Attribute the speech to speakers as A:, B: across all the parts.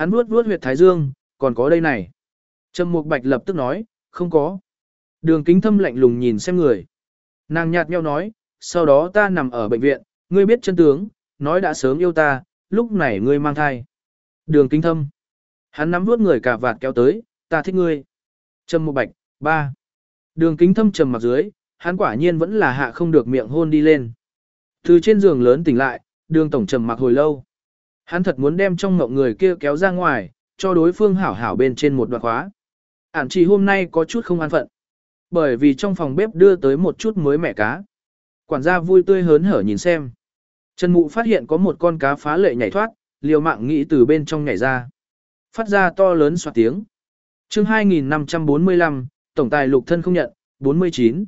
A: Hắn vuốt vuốt huyệt thái dương, còn có đây này. Trầm Mục Bạch lập tức nói, không có. Đường kính thâm lạnh lùng nhìn xem người. Nàng nhạt nhau nói, sau đó ta nằm ở bệnh viện, ngươi biết chân tướng, nói đã sớm yêu ta, lúc này ngươi mang thai. Đường kính thâm. Hắn nắm vuốt người cả vạt kéo tới, ta thích ngươi. Trầm Mục Bạch, ba. Đường kính thâm trầm mặt dưới, hắn quả nhiên vẫn là hạ không được miệng hôn đi lên. Từ trên giường lớn tỉnh lại, đường tổng trầm mặc hồi lâu. Hắn thật muốn đem trong ngộng người kia kéo ra ngoài, cho đối phương hảo hảo bên trên một đoạn khóa. Ản chỉ hôm nay có chút không an phận. Bởi vì trong phòng bếp đưa tới một chút mới mẻ cá. Quản gia vui tươi hớn hở nhìn xem. Trần Mụ phát hiện có một con cá phá lệ nhảy thoát, liều mạng nghĩ từ bên trong nhảy ra. Phát ra to lớn soạt tiếng. chương 2545, Tổng tài lục thân không nhận, 49.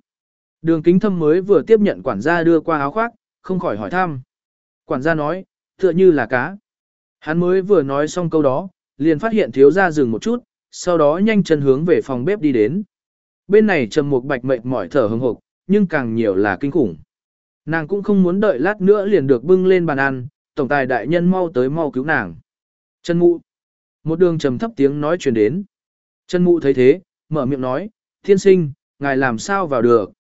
A: Đường kính thâm mới vừa tiếp nhận quản gia đưa qua áo khoác, không khỏi hỏi thăm. Quản gia nói, tựa như là cá. Hắn mới vừa nói xong câu đó, liền phát hiện thiếu gia dừng một chút, sau đó nhanh chân hướng về phòng bếp đi đến. Bên này trầm một bạch mệt mỏi thở hừng hực, nhưng càng nhiều là kinh khủng. Nàng cũng không muốn đợi lát nữa liền được bưng lên bàn ăn, tổng tài đại nhân mau tới mau cứu nàng. Trần mụ. Một đường trầm thấp tiếng nói truyền đến. Trần mụ thấy thế, mở miệng nói, thiên sinh, ngài làm sao vào được.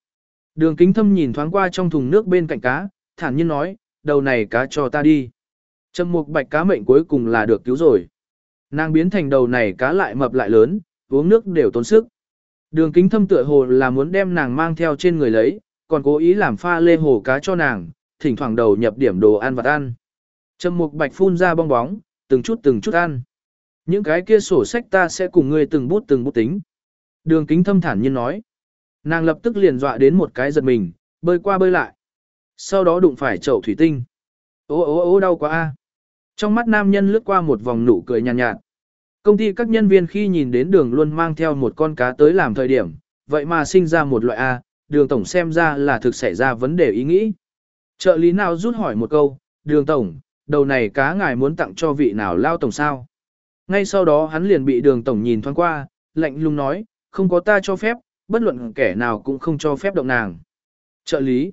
A: Đường kính thâm nhìn thoáng qua trong thùng nước bên cạnh cá, thản nhiên nói, đầu này cá cho ta đi. Trầm mục bạch cá mệnh cuối cùng là được cứu rồi. Nàng biến thành đầu này cá lại mập lại lớn, uống nước đều tốn sức. Đường kính thâm tựa hồ là muốn đem nàng mang theo trên người lấy, còn cố ý làm pha lê hồ cá cho nàng, thỉnh thoảng đầu nhập điểm đồ ăn vặt ăn. Trầm mục bạch phun ra bong bóng, từng chút từng chút ăn. Những cái kia sổ sách ta sẽ cùng ngươi từng bút từng bút tính. Đường kính thâm thản nhiên nói. Nàng lập tức liền dọa đến một cái giật mình, bơi qua bơi lại. Sau đó đụng phải chậu thủy tinh. Ô ô ô đau quá a. Trong mắt nam nhân lướt qua một vòng nụ cười nhàn nhạt, nhạt. Công ty các nhân viên khi nhìn đến đường luôn mang theo một con cá tới làm thời điểm, vậy mà sinh ra một loại A, đường tổng xem ra là thực xảy ra vấn đề ý nghĩ. Trợ lý nào rút hỏi một câu, đường tổng, đầu này cá ngài muốn tặng cho vị nào lao tổng sao? Ngay sau đó hắn liền bị đường tổng nhìn thoáng qua, lạnh lùng nói, không có ta cho phép, bất luận kẻ nào cũng không cho phép động nàng. Trợ lý,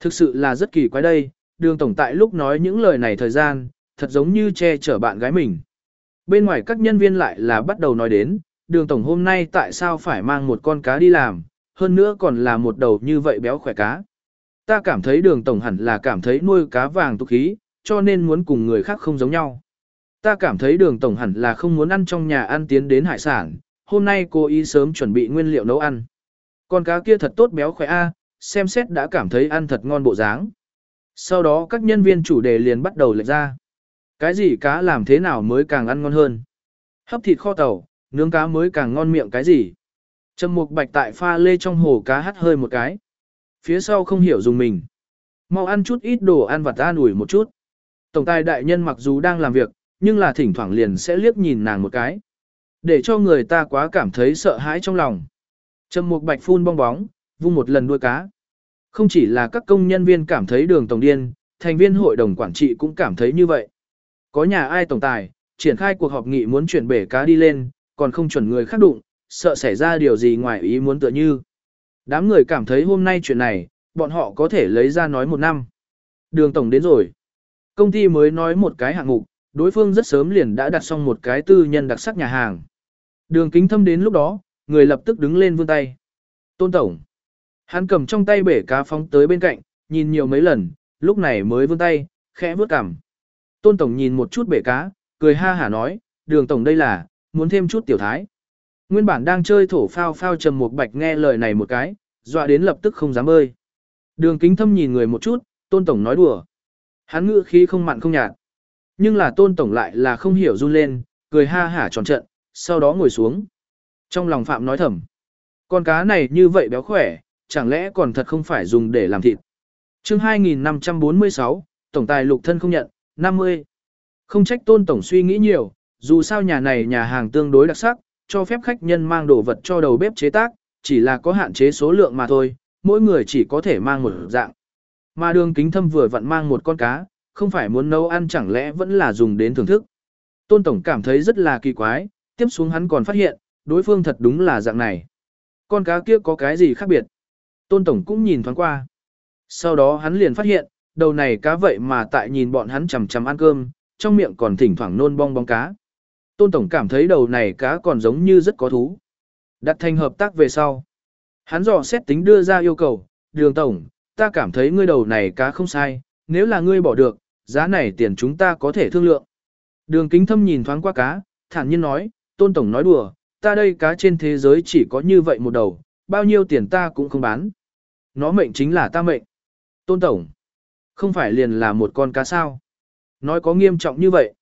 A: thực sự là rất kỳ quái đây, đường tổng tại lúc nói những lời này thời gian, thật giống như che chở bạn gái mình. Bên ngoài các nhân viên lại là bắt đầu nói đến, đường tổng hôm nay tại sao phải mang một con cá đi làm, hơn nữa còn là một đầu như vậy béo khỏe cá. Ta cảm thấy đường tổng hẳn là cảm thấy nuôi cá vàng tục khí, cho nên muốn cùng người khác không giống nhau. Ta cảm thấy đường tổng hẳn là không muốn ăn trong nhà ăn tiến đến hải sản, hôm nay cô ý sớm chuẩn bị nguyên liệu nấu ăn. Con cá kia thật tốt béo khỏe a, xem xét đã cảm thấy ăn thật ngon bộ dáng. Sau đó các nhân viên chủ đề liền bắt đầu lệch ra. Cái gì cá làm thế nào mới càng ăn ngon hơn? Hấp thịt kho tàu, nướng cá mới càng ngon miệng cái gì? Trầm mục bạch tại pha lê trong hồ cá hắt hơi một cái. Phía sau không hiểu dùng mình. Mau ăn chút ít đồ ăn vặt an ủi một chút. Tổng tài đại nhân mặc dù đang làm việc, nhưng là thỉnh thoảng liền sẽ liếc nhìn nàng một cái. Để cho người ta quá cảm thấy sợ hãi trong lòng. Trầm mục bạch phun bong bóng, vung một lần đuôi cá. Không chỉ là các công nhân viên cảm thấy đường tổng điên, thành viên hội đồng quản trị cũng cảm thấy như vậy. Có nhà ai tổng tài, triển khai cuộc họp nghị muốn chuyển bể cá đi lên, còn không chuẩn người khác đụng, sợ xảy ra điều gì ngoài ý muốn tựa như. Đám người cảm thấy hôm nay chuyện này, bọn họ có thể lấy ra nói một năm. Đường tổng đến rồi. Công ty mới nói một cái hạng mục, đối phương rất sớm liền đã đặt xong một cái tư nhân đặc sắc nhà hàng. Đường kính thâm đến lúc đó, người lập tức đứng lên vươn tay. Tôn tổng. Hắn cầm trong tay bể cá phóng tới bên cạnh, nhìn nhiều mấy lần, lúc này mới vươn tay, khẽ vướt cằm. Tôn Tổng nhìn một chút bể cá, cười ha hả nói, đường Tổng đây là, muốn thêm chút tiểu thái. Nguyên bản đang chơi thổ phao phao trầm một bạch nghe lời này một cái, dọa đến lập tức không dám bơi. Đường kính thâm nhìn người một chút, Tôn Tổng nói đùa. Hắn ngữ khí không mặn không nhạt. Nhưng là Tôn Tổng lại là không hiểu run lên, cười ha hả tròn trận, sau đó ngồi xuống. Trong lòng Phạm nói thầm. Con cá này như vậy béo khỏe, chẳng lẽ còn thật không phải dùng để làm thịt. chương 2546, Tổng tài lục thân không nhận, 50. Không trách tôn tổng suy nghĩ nhiều, dù sao nhà này nhà hàng tương đối đặc sắc, cho phép khách nhân mang đồ vật cho đầu bếp chế tác, chỉ là có hạn chế số lượng mà thôi, mỗi người chỉ có thể mang một dạng. Mà đường kính thâm vừa vặn mang một con cá, không phải muốn nấu ăn chẳng lẽ vẫn là dùng đến thưởng thức. Tôn tổng cảm thấy rất là kỳ quái, tiếp xuống hắn còn phát hiện, đối phương thật đúng là dạng này. Con cá kia có cái gì khác biệt? Tôn tổng cũng nhìn thoáng qua. Sau đó hắn liền phát hiện, đầu này cá vậy mà tại nhìn bọn hắn chằm chằm ăn cơm, trong miệng còn thỉnh thoảng nôn bong bóng cá. Tôn Tổng cảm thấy đầu này cá còn giống như rất có thú. Đặt thành hợp tác về sau. Hắn dò xét tính đưa ra yêu cầu, đường Tổng, ta cảm thấy ngươi đầu này cá không sai, nếu là ngươi bỏ được, giá này tiền chúng ta có thể thương lượng. Đường kính thâm nhìn thoáng qua cá, thản nhiên nói, Tôn Tổng nói đùa, ta đây cá trên thế giới chỉ có như vậy một đầu, bao nhiêu tiền ta cũng không bán. Nó mệnh chính là ta mệnh. Tôn Tổng, không phải liền là một con cá sao. Nói có nghiêm trọng như vậy.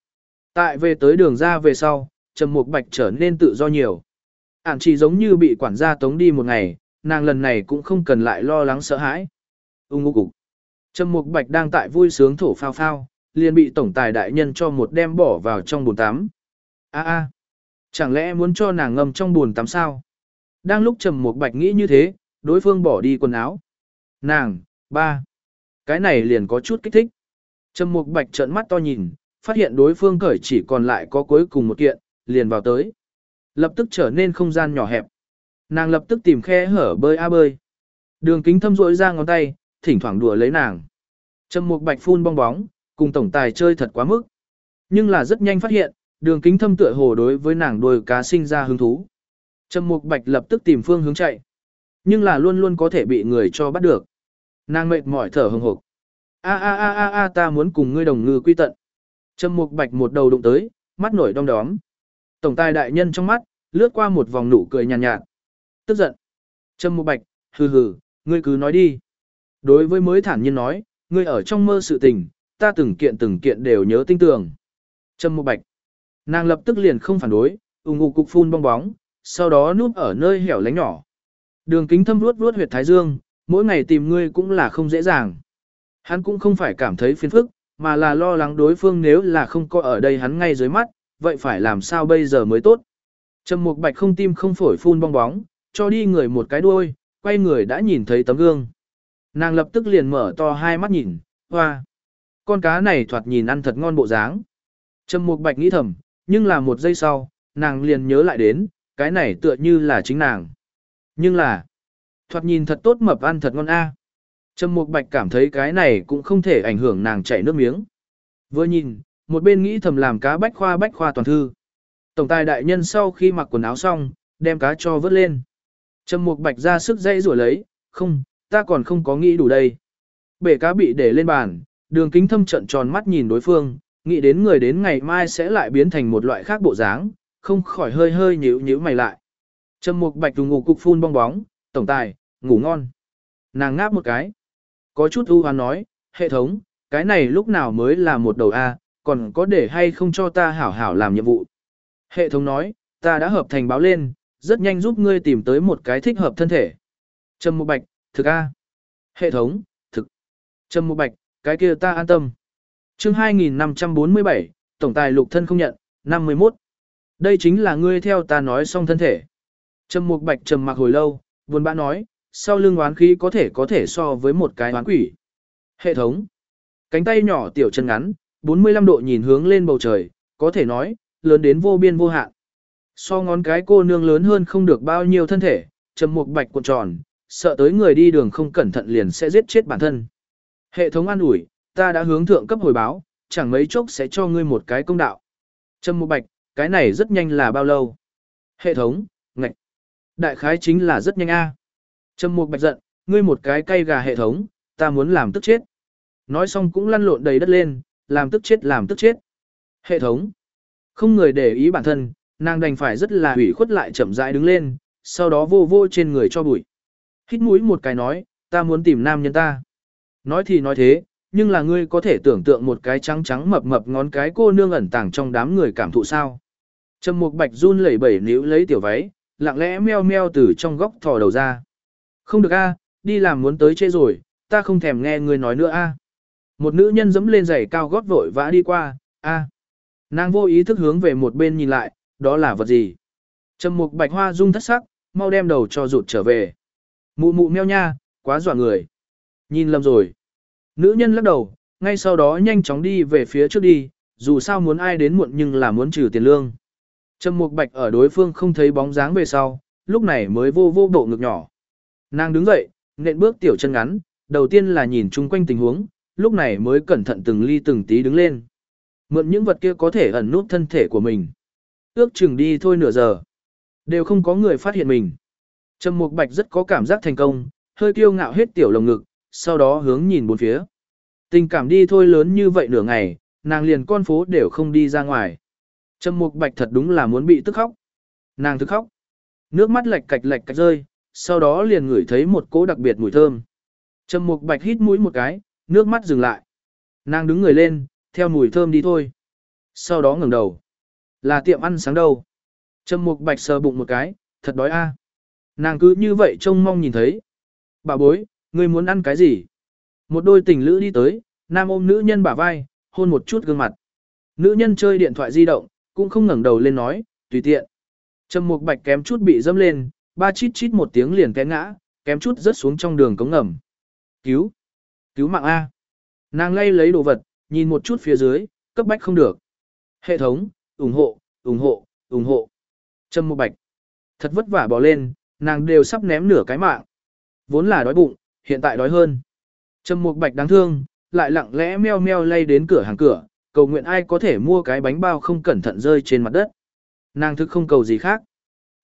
A: Tại về tới đường ra về sau, Trầm Mục Bạch trở nên tự do nhiều. Ản chỉ giống như bị quản gia tống đi một ngày, nàng lần này cũng không cần lại lo lắng sợ hãi. Ung ngô cục. Trầm Mục Bạch đang tại vui sướng thổ phao phao, liền bị tổng tài đại nhân cho một đem bỏ vào trong bồn tắm. A a, chẳng lẽ muốn cho nàng ngâm trong bồn tắm sao? Đang lúc Trầm Mục Bạch nghĩ như thế, đối phương bỏ đi quần áo. Nàng, ba. Cái này liền có chút kích thích. Trầm Mục Bạch trợn mắt to nhìn, phát hiện đối phương cởi chỉ còn lại có cuối cùng một kiện, liền vào tới. Lập tức trở nên không gian nhỏ hẹp. Nàng lập tức tìm khe hở bơi a bơi. Đường kính thâm rỗi ra ngón tay, thỉnh thoảng đùa lấy nàng. Trầm Mục Bạch phun bong bóng, cùng tổng tài chơi thật quá mức. Nhưng là rất nhanh phát hiện, đường kính thâm tựa hồ đối với nàng đôi cá sinh ra hứng thú. Trầm Mục Bạch lập tức tìm phương hướng chạy. Nhưng là luôn luôn có thể bị người cho bắt được. Nàng mệt mỏi thở hừng hực. A a a a a ta muốn cùng ngươi đồng ngư quy tận. Trầm Mục Bạch một đầu đụng tới, mắt nổi đom đóm. Tổng tài đại nhân trong mắt, lướt qua một vòng nụ cười nhàn nhạt, nhạt. Tức giận. Trầm Mục Bạch, hừ hừ, ngươi cứ nói đi. Đối với mới thản nhiên nói, ngươi ở trong mơ sự tình, ta từng kiện từng kiện đều nhớ tinh tường. Trầm Mục Bạch. Nàng lập tức liền không phản đối, ung ung cục phun bong bóng, sau đó núp ở nơi hẻo lánh nhỏ. Đường kính thâm vuốt vuốt huyệt thái dương, mỗi ngày tìm ngươi cũng là không dễ dàng. Hắn cũng không phải cảm thấy phiền phức, mà là lo lắng đối phương nếu là không có ở đây hắn ngay dưới mắt, vậy phải làm sao bây giờ mới tốt. Trầm Mục Bạch không tim không phổi phun bong bóng, cho đi người một cái đuôi, quay người đã nhìn thấy tấm gương. Nàng lập tức liền mở to hai mắt nhìn, hoa. Con cá này thoạt nhìn ăn thật ngon bộ dáng. Trầm Mục Bạch nghĩ thầm, nhưng là một giây sau, nàng liền nhớ lại đến, cái này tựa như là chính nàng. Nhưng là, thoạt nhìn thật tốt mập ăn thật ngon a. Trầm Mục Bạch cảm thấy cái này cũng không thể ảnh hưởng nàng chảy nước miếng. Vừa nhìn, một bên nghĩ thầm làm cá bách khoa bách khoa toàn thư. Tổng tài đại nhân sau khi mặc quần áo xong, đem cá cho vớt lên. Trầm Mục Bạch ra sức dây rủa lấy, không, ta còn không có nghĩ đủ đây. Bể cá bị để lên bàn, đường kính thâm trận tròn mắt nhìn đối phương, nghĩ đến người đến ngày mai sẽ lại biến thành một loại khác bộ dáng, không khỏi hơi hơi nhíu nhíu mày lại. Trầm Mục Bạch dùng ngủ cục phun bong bóng, tổng tài, ngủ ngon. Nàng ngáp một cái. Có chút ưu hoan nói, hệ thống, cái này lúc nào mới là một đầu A, còn có để hay không cho ta hảo hảo làm nhiệm vụ. Hệ thống nói, ta đã hợp thành báo lên, rất nhanh giúp ngươi tìm tới một cái thích hợp thân thể. Trầm Mục Bạch, thực A. Hệ thống, thực. Trầm Mục Bạch, cái kia ta an tâm. chương 2547, Tổng tài lục thân không nhận, 51. Đây chính là ngươi theo ta nói xong thân thể. Trầm Mục Bạch trầm mặc hồi lâu, buồn bã nói, sau lưng oán khí có thể có thể so với một cái oán quỷ. Hệ thống. Cánh tay nhỏ tiểu chân ngắn, 45 độ nhìn hướng lên bầu trời, có thể nói, lớn đến vô biên vô hạn. So ngón cái cô nương lớn hơn không được bao nhiêu thân thể, trầm mục bạch cuộn tròn, sợ tới người đi đường không cẩn thận liền sẽ giết chết bản thân. Hệ thống an ủi, ta đã hướng thượng cấp hồi báo, chẳng mấy chốc sẽ cho ngươi một cái công đạo. Trầm mục bạch, cái này rất nhanh là bao lâu? Hệ thống. Đại khái chính là rất nhanh a. Trầm Mục Bạch giận, ngươi một cái cay gà hệ thống, ta muốn làm tức chết. Nói xong cũng lăn lộn đầy đất lên, làm tức chết làm tức chết. Hệ thống. Không người để ý bản thân, nàng đành phải rất là hủy khuất lại chậm rãi đứng lên, sau đó vô vô trên người cho bụi. Hít mũi một cái nói, ta muốn tìm nam nhân ta. Nói thì nói thế, nhưng là ngươi có thể tưởng tượng một cái trắng trắng mập mập ngón cái cô nương ẩn tàng trong đám người cảm thụ sao. Trầm Mục Bạch run lẩy bẩy níu lấy tiểu váy, lặng lẽ meo meo từ trong góc thò đầu ra. Không được a, đi làm muốn tới trễ rồi, ta không thèm nghe người nói nữa a. Một nữ nhân dẫm lên giày cao gót vội vã đi qua, a. Nàng vô ý thức hướng về một bên nhìn lại, đó là vật gì? Trầm mục bạch hoa rung thất sắc, mau đem đầu cho rụt trở về. Mụ mụ meo nha, quá dọa người. Nhìn lầm rồi. Nữ nhân lắc đầu, ngay sau đó nhanh chóng đi về phía trước đi, dù sao muốn ai đến muộn nhưng là muốn trừ tiền lương. Trầm mục bạch ở đối phương không thấy bóng dáng về sau, lúc này mới vô vô độ ngực nhỏ. Nàng đứng dậy, nện bước tiểu chân ngắn, đầu tiên là nhìn chung quanh tình huống, lúc này mới cẩn thận từng ly từng tí đứng lên. Mượn những vật kia có thể ẩn nút thân thể của mình. ước chừng đi thôi nửa giờ. Đều không có người phát hiện mình. Trầm Mục Bạch rất có cảm giác thành công, hơi kiêu ngạo hết tiểu lồng ngực, sau đó hướng nhìn bốn phía. Tình cảm đi thôi lớn như vậy nửa ngày, nàng liền con phố đều không đi ra ngoài. Trầm Mục Bạch thật đúng là muốn bị tức khóc. Nàng thức khóc. Nước mắt lệch cạch lệch cạch rơi, sau đó liền ngửi thấy một cỗ đặc biệt mùi thơm. Trầm Mục Bạch hít mũi một cái, nước mắt dừng lại. Nàng đứng người lên, theo mùi thơm đi thôi. Sau đó ngẩng đầu. Là tiệm ăn sáng đâu. Trầm Mục Bạch sờ bụng một cái, thật đói a. Nàng cứ như vậy trông mong nhìn thấy. Bà bối, ngươi muốn ăn cái gì? Một đôi tình lữ đi tới, nam ôm nữ nhân bả vai, hôn một chút gương mặt. Nữ nhân chơi điện thoại di động, cũng không ngẩng đầu lên nói, tùy tiện. Trầm Mục Bạch kém chút bị dâm lên, ba chít chít một tiếng liền té ngã, kém chút rớt xuống trong đường cống ngầm. Cứu! Cứu mạng A! Nàng lay lấy đồ vật, nhìn một chút phía dưới, cấp bách không được. Hệ thống, ủng hộ, ủng hộ, ủng hộ. Trầm Mục Bạch. Thật vất vả bỏ lên, nàng đều sắp ném nửa cái mạng. Vốn là đói bụng, hiện tại đói hơn. Trầm Mục Bạch đáng thương, lại lặng lẽ meo meo lay đến cửa hàng cửa, cầu nguyện ai có thể mua cái bánh bao không cẩn thận rơi trên mặt đất. Nàng thức không cầu gì khác.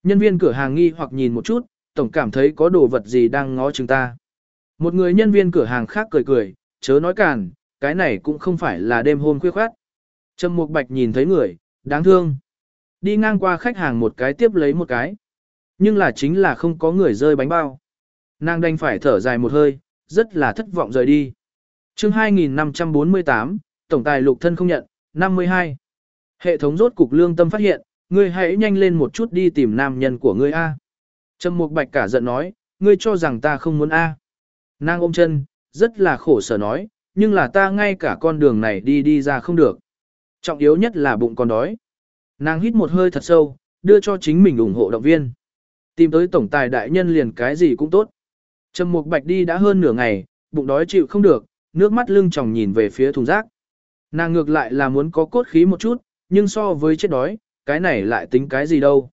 A: Nhân viên cửa hàng nghi hoặc nhìn một chút, tổng cảm thấy có đồ vật gì đang ngó chúng ta. Một người nhân viên cửa hàng khác cười cười, chớ nói càn, cái này cũng không phải là đêm hôm khuya khoát. Trầm Mục Bạch nhìn thấy người, đáng thương. Đi ngang qua khách hàng một cái tiếp lấy một cái. Nhưng là chính là không có người rơi bánh bao. Nàng đành phải thở dài một hơi, rất là thất vọng rời đi. chương 2548, Tổng tài lục thân không nhận, 52. Hệ thống rốt cục lương tâm phát hiện, ngươi hãy nhanh lên một chút đi tìm nam nhân của ngươi A. Trầm Mục Bạch cả giận nói, ngươi cho rằng ta không muốn A. Nàng ôm chân, rất là khổ sở nói, nhưng là ta ngay cả con đường này đi đi ra không được. Trọng yếu nhất là bụng còn đói. Nàng hít một hơi thật sâu, đưa cho chính mình ủng hộ động viên. Tìm tới tổng tài đại nhân liền cái gì cũng tốt. Trầm Mục Bạch đi đã hơn nửa ngày, bụng đói chịu không được, nước mắt lưng tròng nhìn về phía thùng rác. Nàng ngược lại là muốn có cốt khí một chút, nhưng so với chết đói, cái này lại tính cái gì đâu.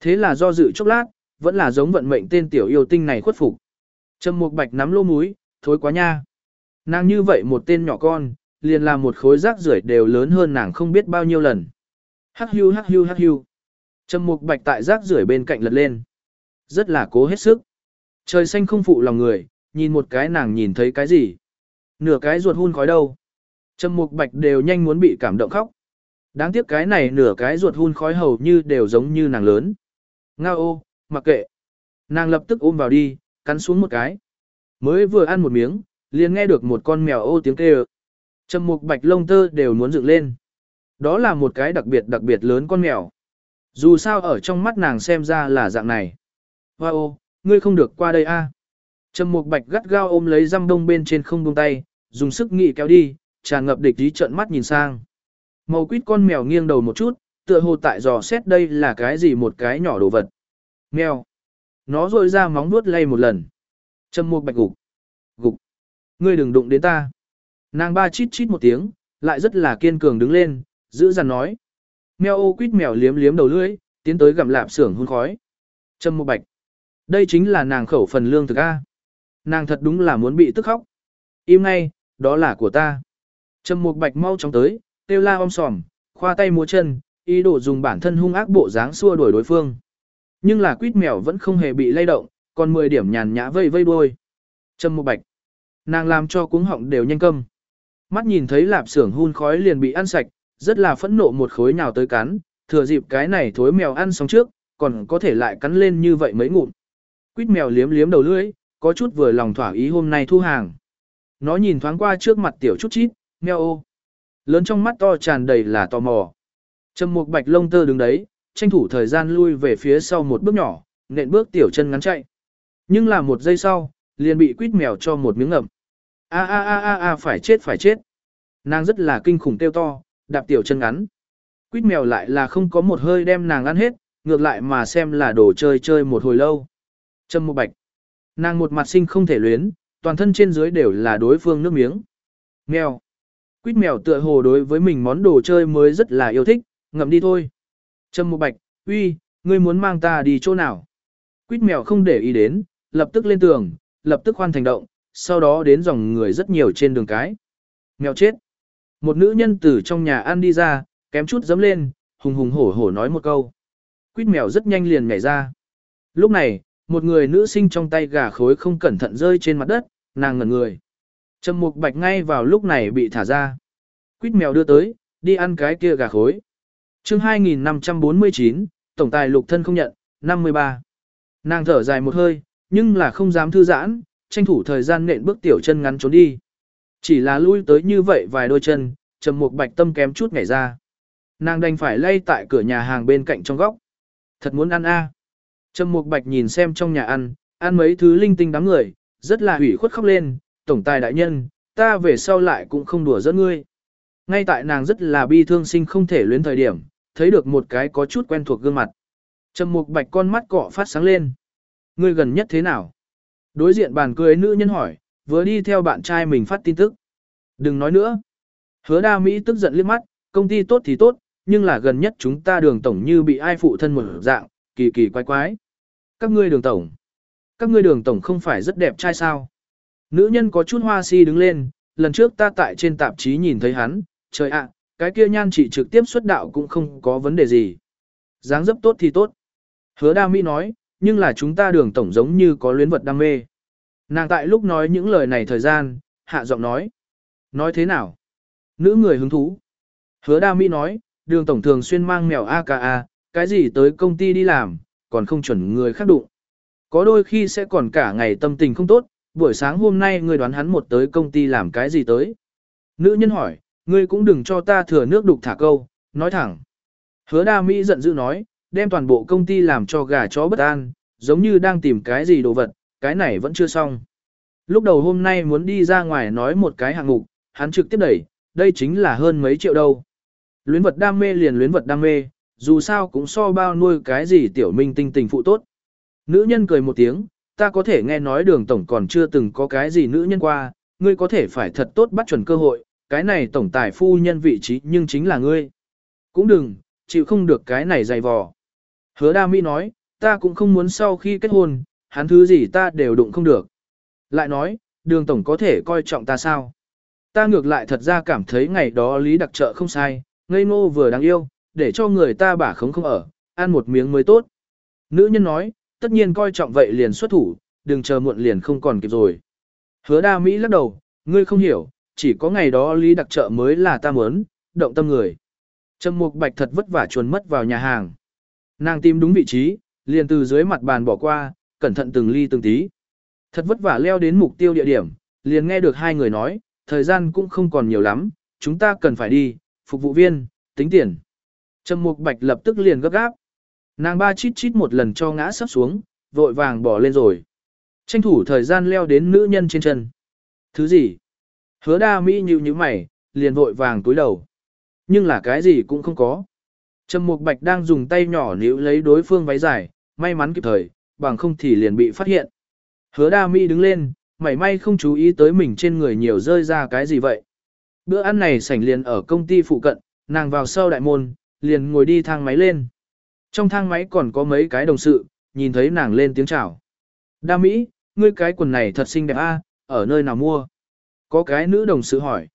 A: Thế là do dự chốc lát, vẫn là giống vận mệnh tên tiểu yêu tinh này khuất phục. Trầm Mục Bạch nắm lô múi, thối quá nha. Nàng như vậy một tên nhỏ con, liền là một khối rác rưởi đều lớn hơn nàng không biết bao nhiêu lần. Hắc hưu hắc hưu hắc hưu. Trầm Mục Bạch tại rác rưởi bên cạnh lật lên. Rất là cố hết sức. Trời xanh không phụ lòng người, nhìn một cái nàng nhìn thấy cái gì. Nửa cái ruột hun khói đâu. Trầm Mục Bạch đều nhanh muốn bị cảm động khóc. Đáng tiếc cái này nửa cái ruột hun khói hầu như đều giống như nàng lớn. Nga ô, mặc kệ. Nàng lập tức ôm vào đi, cắn xuống một cái. Mới vừa ăn một miếng, liền nghe được một con mèo ô tiếng kêu. Trầm Mục Bạch lông tơ đều muốn dựng lên. Đó là một cái đặc biệt đặc biệt lớn con mèo. Dù sao ở trong mắt nàng xem ra là dạng này. Hoa ô, ngươi không được qua đây a. Trầm Mục Bạch gắt gao ôm lấy răm đông bên trên không buông tay, dùng sức nghị kéo đi, tràn ngập địch ý trợn mắt nhìn sang. Màu quýt con mèo nghiêng đầu một chút, tựa hồ tại dò xét đây là cái gì một cái nhỏ đồ vật. Mèo. Nó rội ra móng vuốt lay một lần. châm Mục Bạch gục. Gục. Ngươi đừng đụng đến ta. Nàng ba chít chít một tiếng, lại rất là kiên cường đứng lên, giữ dằn nói. Mèo ô quýt mèo liếm liếm đầu lưỡi, tiến tới gặm lạp xưởng hun khói. châm Mục Bạch. Đây chính là nàng khẩu phần lương thực A. Nàng thật đúng là muốn bị tức khóc. Im ngay, đó là của ta. Trầm Mục Bạch mau chóng tới, kêu la om sòm, khoa tay múa chân, ý đồ dùng bản thân hung ác bộ dáng xua đuổi đối phương. Nhưng là quýt mèo vẫn không hề bị lay động, còn 10 điểm nhàn nhã vây vây đuôi. Trầm Mục Bạch. Nàng làm cho cuống họng đều nhanh câm. Mắt nhìn thấy lạp xưởng hun khói liền bị ăn sạch, rất là phẫn nộ một khối nhào tới cắn, thừa dịp cái này thối mèo ăn xong trước, còn có thể lại cắn lên như vậy mấy ngụm. Quýt mèo liếm liếm đầu lưỡi, có chút vừa lòng thỏa ý hôm nay thu hàng. Nó nhìn thoáng qua trước mặt tiểu chút chít, mèo ô. Lớn trong mắt to tràn đầy là tò mò. Trầm Mục Bạch lông tơ đứng đấy, tranh thủ thời gian lui về phía sau một bước nhỏ, nện bước tiểu chân ngắn chạy. Nhưng là một giây sau, liền bị quýt mèo cho một miếng ngậm. A a a a a phải chết phải chết. Nàng rất là kinh khủng tiêu to, đạp tiểu chân ngắn. Quýt mèo lại là không có một hơi đem nàng ăn hết, ngược lại mà xem là đồ chơi chơi một hồi lâu. Trâm Mục Bạch. Nàng một mặt sinh không thể luyến, toàn thân trên dưới đều là đối phương nước miếng. Mèo. Quýt mèo tựa hồ đối với mình món đồ chơi mới rất là yêu thích, ngậm đi thôi. Trâm Mục Bạch, uy, ngươi muốn mang ta đi chỗ nào? Quýt mèo không để ý đến, lập tức lên tường, lập tức khoan thành động, sau đó đến dòng người rất nhiều trên đường cái. Mèo chết. Một nữ nhân từ trong nhà ăn đi ra, kém chút dấm lên, hùng hùng hổ hổ nói một câu. Quýt mèo rất nhanh liền nhảy ra. Lúc này, một người nữ sinh trong tay gà khối không cẩn thận rơi trên mặt đất, nàng ngẩn người. Trầm mục bạch ngay vào lúc này bị thả ra. Quýt mèo đưa tới, đi ăn cái kia gà khối. chương 2549, tổng tài lục thân không nhận, 53. Nàng thở dài một hơi, nhưng là không dám thư giãn, tranh thủ thời gian nện bước tiểu chân ngắn trốn đi. Chỉ là lui tới như vậy vài đôi chân, trầm mục bạch tâm kém chút nhảy ra. Nàng đành phải lay tại cửa nhà hàng bên cạnh trong góc. Thật muốn ăn a. Trầm mục bạch nhìn xem trong nhà ăn, ăn mấy thứ linh tinh đám người, rất là hủy khuất khóc lên, tổng tài đại nhân, ta về sau lại cũng không đùa dẫn ngươi. Ngay tại nàng rất là bi thương sinh không thể luyến thời điểm, thấy được một cái có chút quen thuộc gương mặt. Trầm mục bạch con mắt cọ phát sáng lên. Ngươi gần nhất thế nào? Đối diện bàn cưới nữ nhân hỏi, vừa đi theo bạn trai mình phát tin tức. Đừng nói nữa. Hứa đa Mỹ tức giận liếc mắt, công ty tốt thì tốt, nhưng là gần nhất chúng ta đường tổng như bị ai phụ thân một dạng, kỳ kỳ quái quái. Các ngươi đường tổng. Các ngươi đường tổng không phải rất đẹp trai sao? Nữ nhân có chút hoa si đứng lên, lần trước ta tại trên tạp chí nhìn thấy hắn, trời ạ, cái kia nhan chỉ trực tiếp xuất đạo cũng không có vấn đề gì. dáng dấp tốt thì tốt. Hứa đa Mỹ nói, nhưng là chúng ta đường tổng giống như có luyến vật đam mê. Nàng tại lúc nói những lời này thời gian, hạ giọng nói. Nói thế nào? Nữ người hứng thú. Hứa đa Mỹ nói, đường tổng thường xuyên mang mèo AKA, cái gì tới công ty đi làm, còn không chuẩn người khác đụng. Có đôi khi sẽ còn cả ngày tâm tình không tốt, buổi sáng hôm nay ngươi đoán hắn một tới công ty làm cái gì tới. Nữ nhân hỏi, ngươi cũng đừng cho ta thừa nước đục thả câu, nói thẳng. Hứa đa Mỹ giận dữ nói, đem toàn bộ công ty làm cho gà chó bất an, giống như đang tìm cái gì đồ vật, cái này vẫn chưa xong. Lúc đầu hôm nay muốn đi ra ngoài nói một cái hạng mục, hắn trực tiếp đẩy, đây chính là hơn mấy triệu đâu. Luyến vật đam mê liền luyến vật đam mê, dù sao cũng so bao nuôi cái gì tiểu minh tinh tình phụ tốt. Nữ nhân cười một tiếng, ta có thể nghe nói đường tổng còn chưa từng có cái gì nữ nhân qua, ngươi có thể phải thật tốt bắt chuẩn cơ hội, cái này tổng tài phu nhân vị trí nhưng chính là ngươi. Cũng đừng, chịu không được cái này dày vò. Hứa đa mỹ nói, ta cũng không muốn sau khi kết hôn, hắn thứ gì ta đều đụng không được. Lại nói, đường tổng có thể coi trọng ta sao? Ta ngược lại thật ra cảm thấy ngày đó lý đặc trợ không sai, ngây ngô vừa đáng yêu, để cho người ta bả khống không ở, ăn một miếng mới tốt. Nữ nhân nói, tất nhiên coi trọng vậy liền xuất thủ, đừng chờ muộn liền không còn kịp rồi. Hứa đa Mỹ lắc đầu, ngươi không hiểu, chỉ có ngày đó lý đặc trợ mới là ta muốn, động tâm người. Trầm mục bạch thật vất vả chuồn mất vào nhà hàng. Nàng tìm đúng vị trí, liền từ dưới mặt bàn bỏ qua, cẩn thận từng ly từng tí. Thật vất vả leo đến mục tiêu địa điểm, liền nghe được hai người nói, thời gian cũng không còn nhiều lắm, chúng ta cần phải đi, phục vụ viên, tính tiền. Trầm Mục Bạch lập tức liền gấp gáp. Nàng ba chít chít một lần cho ngã sắp xuống, vội vàng bỏ lên rồi. Tranh thủ thời gian leo đến nữ nhân trên chân. Thứ gì? Hứa đa Mỹ nhíu như mày, liền vội vàng túi đầu. Nhưng là cái gì cũng không có. Trầm Mục Bạch đang dùng tay nhỏ níu lấy đối phương váy dài, may mắn kịp thời, bằng không thì liền bị phát hiện. Hứa đa Mỹ đứng lên, mảy may không chú ý tới mình trên người nhiều rơi ra cái gì vậy. Bữa ăn này sảnh liền ở công ty phụ cận, nàng vào sau đại môn, liền ngồi đi thang máy lên. Trong thang máy còn có mấy cái đồng sự, nhìn thấy nàng lên tiếng chào. Đa Mỹ, ngươi cái quần này thật xinh đẹp a, ở nơi nào mua? Có cái nữ đồng sự hỏi.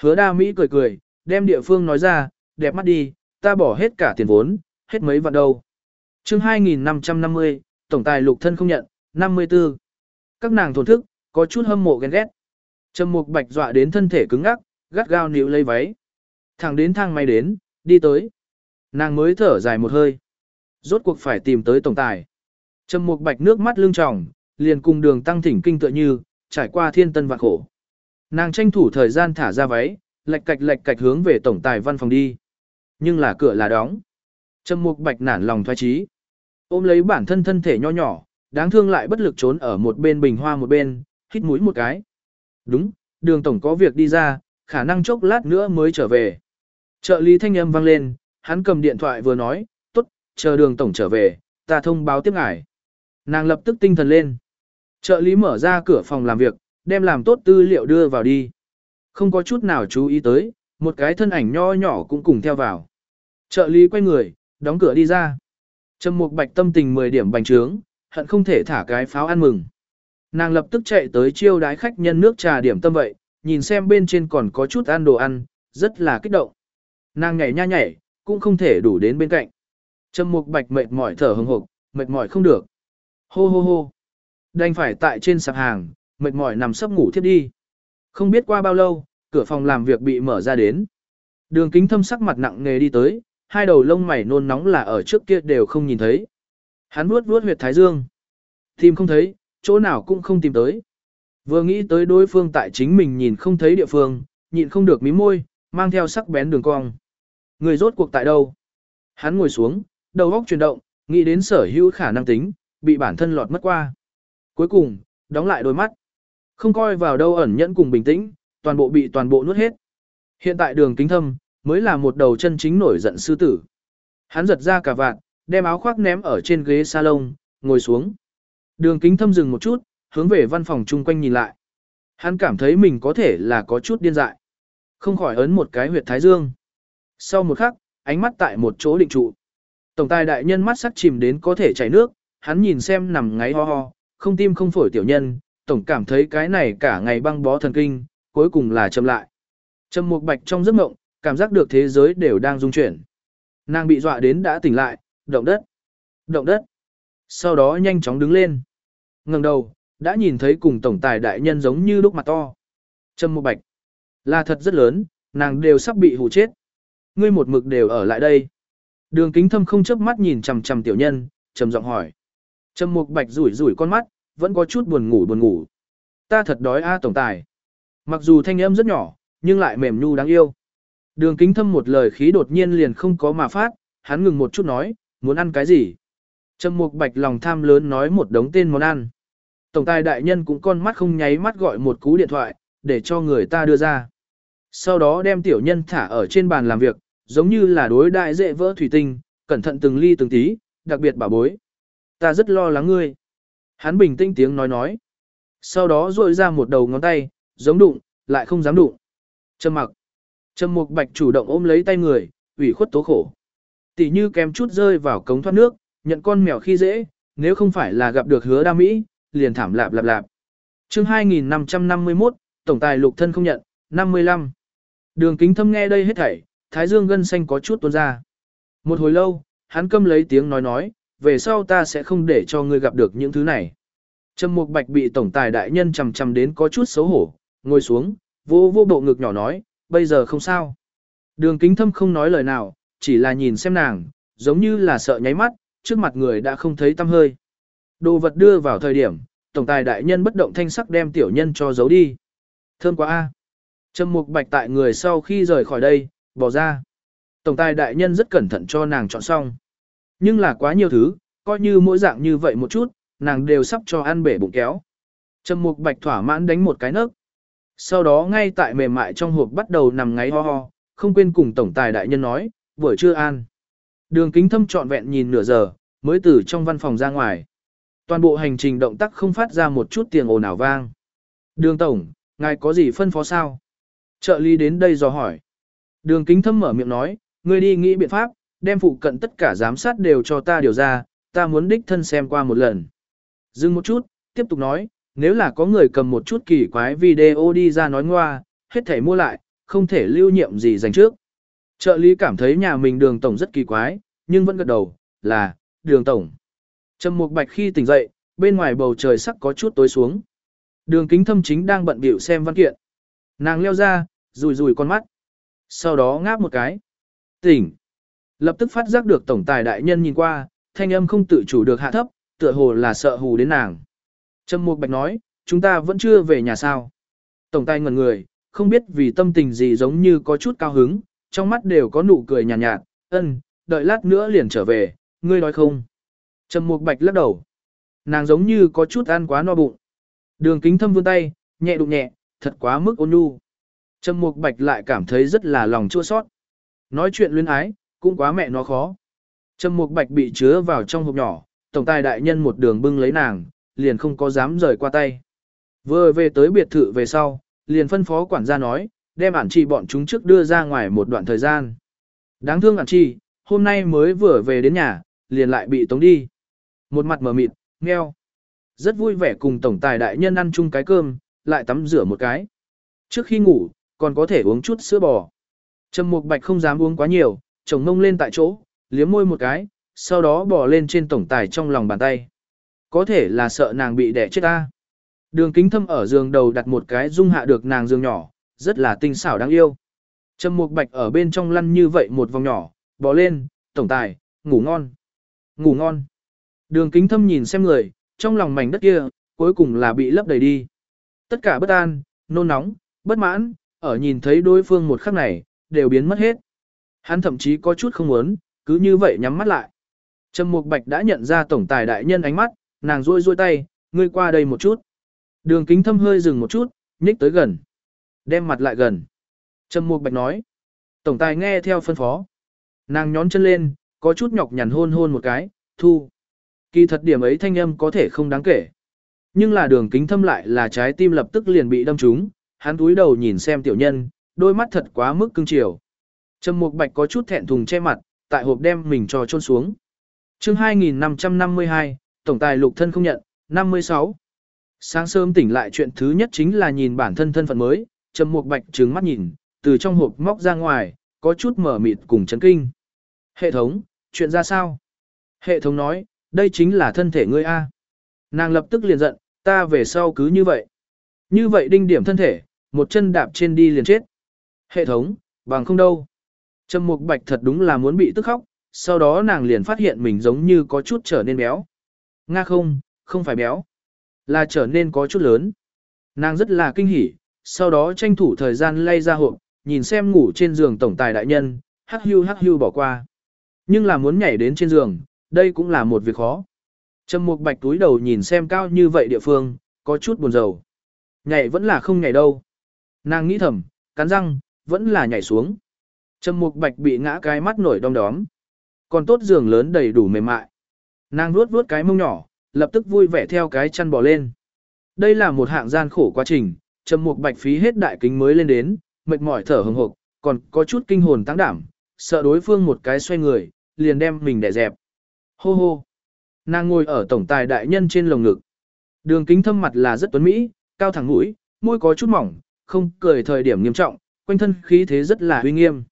A: Hứa Đa Mỹ cười cười, đem địa phương nói ra, đẹp mắt đi, ta bỏ hết cả tiền vốn, hết mấy vạn đâu. chương 2550, tổng tài lục thân không nhận, 54. Các nàng thổn thức, có chút hâm mộ ghen ghét. Trầm mục bạch dọa đến thân thể cứng ngắc, gắt gao níu lấy váy. Thẳng đến thang máy đến, đi tới. Nàng mới thở dài một hơi. Rốt cuộc phải tìm tới tổng tài. Trầm mục bạch nước mắt lưng tròng, liền cùng đường tăng thỉnh kinh tựa như, trải qua thiên tân vạn khổ. Nàng tranh thủ thời gian thả ra váy, lệch cạch lệch cạch hướng về tổng tài văn phòng đi. Nhưng là cửa là đóng. Trầm mục bạch nản lòng thoái trí. Ôm lấy bản thân thân thể nho nhỏ, đáng thương lại bất lực trốn ở một bên bình hoa một bên, hít mũi một cái. Đúng, đường tổng có việc đi ra, khả năng chốc lát nữa mới trở về. Trợ lý thanh âm vang lên, hắn cầm điện thoại vừa nói, chờ đường tổng trở về, ta thông báo tiếp ngài. Nàng lập tức tinh thần lên. Trợ lý mở ra cửa phòng làm việc, đem làm tốt tư liệu đưa vào đi. Không có chút nào chú ý tới, một cái thân ảnh nho nhỏ cũng cùng theo vào. Trợ lý quay người, đóng cửa đi ra. Trầm Mục Bạch tâm tình 10 điểm bành trướng, hận không thể thả cái pháo ăn mừng. Nàng lập tức chạy tới chiêu đái khách nhân nước trà điểm tâm vậy, nhìn xem bên trên còn có chút ăn đồ ăn, rất là kích động. Nàng nhảy nha nhảy, cũng không thể đủ đến bên cạnh. Trầm Mục Bạch mệt mỏi thở hừng hực, mệt mỏi không được. Hô hô hô. Đành phải tại trên sạp hàng, mệt mỏi nằm sấp ngủ thiếp đi. Không biết qua bao lâu, cửa phòng làm việc bị mở ra đến. Đường kính thâm sắc mặt nặng nề đi tới, hai đầu lông mày nôn nóng là ở trước kia đều không nhìn thấy. Hắn vuốt vuốt huyệt thái dương. Tìm không thấy, chỗ nào cũng không tìm tới. Vừa nghĩ tới đối phương tại chính mình nhìn không thấy địa phương, nhịn không được mí môi, mang theo sắc bén đường cong. Người rốt cuộc tại đâu? Hắn ngồi xuống, đầu óc chuyển động, nghĩ đến sở hữu khả năng tính, bị bản thân lọt mất qua. Cuối cùng, đóng lại đôi mắt. Không coi vào đâu ẩn nhẫn cùng bình tĩnh, toàn bộ bị toàn bộ nuốt hết. Hiện tại đường kính thâm, mới là một đầu chân chính nổi giận sư tử. Hắn giật ra cả vạn, đem áo khoác ném ở trên ghế salon, ngồi xuống. Đường kính thâm dừng một chút, hướng về văn phòng chung quanh nhìn lại. Hắn cảm thấy mình có thể là có chút điên dại. Không khỏi ấn một cái huyệt thái dương. Sau một khắc, ánh mắt tại một chỗ định trụ. Tổng tài đại nhân mắt sắc chìm đến có thể chảy nước, hắn nhìn xem nằm ngáy ho ho, không tim không phổi tiểu nhân, tổng cảm thấy cái này cả ngày băng bó thần kinh, cuối cùng là chậm lại. Trầm Mục Bạch trong giấc mộng, cảm giác được thế giới đều đang rung chuyển. Nàng bị dọa đến đã tỉnh lại, động đất, động đất. Sau đó nhanh chóng đứng lên. Ngẩng đầu, đã nhìn thấy cùng tổng tài đại nhân giống như lúc mặt to. Trầm Mục Bạch, là thật rất lớn, nàng đều sắp bị hù chết. Ngươi một mực đều ở lại đây. Đường Kính Thâm không chớp mắt nhìn chằm chằm tiểu nhân, trầm giọng hỏi. Trầm Mục Bạch rủi rủi con mắt, vẫn có chút buồn ngủ buồn ngủ. Ta thật đói a tổng tài. Mặc dù thanh âm rất nhỏ, nhưng lại mềm nhu đáng yêu. Đường kính thâm một lời khí đột nhiên liền không có mà phát, hắn ngừng một chút nói, muốn ăn cái gì? Trầm mục bạch lòng tham lớn nói một đống tên món ăn. Tổng tài đại nhân cũng con mắt không nháy mắt gọi một cú điện thoại, để cho người ta đưa ra. Sau đó đem tiểu nhân thả ở trên bàn làm việc, giống như là đối đại dễ vỡ thủy tinh, cẩn thận từng ly từng tí, đặc biệt bảo bối. Ta rất lo lắng ngươi. Hắn bình tĩnh tiếng nói nói. Sau đó rội ra một đầu ngón tay, giống đụng, lại không dám đụng. Trầm mặc. Trầm mục bạch chủ động ôm lấy tay người, ủy khuất tố khổ. Tỷ như kém chút rơi vào cống thoát nước, nhận con mèo khi dễ, nếu không phải là gặp được hứa đa Mỹ, liền thảm lạp lạp lạp. chương 2551, tổng tài lục thân không nhận, 55. Đường kính thâm nghe đây hết thảy, thái dương gân xanh có chút tuôn ra. Một hồi lâu, hắn câm lấy tiếng nói nói, về sau ta sẽ không để cho ngươi gặp được những thứ này. Trầm Mục Bạch bị tổng tài đại nhân chầm chầm đến có chút xấu hổ, ngồi xuống, vô vô bộ ngực nhỏ nói, bây giờ không sao. Đường kính thâm không nói lời nào, chỉ là nhìn xem nàng, giống như là sợ nháy mắt, trước mặt người đã không thấy tâm hơi. Đồ vật đưa vào thời điểm, tổng tài đại nhân bất động thanh sắc đem tiểu nhân cho giấu đi. Thơm quá a. Trầm Mục Bạch tại người sau khi rời khỏi đây, bỏ ra. Tổng tài đại nhân rất cẩn thận cho nàng chọn xong. Nhưng là quá nhiều thứ, coi như mỗi dạng như vậy một chút, nàng đều sắp cho ăn bể bụng kéo. Trầm mục bạch thỏa mãn đánh một cái nấc. Sau đó ngay tại mềm mại trong hộp bắt đầu nằm ngáy ho ho, không quên cùng tổng tài đại nhân nói, buổi trưa an. Đường kính thâm trọn vẹn nhìn nửa giờ, mới từ trong văn phòng ra ngoài. Toàn bộ hành trình động tác không phát ra một chút tiếng ồn ào vang. Đường tổng, ngài có gì phân phó sao? Trợ lý đến đây dò hỏi. Đường kính thâm mở miệng nói, ngươi đi nghĩ biện pháp, đem phụ cận tất cả giám sát đều cho ta điều ra, ta muốn đích thân xem qua một lần. Dừng một chút, tiếp tục nói, nếu là có người cầm một chút kỳ quái video đi ra nói ngoa, hết thể mua lại, không thể lưu nhiệm gì dành trước. Trợ lý cảm thấy nhà mình đường tổng rất kỳ quái, nhưng vẫn gật đầu, là, đường tổng. Trầm Mục Bạch khi tỉnh dậy, bên ngoài bầu trời sắc có chút tối xuống. Đường kính thâm chính đang bận biểu xem văn kiện. Nàng leo ra, rùi rùi con mắt. Sau đó ngáp một cái. Tỉnh. Lập tức phát giác được tổng tài đại nhân nhìn qua, thanh âm không tự chủ được hạ thấp, tựa hồ là sợ hù đến nàng. Trâm Mục Bạch nói, chúng ta vẫn chưa về nhà sao. Tổng tài ngẩn người, không biết vì tâm tình gì giống như có chút cao hứng, trong mắt đều có nụ cười nhàn nhạt, nhạt, ân, đợi lát nữa liền trở về, ngươi nói không. Trâm Mục Bạch lắc đầu. Nàng giống như có chút ăn quá no bụng. Đường kính thâm vươn tay, nhẹ đụng nhẹ, thật quá mức ôn nhu. Trâm Mục Bạch lại cảm thấy rất là lòng chua sót. Nói chuyện luyến ái, cũng quá mẹ nó khó. Trâm Mục Bạch bị chứa vào trong hộp nhỏ, tổng tài đại nhân một đường bưng lấy nàng, liền không có dám rời qua tay. Vừa về tới biệt thự về sau, liền phân phó quản gia nói, đem ản trì bọn chúng trước đưa ra ngoài một đoạn thời gian. Đáng thương ản trì, hôm nay mới vừa về đến nhà, liền lại bị tống đi. Một mặt mở mịt, nghèo. Rất vui vẻ cùng tổng tài đại nhân ăn chung cái cơm, lại tắm rửa một cái. Trước khi ngủ, còn có thể uống chút sữa bò. Trầm Mục Bạch không dám uống quá nhiều, chồng mông lên tại chỗ, liếm môi một cái, sau đó bỏ lên trên tổng tài trong lòng bàn tay. Có thể là sợ nàng bị đẻ chết ta. Đường kính thâm ở giường đầu đặt một cái dung hạ được nàng giường nhỏ, rất là tinh xảo đáng yêu. Trầm mục bạch ở bên trong lăn như vậy một vòng nhỏ, bỏ lên, tổng tài, ngủ ngon. Ngủ ngon. Đường kính thâm nhìn xem người, trong lòng mảnh đất kia, cuối cùng là bị lấp đầy đi. Tất cả bất an, nôn nóng, bất mãn, ở nhìn thấy đối phương một khắc này, đều biến mất hết. Hắn thậm chí có chút không muốn, cứ như vậy nhắm mắt lại. Trầm Mục Bạch đã nhận ra tổng tài đại nhân ánh mắt, nàng rôi rôi tay, ngươi qua đây một chút. Đường kính thâm hơi dừng một chút, nhích tới gần. Đem mặt lại gần. Trầm Mục Bạch nói. Tổng tài nghe theo phân phó. Nàng nhón chân lên, có chút nhọc nhằn hôn hôn một cái, thu. Kỳ thật điểm ấy thanh âm có thể không đáng kể. Nhưng là đường kính thâm lại là trái tim lập tức liền bị đâm trúng, hắn túi đầu nhìn xem tiểu nhân, đôi mắt thật quá mức cưng chiều. Trầm Mục Bạch có chút thẹn thùng che mặt, tại hộp đem mình cho chôn xuống. Chương 2552, tổng tài lục thân không nhận, 56. Sáng sớm tỉnh lại chuyện thứ nhất chính là nhìn bản thân thân phận mới, Trầm Mục Bạch trừng mắt nhìn, từ trong hộp móc ra ngoài, có chút mở mịt cùng chấn kinh. Hệ thống, chuyện ra sao? Hệ thống nói, đây chính là thân thể ngươi A. Nàng lập tức liền giận, ta về sau cứ như vậy. Như vậy đinh điểm thân thể, một chân đạp trên đi liền chết. Hệ thống, bằng không đâu. Trầm Mục Bạch thật đúng là muốn bị tức khóc, sau đó nàng liền phát hiện mình giống như có chút trở nên béo. Nga không, không phải béo, là trở nên có chút lớn. Nàng rất là kinh hỉ, sau đó tranh thủ thời gian lay ra hộp, nhìn xem ngủ trên giường tổng tài đại nhân, hắc hưu hắc hưu bỏ qua. Nhưng là muốn nhảy đến trên giường, đây cũng là một việc khó. Trầm Mục Bạch túi đầu nhìn xem cao như vậy địa phương, có chút buồn rầu. Nhảy vẫn là không nhảy đâu. Nàng nghĩ thầm, cắn răng, vẫn là nhảy xuống. Trầm Mục Bạch bị ngã cái mắt nổi đom đóm. Còn tốt giường lớn đầy đủ mềm mại. Nàng nuốt vuốt cái mông nhỏ, lập tức vui vẻ theo cái chăn bò lên. Đây là một hạng gian khổ quá trình, Trầm Mục Bạch phí hết đại kính mới lên đến, mệt mỏi thở hừng hực, còn có chút kinh hồn tăng đảm, sợ đối phương một cái xoay người, liền đem mình đè dẹp. Hô hô. Nàng ngồi ở tổng tài đại nhân trên lồng ngực. Đường kính thâm mặt là rất tuấn mỹ, cao thẳng mũi, môi có chút mỏng, không cười thời điểm nghiêm trọng, quanh thân khí thế rất là uy nghiêm.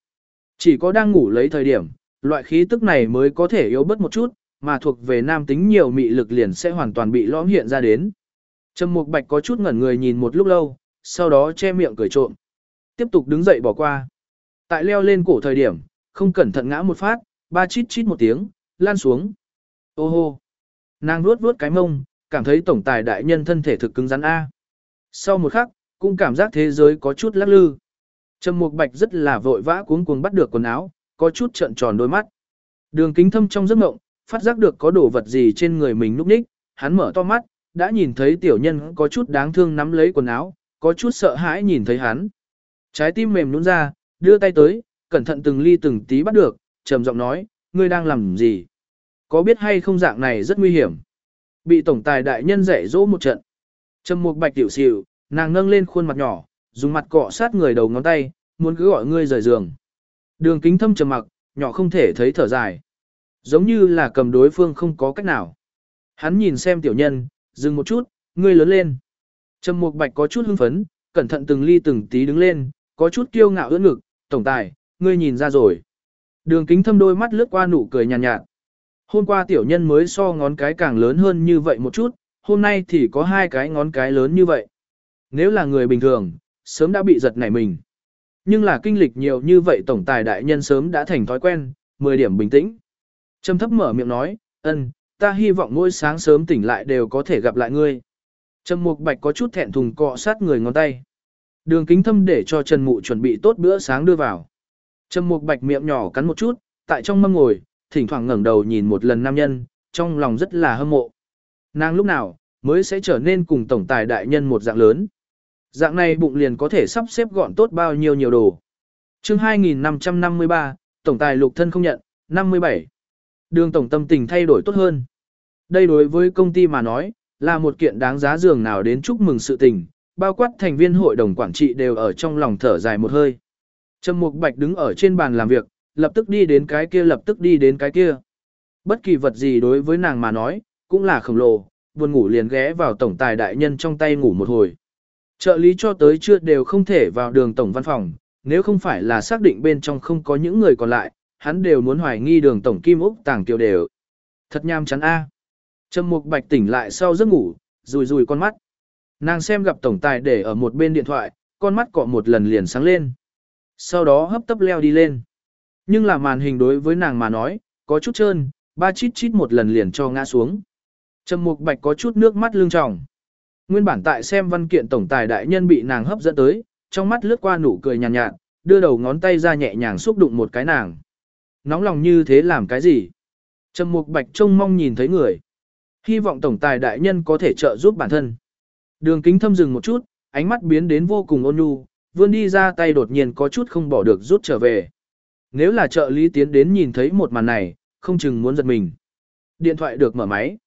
A: Chỉ có đang ngủ lấy thời điểm, loại khí tức này mới có thể yếu bớt một chút, mà thuộc về nam tính nhiều mị lực liền sẽ hoàn toàn bị lõm hiện ra đến. Trầm Mục Bạch có chút ngẩn người nhìn một lúc lâu, sau đó che miệng cười trộm. Tiếp tục đứng dậy bỏ qua. Tại leo lên cổ thời điểm, không cẩn thận ngã một phát, ba chít chít một tiếng, lan xuống. Ô hô. Nàng ruốt ruốt cái mông, cảm thấy tổng tài đại nhân thân thể thực cứng rắn A. Sau một khắc, cũng cảm giác thế giới có chút lắc lư. Trầm Mục Bạch rất là vội vã cuống cuồng bắt được quần áo, có chút trợn tròn đôi mắt. Đường kính thâm trong giấc mộng, phát giác được có đồ vật gì trên người mình núp ních, hắn mở to mắt, đã nhìn thấy tiểu nhân có chút đáng thương nắm lấy quần áo, có chút sợ hãi nhìn thấy hắn. Trái tim mềm nhũn ra, đưa tay tới, cẩn thận từng ly từng tí bắt được, trầm giọng nói, ngươi đang làm gì? Có biết hay không dạng này rất nguy hiểm. Bị tổng tài đại nhân dạy dỗ một trận. Trầm mục bạch tiểu xỉu, nàng nâng lên khuôn mặt nhỏ, dùng mặt cọ sát người đầu ngón tay, muốn cứ gọi ngươi rời giường. Đường kính thâm trầm mặc, nhỏ không thể thấy thở dài. Giống như là cầm đối phương không có cách nào. Hắn nhìn xem tiểu nhân, dừng một chút, ngươi lớn lên. Trầm mục bạch có chút hưng phấn, cẩn thận từng ly từng tí đứng lên, có chút kiêu ngạo ưỡn ngực, tổng tài, ngươi nhìn ra rồi. Đường kính thâm đôi mắt lướt qua nụ cười nhàn nhạt, nhạt. Hôm qua tiểu nhân mới so ngón cái càng lớn hơn như vậy một chút, hôm nay thì có hai cái ngón cái lớn như vậy. Nếu là người bình thường, sớm đã bị giật nảy mình. Nhưng là kinh lịch nhiều như vậy tổng tài đại nhân sớm đã thành thói quen, 10 điểm bình tĩnh. Trầm thấp mở miệng nói, ân, ta hy vọng mỗi sáng sớm tỉnh lại đều có thể gặp lại ngươi. Trầm mục bạch có chút thẹn thùng cọ sát người ngón tay. Đường kính thâm để cho Trần Mụ chuẩn bị tốt bữa sáng đưa vào. Trầm mục bạch miệng nhỏ cắn một chút, tại trong mâm ngồi, thỉnh thoảng ngẩng đầu nhìn một lần nam nhân, trong lòng rất là hâm mộ. Nàng lúc nào, mới sẽ trở nên cùng tổng tài đại nhân một dạng lớn. Dạng này bụng liền có thể sắp xếp gọn tốt bao nhiêu nhiều đồ. chương 2553, tổng tài lục thân không nhận, 57. Đường tổng tâm tình thay đổi tốt hơn. Đây đối với công ty mà nói, là một kiện đáng giá dường nào đến chúc mừng sự tình, bao quát thành viên hội đồng quản trị đều ở trong lòng thở dài một hơi. Trầm Mục Bạch đứng ở trên bàn làm việc, lập tức đi đến cái kia lập tức đi đến cái kia. Bất kỳ vật gì đối với nàng mà nói, cũng là khổng lồ, buồn ngủ liền ghé vào tổng tài đại nhân trong tay ngủ một hồi. Trợ lý cho tới chưa đều không thể vào đường tổng văn phòng, nếu không phải là xác định bên trong không có những người còn lại, hắn đều muốn hoài nghi đường tổng kim úc tàng tiểu đều. Thật nham chắn a. À. Trầm Mục Bạch tỉnh lại sau giấc ngủ, rùi rùi con mắt. Nàng xem gặp tổng tài để ở một bên điện thoại, con mắt cọ một lần liền sáng lên. Sau đó hấp tấp leo đi lên. Nhưng là màn hình đối với nàng mà nói, có chút trơn, ba chít chít một lần liền cho ngã xuống. Trầm Mục Bạch có chút nước mắt lưng tròng. Nguyên bản tại xem văn kiện tổng tài đại nhân bị nàng hấp dẫn tới, trong mắt lướt qua nụ cười nhàn nhạt, nhạt, đưa đầu ngón tay ra nhẹ nhàng xúc đụng một cái nàng. Nóng lòng như thế làm cái gì? Trầm Mục Bạch trông mong nhìn thấy người. Hy vọng tổng tài đại nhân có thể trợ giúp bản thân. Đường kính thâm dừng một chút, ánh mắt biến đến vô cùng ôn nhu, vươn đi ra tay đột nhiên có chút không bỏ được rút trở về. Nếu là trợ lý tiến đến nhìn thấy một màn này, không chừng muốn giật mình. Điện thoại được mở máy.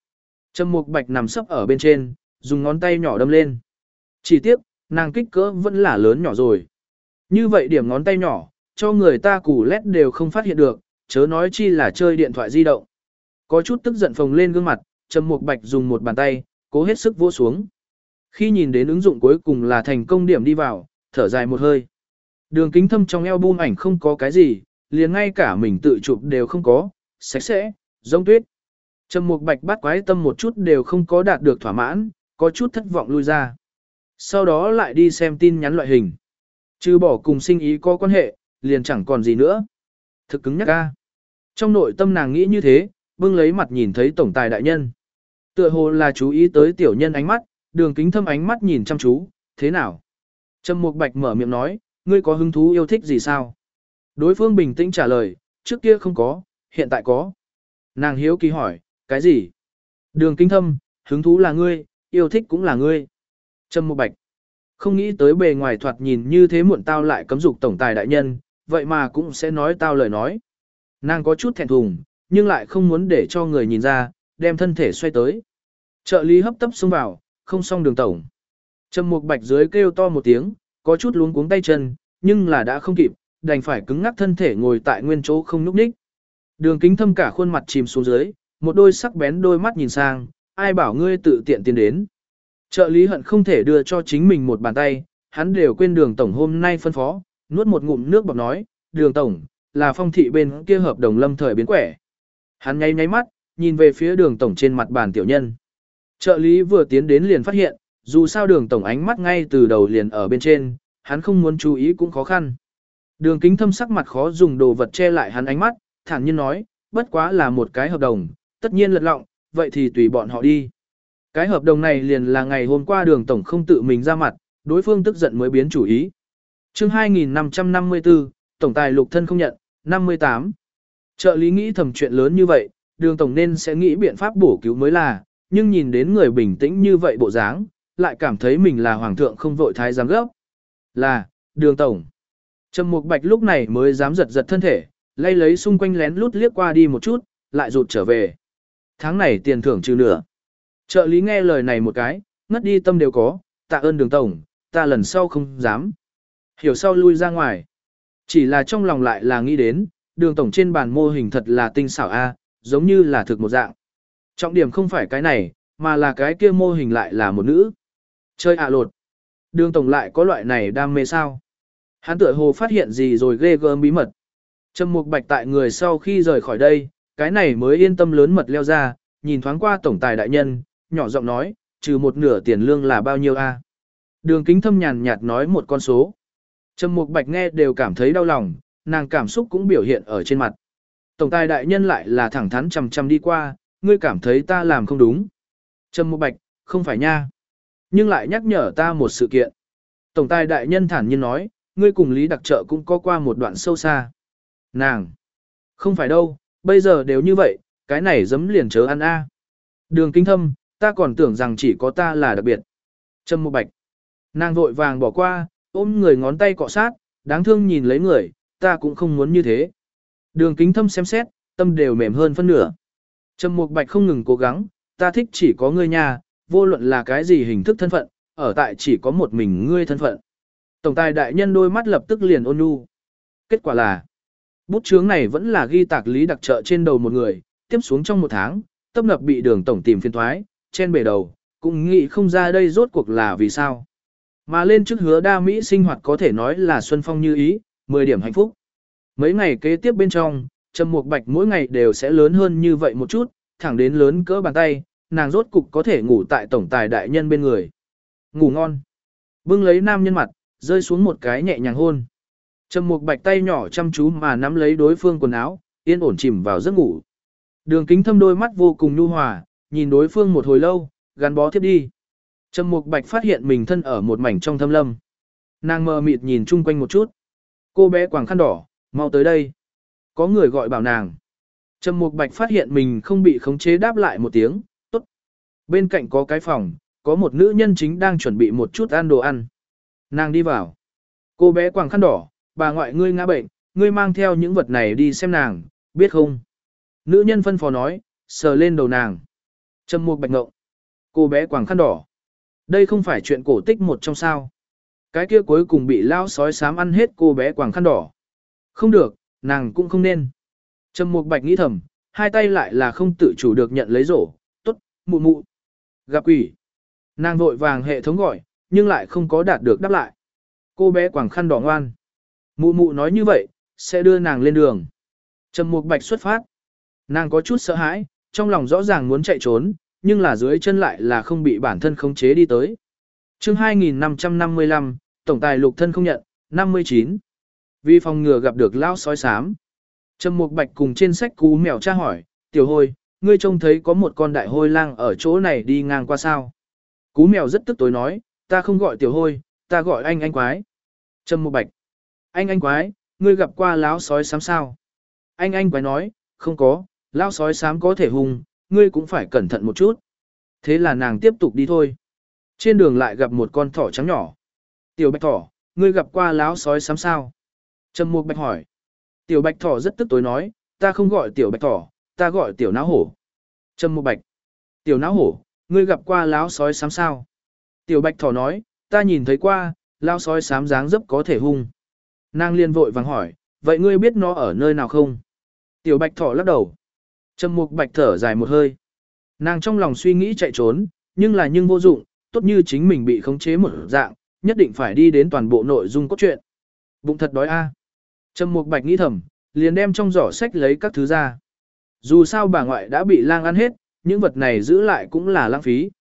A: Trầm Mục Bạch nằm sấp ở bên trên, dùng ngón tay nhỏ đâm lên. Chỉ tiếc, nàng kích cỡ vẫn là lớn nhỏ rồi. Như vậy điểm ngón tay nhỏ, cho người ta củ lét đều không phát hiện được, chớ nói chi là chơi điện thoại di động. Có chút tức giận phồng lên gương mặt, Trầm Mục Bạch dùng một bàn tay, cố hết sức vỗ xuống. Khi nhìn đến ứng dụng cuối cùng là thành công điểm đi vào, thở dài một hơi. Đường kính thâm trong album ảnh không có cái gì, liền ngay cả mình tự chụp đều không có, sạch sẽ, giống tuyết. Trầm Mục Bạch bắt quái tâm một chút đều không có đạt được thỏa mãn, có chút thất vọng lui ra. Sau đó lại đi xem tin nhắn loại hình. Trừ bỏ cùng sinh ý có quan hệ, liền chẳng còn gì nữa. Thực cứng nhắc ca. Trong nội tâm nàng nghĩ như thế, bưng lấy mặt nhìn thấy tổng tài đại nhân. Tựa hồ là chú ý tới tiểu nhân ánh mắt, đường kính thâm ánh mắt nhìn chăm chú, thế nào? Trầm Mục Bạch mở miệng nói, ngươi có hứng thú yêu thích gì sao? Đối phương bình tĩnh trả lời, trước kia không có, hiện tại có. Nàng hiếu kỳ hỏi, cái gì? Đường kính thâm, hứng thú là ngươi, yêu thích cũng là ngươi. Trâm Mục Bạch, không nghĩ tới bề ngoài thoạt nhìn như thế muộn tao lại cấm dục tổng tài đại nhân, vậy mà cũng sẽ nói tao lời nói. Nàng có chút thẹn thùng, nhưng lại không muốn để cho người nhìn ra, đem thân thể xoay tới. Trợ lý hấp tấp xông vào, không xong đường tổng. Trầm Mục Bạch dưới kêu to một tiếng, có chút luống cuống tay chân, nhưng là đã không kịp, đành phải cứng ngắc thân thể ngồi tại nguyên chỗ không nhúc nhích. Đường Kính Thâm cả khuôn mặt chìm xuống dưới, một đôi sắc bén đôi mắt nhìn sang, ai bảo ngươi tự tiện tiến đến. Trợ lý hận không thể đưa cho chính mình một bàn tay, hắn đều quên đường tổng hôm nay phân phó, nuốt một ngụm nước bọc nói, đường tổng, là phong thị bên kia hợp đồng lâm thời biến quẻ. Hắn nháy nháy mắt, nhìn về phía đường tổng trên mặt bàn tiểu nhân. Trợ lý vừa tiến đến liền phát hiện, dù sao đường tổng ánh mắt ngay từ đầu liền ở bên trên, hắn không muốn chú ý cũng khó khăn. Đường kính thâm sắc mặt khó dùng đồ vật che lại hắn ánh mắt, thản nhiên nói, bất quá là một cái hợp đồng, tất nhiên lật lọng, vậy thì tùy bọn họ đi. Cái hợp đồng này liền là ngày hôm qua đường tổng không tự mình ra mặt, đối phương tức giận mới biến chủ ý. chương 2554, tổng tài lục thân không nhận, 58. Trợ lý nghĩ thầm chuyện lớn như vậy, đường tổng nên sẽ nghĩ biện pháp bổ cứu mới là, nhưng nhìn đến người bình tĩnh như vậy bộ dáng, lại cảm thấy mình là hoàng thượng không vội thái giám gấp. Là, đường tổng. Trầm Mục Bạch lúc này mới dám giật giật thân thể, lay lấy xung quanh lén lút liếc qua đi một chút, lại rụt trở về. Tháng này tiền thưởng trừ nửa. Trợ lý nghe lời này một cái, ngất đi tâm đều có, tạ ơn đường tổng, ta lần sau không dám. Hiểu sau lui ra ngoài. Chỉ là trong lòng lại là nghĩ đến, đường tổng trên bàn mô hình thật là tinh xảo a, giống như là thực một dạng. Trọng điểm không phải cái này, mà là cái kia mô hình lại là một nữ. Chơi ạ à lột. Đường tổng lại có loại này đam mê sao? Hắn tựa hồ phát hiện gì rồi ghê gớm bí mật. Trầm Mục Bạch tại người sau khi rời khỏi đây, cái này mới yên tâm lớn mật leo ra, nhìn thoáng qua tổng tài đại nhân, nhỏ giọng nói, trừ một nửa tiền lương là bao nhiêu a? Đường Kính Thâm nhàn nhạt nói một con số. Trầm Mục Bạch nghe đều cảm thấy đau lòng, nàng cảm xúc cũng biểu hiện ở trên mặt. Tổng tài đại nhân lại là thẳng thắn chằm chằm đi qua, ngươi cảm thấy ta làm không đúng. Trầm Mục Bạch, không phải nha. Nhưng lại nhắc nhở ta một sự kiện. Tổng tài đại nhân thản nhiên nói, ngươi cùng Lý Đặc Trợ cũng có qua một đoạn sâu xa. Nàng, không phải đâu, bây giờ đều như vậy, cái này dấm liền chớ ăn a. Đường kinh thâm, ta còn tưởng rằng chỉ có ta là đặc biệt. Trầm một Bạch, nàng vội vàng bỏ qua, ôm người ngón tay cọ sát, đáng thương nhìn lấy người, ta cũng không muốn như thế. Đường kính thâm xem xét, tâm đều mềm hơn phân nửa. Trầm Mục Bạch không ngừng cố gắng, ta thích chỉ có ngươi nha, vô luận là cái gì hình thức thân phận, ở tại chỉ có một mình ngươi thân phận. Tổng tài đại nhân đôi mắt lập tức liền ôn nhu. Kết quả là, bút chướng này vẫn là ghi tạc lý đặc trợ trên đầu một người, tiếp xuống trong một tháng, tấp nập bị đường tổng tìm phiên thoái, trên bề đầu, cũng nghĩ không ra đây rốt cuộc là vì sao. Mà lên trước hứa đa Mỹ sinh hoạt có thể nói là xuân phong như ý, 10 điểm hạnh phúc. Mấy ngày kế tiếp bên trong, Trầm Mục Bạch mỗi ngày đều sẽ lớn hơn như vậy một chút, thẳng đến lớn cỡ bàn tay, nàng rốt cục có thể ngủ tại tổng tài đại nhân bên người. Ngủ ngon. Bưng lấy nam nhân mặt, rơi xuống một cái nhẹ nhàng hôn. Trầm Mục Bạch tay nhỏ chăm chú mà nắm lấy đối phương quần áo, yên ổn chìm vào giấc ngủ. Đường Kính Thâm đôi mắt vô cùng nhu hòa, nhìn đối phương một hồi lâu, gắn bó tiếp đi. Trầm Mục Bạch phát hiện mình thân ở một mảnh trong thâm lâm. Nàng mờ mịt nhìn chung quanh một chút. Cô bé quàng khăn đỏ, mau tới đây. Có người gọi bảo nàng. Trầm Mục Bạch phát hiện mình không bị khống chế đáp lại một tiếng, tốt. Bên cạnh có cái phòng, có một nữ nhân chính đang chuẩn bị một chút ăn đồ ăn. Nàng đi vào. Cô bé quàng khăn đỏ, bà ngoại ngươi ngã bệnh, ngươi mang theo những vật này đi xem nàng, biết không? Nữ nhân phân phó nói, sờ lên đầu nàng. Trầm Mục Bạch ngộng. Cô bé quàng khăn đỏ. Đây không phải chuyện cổ tích một trong sao. Cái kia cuối cùng bị lao sói sám ăn hết cô bé quàng khăn đỏ. Không được, nàng cũng không nên. Trầm Mục Bạch nghĩ thầm, hai tay lại là không tự chủ được nhận lấy rổ, tốt, mụ mụ. Gặp quỷ. Nàng vội vàng hệ thống gọi, nhưng lại không có đạt được đáp lại. Cô bé quàng khăn đỏ ngoan. Mụ mụ nói như vậy, sẽ đưa nàng lên đường. Trầm Mục Bạch xuất phát. Nàng có chút sợ hãi, trong lòng rõ ràng muốn chạy trốn, nhưng là dưới chân lại là không bị bản thân khống chế đi tới. chương 2555, Tổng tài lục thân không nhận, 59. Vì phòng ngừa gặp được lão sói sám. Trầm Mục Bạch cùng trên sách cú mèo tra hỏi, tiểu hôi, ngươi trông thấy có một con đại hôi lang ở chỗ này đi ngang qua sao. Cú mèo rất tức tối nói, ta không gọi tiểu hôi, ta gọi anh anh quái. Trầm Mục Bạch, anh anh quái, ngươi gặp qua lão sói sám sao? Anh anh quái nói, không có, lão sói sám có thể hung, ngươi cũng phải cẩn thận một chút. Thế là nàng tiếp tục đi thôi. Trên đường lại gặp một con thỏ trắng nhỏ. Tiểu bạch thỏ, ngươi gặp qua lão sói sám sao? Trầm mục bạch hỏi. Tiểu bạch thỏ rất tức tối nói, ta không gọi tiểu bạch thỏ, ta gọi tiểu náo hổ. Trầm mục bạch. Tiểu náo hổ, ngươi gặp qua lão sói sám sao? Tiểu bạch thỏ nói, ta nhìn thấy qua, lão sói sám dáng dấp có thể hung. Nàng liền vội vàng hỏi, vậy ngươi biết nó ở nơi nào không? Tiểu bạch thỏ lắc đầu. Trầm mục bạch thở dài một hơi. Nàng trong lòng suy nghĩ chạy trốn, nhưng là nhưng vô dụng, tốt như chính mình bị khống chế một dạng, nhất định phải đi đến toàn bộ nội dung cốt truyện. Bụng thật đói a. Trầm mục bạch nghĩ thầm, liền đem trong giỏ sách lấy các thứ ra. Dù sao bà ngoại đã bị lang ăn hết, những vật này giữ lại cũng là lãng phí.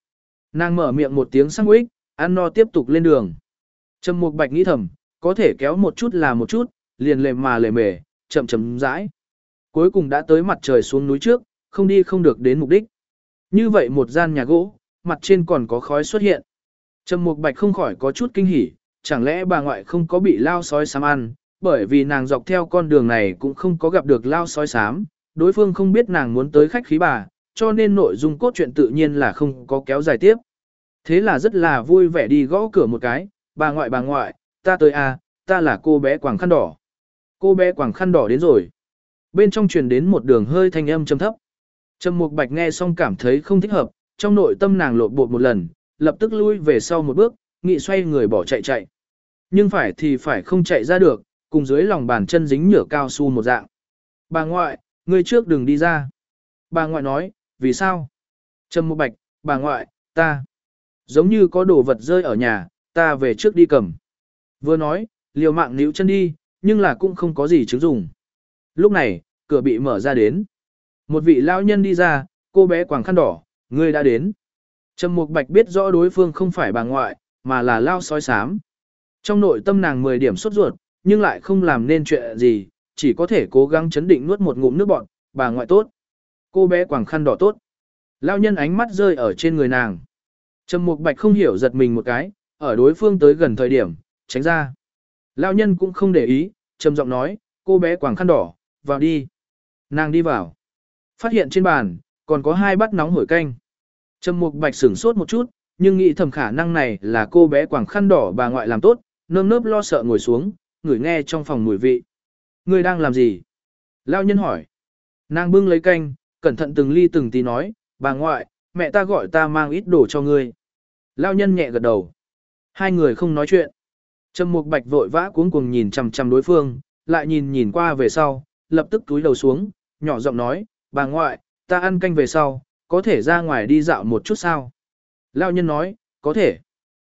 A: Nàng mở miệng một tiếng sang quýt, ăn no tiếp tục lên đường. Trầm mục bạch nghĩ thầm, có thể kéo một chút là một chút, liền lề mà lề mề, chậm chậm rãi. Cuối cùng đã tới mặt trời xuống núi trước, không đi không được đến mục đích. Như vậy một gian nhà gỗ, mặt trên còn có khói xuất hiện. Trầm Mục Bạch không khỏi có chút kinh hỉ, chẳng lẽ bà ngoại không có bị lao sói xám ăn, bởi vì nàng dọc theo con đường này cũng không có gặp được lao sói xám, đối phương không biết nàng muốn tới khách khí bà, cho nên nội dung cốt truyện tự nhiên là không có kéo dài tiếp. Thế là rất là vui vẻ đi gõ cửa một cái, bà ngoại bà ngoại, ta tới à, ta là cô bé quàng khăn đỏ. Cô bé quàng khăn đỏ đến rồi. Bên trong truyền đến một đường hơi thanh âm trầm thấp. Trầm Mục Bạch nghe xong cảm thấy không thích hợp, trong nội tâm nàng lộn bột một lần, lập tức lui về sau một bước, nghị xoay người bỏ chạy chạy. Nhưng phải thì phải không chạy ra được, cùng dưới lòng bàn chân dính nhựa cao su một dạng. Bà ngoại, ngươi trước đừng đi ra. Bà ngoại nói, vì sao? Trầm Mục Bạch, bà ngoại, ta. Giống như có đồ vật rơi ở nhà, ta về trước đi cầm. Vừa nói, liều mạng níu chân đi, nhưng là cũng không có gì chứng dùng. Lúc này, cửa bị mở ra đến. Một vị lão nhân đi ra, cô bé quàng khăn đỏ, ngươi đã đến. Trầm Mục Bạch biết rõ đối phương không phải bà ngoại, mà là lao sói sám. Trong nội tâm nàng 10 điểm sốt ruột, nhưng lại không làm nên chuyện gì, chỉ có thể cố gắng chấn định nuốt một ngụm nước bọt, bà ngoại tốt. Cô bé quàng khăn đỏ tốt. Lão nhân ánh mắt rơi ở trên người nàng. Trầm Mục Bạch không hiểu giật mình một cái, ở đối phương tới gần thời điểm, tránh ra. Lão nhân cũng không để ý, trầm giọng nói, cô bé quàng khăn đỏ, vào đi. Nàng đi vào. Phát hiện trên bàn, còn có hai bát nóng hổi canh. Trầm Mục Bạch sửng sốt một chút, nhưng nghĩ thầm khả năng này là cô bé quàng khăn đỏ bà ngoại làm tốt, nơm nớp lo sợ ngồi xuống, ngửi nghe trong phòng mùi vị. Người đang làm gì? Lao nhân hỏi. Nàng bưng lấy canh, cẩn thận từng ly từng tí nói, bà ngoại, mẹ ta gọi ta mang ít đồ cho ngươi. Lao nhân nhẹ gật đầu. Hai người không nói chuyện. Trầm Mục Bạch vội vã cuống cuồng nhìn chằm chằm đối phương, lại nhìn nhìn qua về sau, lập tức túi đầu xuống, nhỏ giọng nói, bà ngoại, ta ăn canh về sau, có thể ra ngoài đi dạo một chút sao? Lão nhân nói, có thể.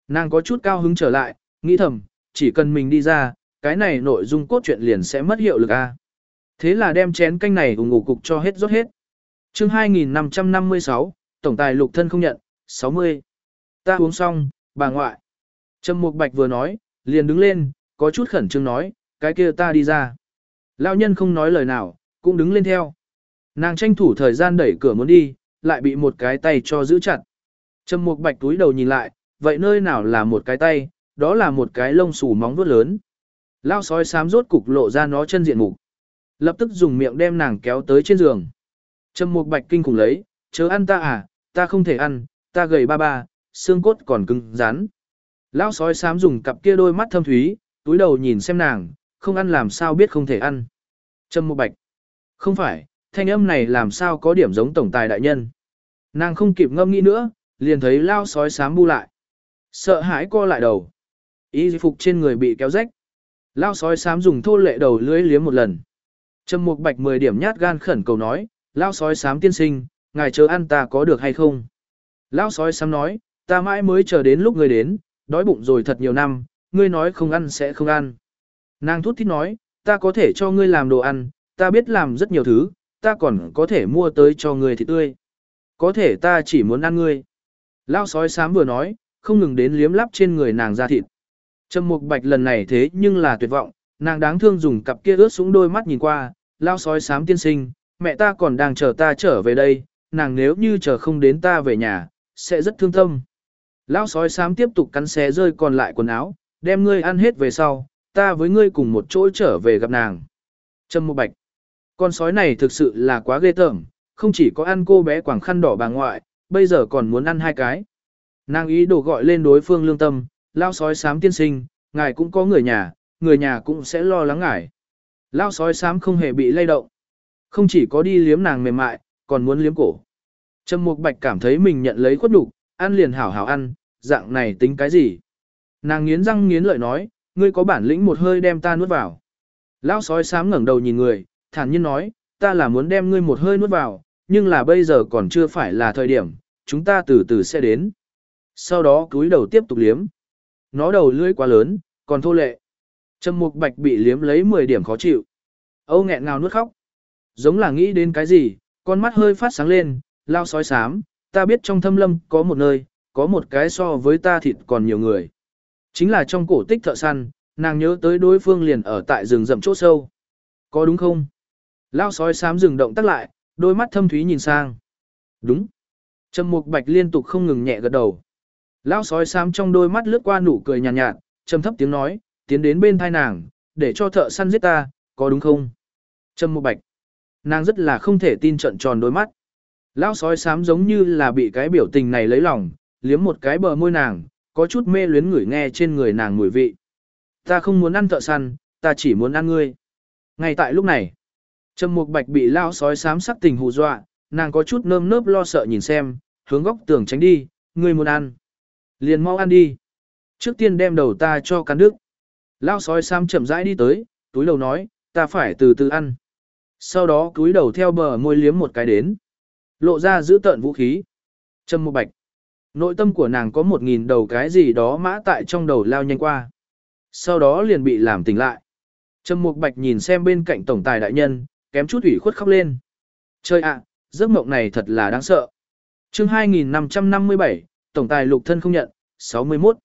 A: Nàng có chút cao hứng trở lại, nghĩ thầm, chỉ cần mình đi ra, cái này nội dung cốt truyện liền sẽ mất hiệu lực a. Thế là đem chén canh này ủng ngủ cục cho hết rót hết. chương 2556, Tổng tài lục thân không nhận, 60. Ta uống xong, bà ngoại. Trầm Mục Bạch vừa nói, liền đứng lên, có chút khẩn trương nói, cái kia ta đi ra. Lão nhân không nói lời nào, cũng đứng lên theo. Nàng tranh thủ thời gian đẩy cửa muốn đi, lại bị một cái tay cho giữ chặt. Trầm Mục Bạch túi đầu nhìn lại, vậy nơi nào là một cái tay, đó là một cái lông xù móng vuốt lớn. Lao sói xám rốt cục lộ ra nó chân diện mục. Lập tức dùng miệng đem nàng kéo tới trên giường. Trầm Mục Bạch kinh khủng lấy, chớ ăn ta à, ta không thể ăn, ta gầy ba ba, xương cốt còn cứng rắn. Lão sói xám dùng cặp kia đôi mắt thâm thúy, túi đầu nhìn xem nàng, không ăn làm sao biết không thể ăn. Trâm Mục Bạch. Không phải, thanh âm này làm sao có điểm giống tổng tài đại nhân. Nàng không kịp ngâm nghĩ nữa, liền thấy lao sói xám bu lại. Sợ hãi co lại đầu. Y phục trên người bị kéo rách. Lao sói xám dùng thô lệ đầu lưỡi liếm một lần. Trầm Mục Bạch 10 điểm nhát gan khẩn cầu nói, lao sói xám tiên sinh, ngài chờ ăn ta có được hay không? Lao sói xám nói, ta mãi mới chờ đến lúc người đến, đói bụng rồi thật nhiều năm, ngươi nói không ăn sẽ không ăn. Nàng thút thít nói, ta có thể cho ngươi làm đồ ăn, ta biết làm rất nhiều thứ, ta còn có thể mua tới cho ngươi thịt tươi. Có thể ta chỉ muốn ăn ngươi. Lao sói sám vừa nói, không ngừng đến liếm lắp trên người nàng ra thịt. Trầm mục bạch lần này thế nhưng là tuyệt vọng, nàng đáng thương dùng cặp kia ướt súng đôi mắt nhìn qua, lao sói sám tiên sinh, mẹ ta còn đang chờ ta trở về đây, nàng nếu như chờ không đến ta về nhà, sẽ rất thương tâm. Lão sói xám tiếp tục cắn xé rơi còn lại quần áo, đem ngươi ăn hết về sau, ta với ngươi cùng một chỗ trở về gặp nàng. Trâm Mộ Bạch. Con sói này thực sự là quá ghê tởm, không chỉ có ăn cô bé quảng khăn đỏ bà ngoại, bây giờ còn muốn ăn hai cái. Nàng ý đồ gọi lên đối phương lương tâm, lao sói xám tiên sinh, ngài cũng có người nhà, người nhà cũng sẽ lo lắng ngài. Lao sói xám không hề bị lay động. Không chỉ có đi liếm nàng mềm mại, còn muốn liếm cổ. Trâm Mục Bạch cảm thấy mình nhận lấy khuất đủ ăn liền hảo hảo ăn, dạng này tính cái gì? Nàng nghiến răng nghiến lợi nói, ngươi có bản lĩnh một hơi đem ta nuốt vào. Lão sói xám ngẩng đầu nhìn người, thản nhiên nói, ta là muốn đem ngươi một hơi nuốt vào, nhưng là bây giờ còn chưa phải là thời điểm, chúng ta từ từ sẽ đến. Sau đó cúi đầu tiếp tục liếm. Nó đầu lưỡi quá lớn, còn thô lệ. Trầm mục bạch bị liếm lấy 10 điểm khó chịu. Âu nghẹn ngào nuốt khóc. Giống là nghĩ đến cái gì, con mắt hơi phát sáng lên, lao sói xám, ta biết trong thâm lâm có một nơi, có một cái so với ta thịt còn nhiều người. Chính là trong cổ tích thợ săn, nàng nhớ tới đối phương liền ở tại rừng rậm chỗ sâu. Có đúng không? Lao sói xám rừng động tắt lại, đôi mắt thâm thúy nhìn sang. Đúng. Trầm mục bạch liên tục không ngừng nhẹ gật đầu. Lao sói xám trong đôi mắt lướt qua nụ cười nhàn nhạt, nhạt, trầm thấp tiếng nói, tiến đến bên thai nàng, để cho thợ săn giết ta, có đúng không? Trầm mục bạch. Nàng rất là không thể tin trận tròn đôi mắt. Lão sói xám giống như là bị cái biểu tình này lấy lòng, liếm một cái bờ môi nàng, có chút mê luyến ngửi nghe trên người nàng mùi vị. Ta không muốn ăn thợ săn, ta chỉ muốn ăn ngươi. Ngay tại lúc này, Trầm Mục Bạch bị lão sói xám sắc tình hù dọa, nàng có chút nơm nớp lo sợ nhìn xem, hướng góc tường tránh đi, ngươi muốn ăn. Liền mau ăn đi. Trước tiên đem đầu ta cho cắn đức. Lão sói xám chậm rãi đi tới, túi đầu nói, ta phải từ từ ăn. Sau đó túi đầu theo bờ môi liếm một cái đến. Lộ ra giữ tợn vũ khí. Trâm Mục Bạch. Nội tâm của nàng có một nghìn đầu cái gì đó mã tại trong đầu lao nhanh qua. Sau đó liền bị làm tỉnh lại. Trâm Mục Bạch nhìn xem bên cạnh tổng tài đại nhân, kém chút ủy khuất khóc lên. Chơi ạ, giấc mộng này thật là đáng sợ. Chương 2557, tổng tài lục thân không nhận, 61.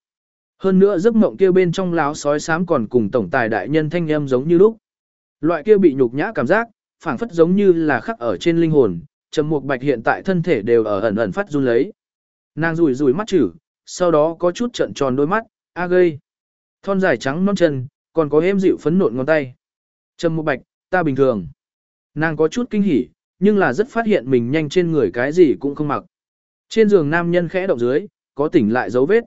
A: Hơn nữa giấc mộng kia bên trong láo sói xám còn cùng tổng tài đại nhân thanh âm giống như lúc. Loại kia bị nhục nhã cảm giác, phảng phất giống như là khắc ở trên linh hồn, Trầm Mục Bạch hiện tại thân thể đều ở ẩn ẩn phát run lấy. Nàng rủi rủi mắt chữ, sau đó có chút trận tròn đôi mắt, a gây. Thon dài trắng non chân, còn có êm dịu phấn nộn ngón tay. Trầm Mục Bạch, ta bình thường. Nàng có chút kinh hỉ, nhưng là rất phát hiện mình nhanh trên người cái gì cũng không mặc. Trên giường nam nhân khẽ động dưới, có tỉnh lại dấu vết.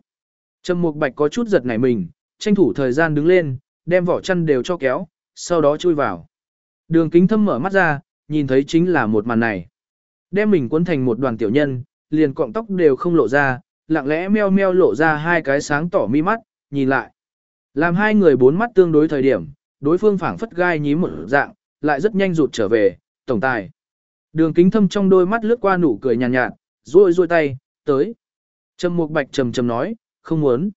A: Trầm Mục Bạch có chút giật nảy mình, tranh thủ thời gian đứng lên, đem vỏ chăn đều cho kéo, sau đó chui vào. Đường kính thâm mở mắt ra, nhìn thấy chính là một màn này. Đem mình cuốn thành một đoàn tiểu nhân, liền cọng tóc đều không lộ ra, lặng lẽ meo meo lộ ra hai cái sáng tỏ mi mắt, nhìn lại. Làm hai người bốn mắt tương đối thời điểm, đối phương phảng phất gai nhím một dạng, lại rất nhanh rụt trở về, tổng tài. Đường kính thâm trong đôi mắt lướt qua nụ cười nhàn nhạt, nhạt, ruôi ruôi tay, tới. Trầm Mục Bạch trầm trầm nói, không muốn.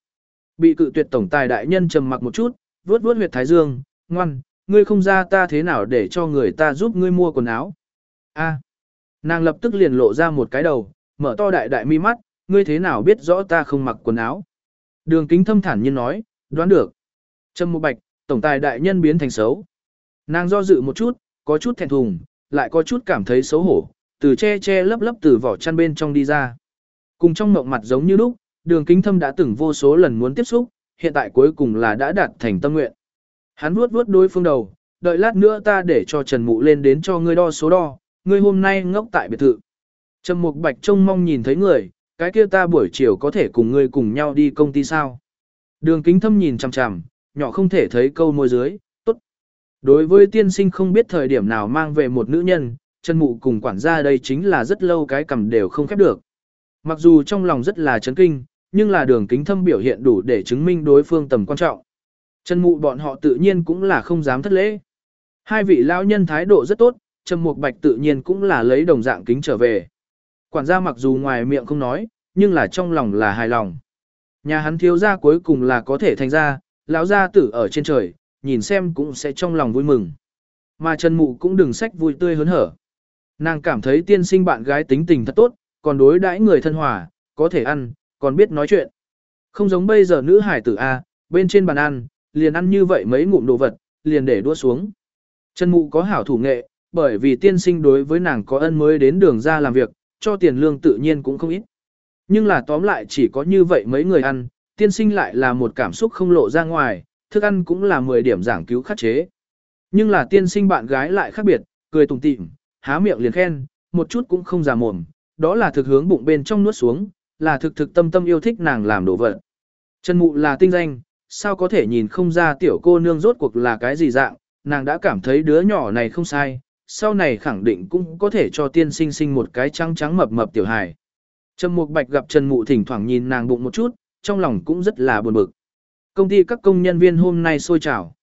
A: Bị cự tuyệt tổng tài đại nhân trầm mặc một chút, vuốt vuốt huyệt thái dương, ngoan, ngươi không ra ta thế nào để cho người ta giúp ngươi mua quần áo. A. Nàng lập tức liền lộ ra một cái đầu, mở to đại đại mi mắt, ngươi thế nào biết rõ ta không mặc quần áo. Đường kính thâm thản nhiên nói, đoán được. Trâm Mục Bạch, tổng tài đại nhân biến thành xấu. Nàng do dự một chút, có chút thẹn thùng, lại có chút cảm thấy xấu hổ, từ che che lấp lấp từ vỏ chăn bên trong đi ra. Cùng trong mộng mặt giống như lúc, đường kính thâm đã từng vô số lần muốn tiếp xúc, hiện tại cuối cùng là đã đạt thành tâm nguyện. Hắn vuốt vuốt đối phương đầu, đợi lát nữa ta để cho Trần Mụ lên đến cho ngươi đo số đo, ngươi hôm nay ngốc tại biệt thự. Trầm Mục Bạch trông mong nhìn thấy người, cái kia ta buổi chiều có thể cùng ngươi cùng nhau đi công ty sao? Đường kính thâm nhìn chằm chằm, nhỏ không thể thấy câu môi dưới, tốt. Đối với tiên sinh không biết thời điểm nào mang về một nữ nhân, Trần Mụ cùng quản gia đây chính là rất lâu cái cầm đều không khép được. Mặc dù trong lòng rất là chấn kinh, nhưng là đường kính thâm biểu hiện đủ để chứng minh đối phương tầm quan trọng. Trần Mụ bọn họ tự nhiên cũng là không dám thất lễ. Hai vị lão nhân thái độ rất tốt, Trầm Mục Bạch tự nhiên cũng là lấy đồng dạng kính trở về. Quản gia mặc dù ngoài miệng không nói, nhưng là trong lòng là hài lòng. Nhà hắn thiếu gia cuối cùng là có thể thành ra, lão gia tử ở trên trời, nhìn xem cũng sẽ trong lòng vui mừng. Mà Trần Mụ cũng đừng sách vui tươi hớn hở. Nàng cảm thấy tiên sinh bạn gái tính tình thật tốt, còn đối đãi người thân hòa, có thể ăn, còn biết nói chuyện. Không giống bây giờ nữ hải tử A, bên trên bàn ăn, liền ăn như vậy mấy ngụm đồ vật, liền để đua xuống. Trần Mụ có hảo thủ nghệ, bởi vì tiên sinh đối với nàng có ân mới đến đường ra làm việc, cho tiền lương tự nhiên cũng không ít. Nhưng là tóm lại chỉ có như vậy mấy người ăn, tiên sinh lại là một cảm xúc không lộ ra ngoài, thức ăn cũng là 10 điểm giảng cứu khắc chế. Nhưng là tiên sinh bạn gái lại khác biệt, cười tùng tịm, há miệng liền khen, một chút cũng không già mồm, đó là thực hướng bụng bên trong nuốt xuống, là thực thực tâm tâm yêu thích nàng làm đồ vật. Trần Mụ là tinh danh, sao có thể nhìn không ra tiểu cô nương rốt cuộc là cái gì dạng, nàng đã cảm thấy đứa nhỏ này không sai, sau này khẳng định cũng có thể cho tiên sinh sinh một cái trắng trắng mập mập tiểu hài. Trầm Mục Bạch gặp Trần Mụ thỉnh thoảng nhìn nàng bụng một chút, trong lòng cũng rất là buồn bực. Công ty các công nhân viên hôm nay sôi trào.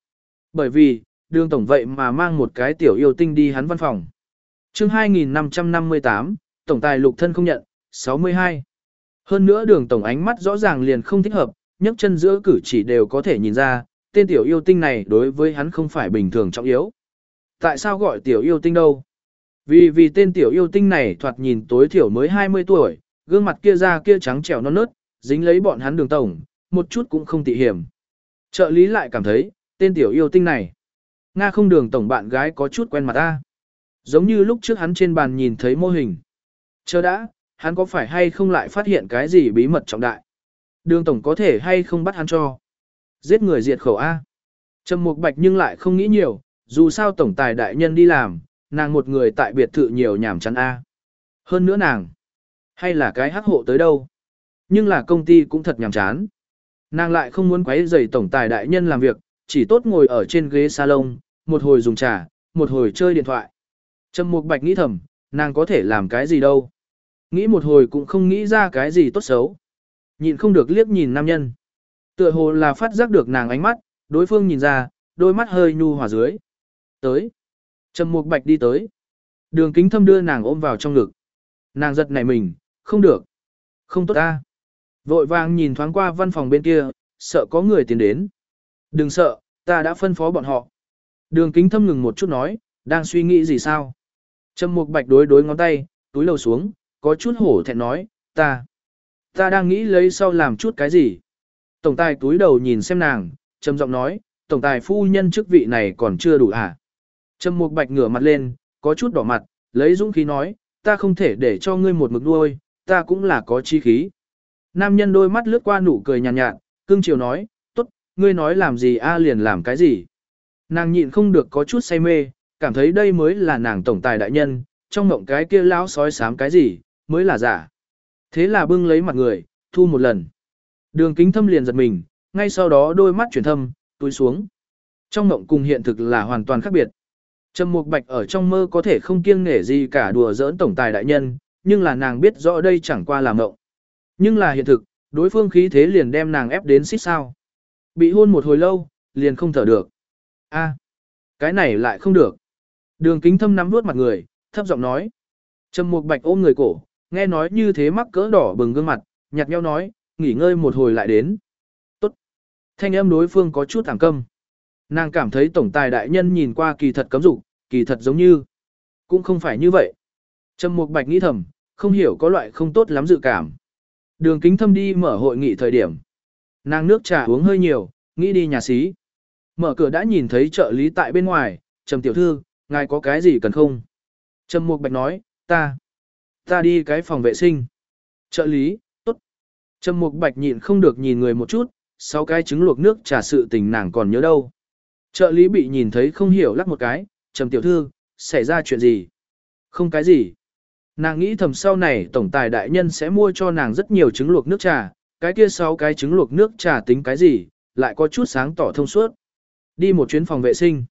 A: Bởi vì, đường tổng vậy mà mang một cái tiểu yêu tinh đi hắn văn phòng. chương 2558, tổng tài lục thân không nhận, 62. Hơn nữa đường tổng ánh mắt rõ ràng liền không thích hợp, nhấc chân giữa cử chỉ đều có thể nhìn ra, tên tiểu yêu tinh này đối với hắn không phải bình thường trọng yếu. Tại sao gọi tiểu yêu tinh đâu? Vì vì tên tiểu yêu tinh này thoạt nhìn tối thiểu mới 20 tuổi, gương mặt kia da kia trắng trẻo non nớt, dính lấy bọn hắn đường tổng, một chút cũng không tị hiểm. Trợ lý lại cảm thấy, tên tiểu yêu tinh này. Nga không đường tổng bạn gái có chút quen mặt ta. Giống như lúc trước hắn trên bàn nhìn thấy mô hình. Chờ đã, hắn có phải hay không lại phát hiện cái gì bí mật trọng đại? Đường tổng có thể hay không bắt hắn cho? Giết người diệt khẩu A. Trầm Mục Bạch nhưng lại không nghĩ nhiều, dù sao tổng tài đại nhân đi làm, nàng một người tại biệt thự nhiều nhảm chán A. Hơn nữa nàng, hay là cái hắc hộ tới đâu. Nhưng là công ty cũng thật nhàm chán. Nàng lại không muốn quấy rầy tổng tài đại nhân làm việc, chỉ tốt ngồi ở trên ghế salon, một hồi dùng trà, một hồi chơi điện thoại. Trầm Mục Bạch nghĩ thầm, nàng có thể làm cái gì đâu. Nghĩ một hồi cũng không nghĩ ra cái gì tốt xấu. Nhìn không được liếc nhìn nam nhân. Tựa hồ là phát giác được nàng ánh mắt, đối phương nhìn ra, đôi mắt hơi nhu hòa dưới. Tới. Trầm Mục Bạch đi tới. Đường kính thâm đưa nàng ôm vào trong ngực. Nàng giật nảy mình, không được. Không tốt ta. Vội vàng nhìn thoáng qua văn phòng bên kia, sợ có người tiến đến. Đừng sợ, ta đã phân phó bọn họ. Đường kính thâm ngừng một chút nói, đang suy nghĩ gì sao? Trầm Mục Bạch đối đối ngón tay, túi lầu xuống, có chút hổ thẹn nói, ta, ta đang nghĩ lấy sau làm chút cái gì. Tổng tài túi đầu nhìn xem nàng, trầm giọng nói, tổng tài phu nhân chức vị này còn chưa đủ à. Trầm Mục Bạch ngửa mặt lên, có chút đỏ mặt, lấy dũng khí nói, ta không thể để cho ngươi một mực nuôi, ta cũng là có chi khí. Nam nhân đôi mắt lướt qua nụ cười nhàn nhạt, nhạt, cưng chiều nói, tốt, ngươi nói làm gì a liền làm cái gì. Nàng nhịn không được có chút say mê, cảm thấy đây mới là nàng tổng tài đại nhân, trong mộng cái kia lão sói sám cái gì, mới là giả. Thế là bưng lấy mặt người, thu một lần. Đường kính thâm liền giật mình, ngay sau đó đôi mắt chuyển thâm, túi xuống. Trong mộng cùng hiện thực là hoàn toàn khác biệt. Trầm Mục Bạch ở trong mơ có thể không kiêng nể gì cả đùa giỡn tổng tài đại nhân, nhưng là nàng biết rõ đây chẳng qua là mộng. Nhưng là hiện thực, đối phương khí thế liền đem nàng ép đến xít sao. Bị hôn một hồi lâu, liền không thở được. a cái này lại không được. Đường kính thâm nắm vuốt mặt người, thấp giọng nói. Trầm Mục Bạch ôm người cổ, nghe nói như thế mắc cỡ đỏ bừng gương mặt, nhạt nhẽo nói, nghỉ ngơi một hồi lại đến. Tốt. Thanh âm đối phương có chút thẳng câm. Nàng cảm thấy tổng tài đại nhân nhìn qua kỳ thật cấm dục, kỳ thật giống như. Cũng không phải như vậy. Trầm Mục Bạch nghĩ thầm, không hiểu có loại không tốt lắm dự cảm. Đường kính thâm đi mở hội nghị thời điểm. Nàng nước trà uống hơi nhiều, nghĩ đi nhà xí. Mở cửa đã nhìn thấy trợ lý tại bên ngoài, Trầm tiểu thư, ngài có cái gì cần không? Trầm Mục Bạch nói, ta, ta đi cái phòng vệ sinh. Trợ lý, tốt. Trầm Mục Bạch nhịn không được nhìn người một chút, sau cái trứng luộc nước trà sự tình nàng còn nhớ đâu. Trợ lý bị nhìn thấy không hiểu lắc một cái, Trầm tiểu thư, xảy ra chuyện gì? Không cái gì. Nàng nghĩ thầm sau này tổng tài đại nhân sẽ mua cho nàng rất nhiều trứng luộc nước trà, cái kia sáu cái trứng luộc nước trà tính cái gì, lại có chút sáng tỏ thông suốt. Đi một chuyến phòng vệ sinh.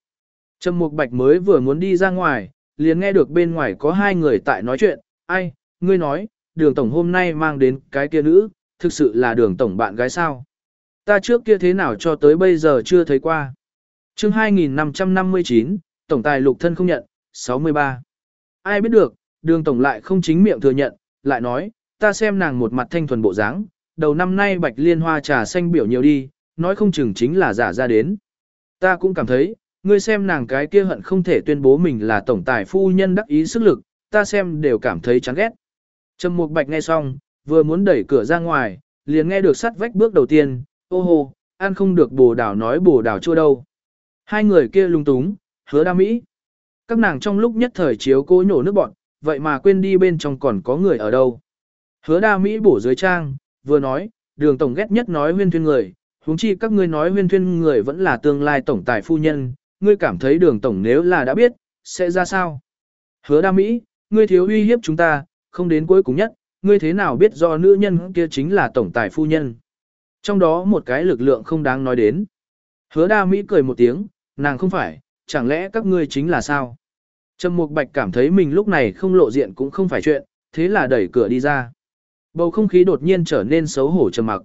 A: Trầm Mục Bạch mới vừa muốn đi ra ngoài, liền nghe được bên ngoài có hai người tại nói chuyện, ai, ngươi nói, đường tổng hôm nay mang đến cái kia nữ, thực sự là đường tổng bạn gái sao? Ta trước kia thế nào cho tới bây giờ chưa thấy qua chương 2559, tổng tài lục thân không nhận, 63. Ai biết được, đường tổng lại không chính miệng thừa nhận, lại nói, ta xem nàng một mặt thanh thuần bộ dáng, đầu năm nay bạch liên hoa trà xanh biểu nhiều đi, nói không chừng chính là giả ra đến. Ta cũng cảm thấy, ngươi xem nàng cái kia hận không thể tuyên bố mình là tổng tài phu nhân đắc ý sức lực, ta xem đều cảm thấy chán ghét. Trầm Mục Bạch nghe xong, vừa muốn đẩy cửa ra ngoài, liền nghe được sắt vách bước đầu tiên, ô hô, ăn không được bồ đào nói bồ đào chua đâu. Hai người kia lung túng, hứa đa mỹ. Các nàng trong lúc nhất thời chiếu cố nhổ nước bọn, vậy mà quên đi bên trong còn có người ở đâu. Hứa đa mỹ bổ dưới trang, vừa nói, đường tổng ghét nhất nói huyên thuyên người, huống chi các ngươi nói huyên thuyên người vẫn là tương lai tổng tài phu nhân, ngươi cảm thấy đường tổng nếu là đã biết, sẽ ra sao? Hứa đa Mỹ, ngươi thiếu uy hiếp chúng ta, không đến cuối cùng nhất, ngươi thế nào biết do nữ nhân kia chính là tổng tài phu nhân? Trong đó một cái lực lượng không đáng nói đến. Hứa đa Mỹ cười một tiếng, nàng không phải, chẳng lẽ các ngươi chính là sao? Trầm Mục Bạch cảm thấy mình lúc này không lộ diện cũng không phải chuyện, thế là đẩy cửa đi ra. Bầu không khí đột nhiên trở nên xấu hổ trầm mặc.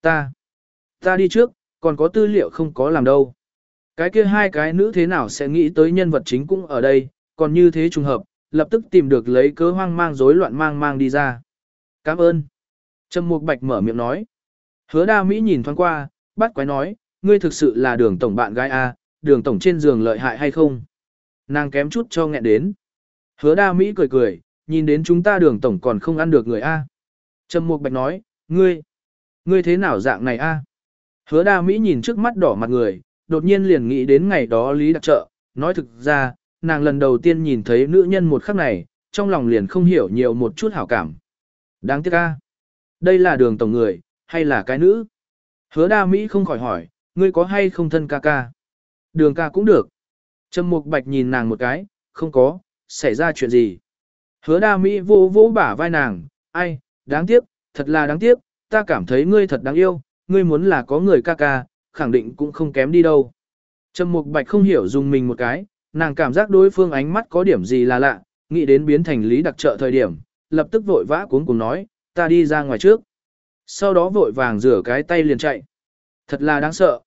A: Ta, ta đi trước, còn có tư liệu không có làm đâu. Cái kia hai cái nữ thế nào sẽ nghĩ tới nhân vật chính cũng ở đây, còn như thế trùng hợp, lập tức tìm được lấy cớ hoang mang rối loạn mang mang đi ra. Cảm ơn. Trầm Mục Bạch mở miệng nói. Hứa đa Mỹ nhìn thoáng qua, bắt quái nói, ngươi thực sự là đường tổng bạn gái A, đường tổng trên giường lợi hại hay không? Nàng kém chút cho nghẹn đến. Hứa đa Mỹ cười cười, nhìn đến chúng ta đường tổng còn không ăn được người A. Trầm Mục Bạch nói, ngươi, ngươi thế nào dạng này A? Hứa đa Mỹ nhìn trước mắt đỏ mặt người, đột nhiên liền nghĩ đến ngày đó Lý Đặc Trợ, nói thực ra, nàng lần đầu tiên nhìn thấy nữ nhân một khắc này, trong lòng liền không hiểu nhiều một chút hảo cảm. Đáng tiếc a Đây là đường tổng người, hay là cái nữ? Hứa đa Mỹ không khỏi hỏi, ngươi có hay không thân ca ca? Đường ca cũng được. Trầm Mục Bạch nhìn nàng một cái, không có, xảy ra chuyện gì? Hứa đa Mỹ vô vô bả vai nàng, ai, đáng tiếc, thật là đáng tiếc, ta cảm thấy ngươi thật đáng yêu, ngươi muốn là có người ca ca, khẳng định cũng không kém đi đâu. Trầm Mục Bạch không hiểu dùng mình một cái, nàng cảm giác đối phương ánh mắt có điểm gì là lạ, nghĩ đến biến thành lý đặc trợ thời điểm, lập tức vội vã cuống cùng nói, ta đi ra ngoài trước. Sau đó vội vàng rửa cái tay liền chạy. Thật là đáng sợ.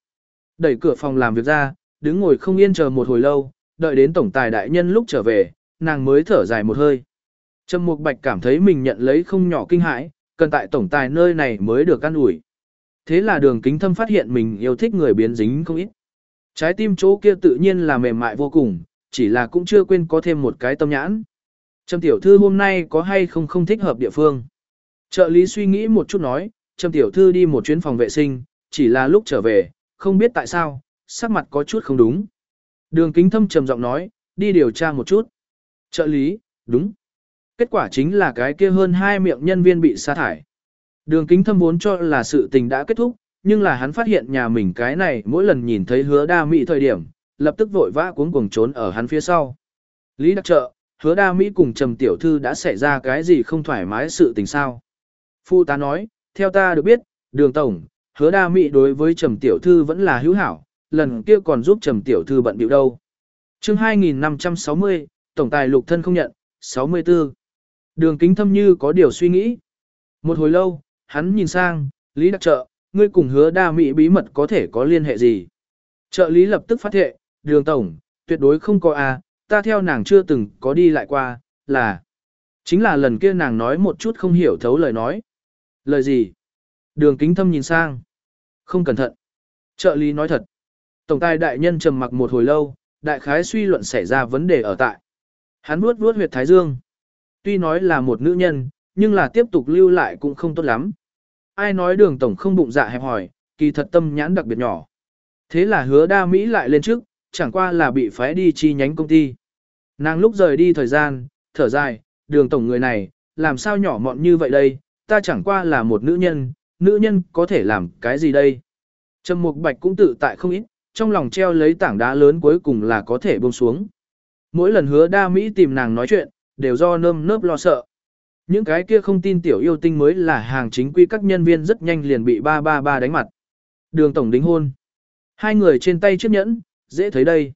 A: Đẩy cửa phòng làm việc ra, đứng ngồi không yên chờ một hồi lâu, đợi đến tổng tài đại nhân lúc trở về, nàng mới thở dài một hơi. Trầm Mục Bạch cảm thấy mình nhận lấy không nhỏ kinh hãi, cần tại tổng tài nơi này mới được căn ủi. Thế là đường kính thâm phát hiện mình yêu thích người biến dính không ít. Trái tim chỗ kia tự nhiên là mềm mại vô cùng, chỉ là cũng chưa quên có thêm một cái tâm nhãn. Trầm tiểu thư hôm nay có hay không không thích hợp địa phương. Trợ lý suy nghĩ một chút nói, Trầm tiểu thư đi một chuyến phòng vệ sinh, chỉ là lúc trở về, không biết tại sao, sắc mặt có chút không đúng. Đường kính thâm trầm giọng nói, đi điều tra một chút. Trợ lý, đúng. Kết quả chính là cái kia hơn hai miệng nhân viên bị sa thải. Đường kính thâm vốn cho là sự tình đã kết thúc, nhưng là hắn phát hiện nhà mình cái này mỗi lần nhìn thấy hứa đa mỹ thời điểm, lập tức vội vã cuống cuồng trốn ở hắn phía sau. Lý đặc trợ, hứa đa mỹ cùng trầm tiểu thư đã xảy ra cái gì không thoải mái sự tình sao. Phu tá nói, theo ta được biết, đường tổng, hứa đa mỹ đối với trầm tiểu thư vẫn là hữu hảo, lần kia còn giúp trầm tiểu thư bận bịu đâu. chương 2560, tổng tài lục thân không nhận, 64. Đường kính thâm như có điều suy nghĩ. Một hồi lâu, hắn nhìn sang, Lý Đặc Trợ, ngươi cùng hứa đa mỹ bí mật có thể có liên hệ gì? Trợ lý lập tức phát thệ, đường tổng, tuyệt đối không có a, ta theo nàng chưa từng có đi lại qua, là. Chính là lần kia nàng nói một chút không hiểu thấu lời nói. Lời gì? Đường kính thâm nhìn sang. Không cẩn thận. Trợ lý nói thật. Tổng tài đại nhân trầm mặc một hồi lâu, đại khái suy luận xảy ra vấn đề ở tại. Hắn vuốt vuốt huyệt thái dương. Tuy nói là một nữ nhân, nhưng là tiếp tục lưu lại cũng không tốt lắm. Ai nói đường tổng không bụng dạ hẹp hỏi, kỳ thật tâm nhãn đặc biệt nhỏ. Thế là hứa đa Mỹ lại lên trước, chẳng qua là bị phái đi chi nhánh công ty. Nàng lúc rời đi thời gian, thở dài, đường tổng người này, làm sao nhỏ mọn như vậy đây, ta chẳng qua là một nữ nhân, nữ nhân có thể làm cái gì đây. Trầm Mục Bạch cũng tự tại không ít, trong lòng treo lấy tảng đá lớn cuối cùng là có thể buông xuống. Mỗi lần hứa đa Mỹ tìm nàng nói chuyện, đều do nơm nớp lo sợ. Những cái kia không tin tiểu yêu tinh mới là hàng chính quy các nhân viên rất nhanh liền bị ba ba ba đánh mặt. Đường tổng đính hôn. Hai người trên tay chiếc nhẫn, dễ thấy đây.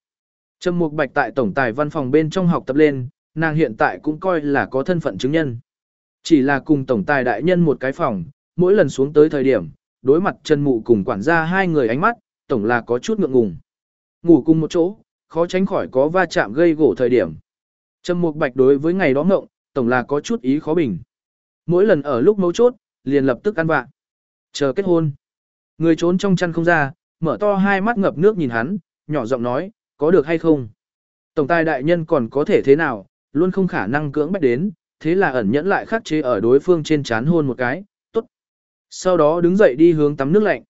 A: Trầm Mục Bạch tại tổng tài văn phòng bên trong học tập lên, nàng hiện tại cũng coi là có thân phận chứng nhân. Chỉ là cùng tổng tài đại nhân một cái phòng, mỗi lần xuống tới thời điểm, đối mặt Trần Mụ cùng quản gia hai người ánh mắt, tổng là có chút ngượng ngùng. Ngủ cùng một chỗ, khó tránh khỏi có va chạm gây gỗ thời điểm. Trầm Mục Bạch đối với ngày đó ngộng, tổng là có chút ý khó bình. Mỗi lần ở lúc mấu chốt, liền lập tức ăn vạ. Chờ kết hôn. Người trốn trong chăn không ra, mở to hai mắt ngập nước nhìn hắn, nhỏ giọng nói, có được hay không? Tổng tài đại nhân còn có thể thế nào, luôn không khả năng cưỡng bách đến, thế là ẩn nhẫn lại khắc chế ở đối phương trên chán hôn một cái, tốt. Sau đó đứng dậy đi hướng tắm nước lạnh.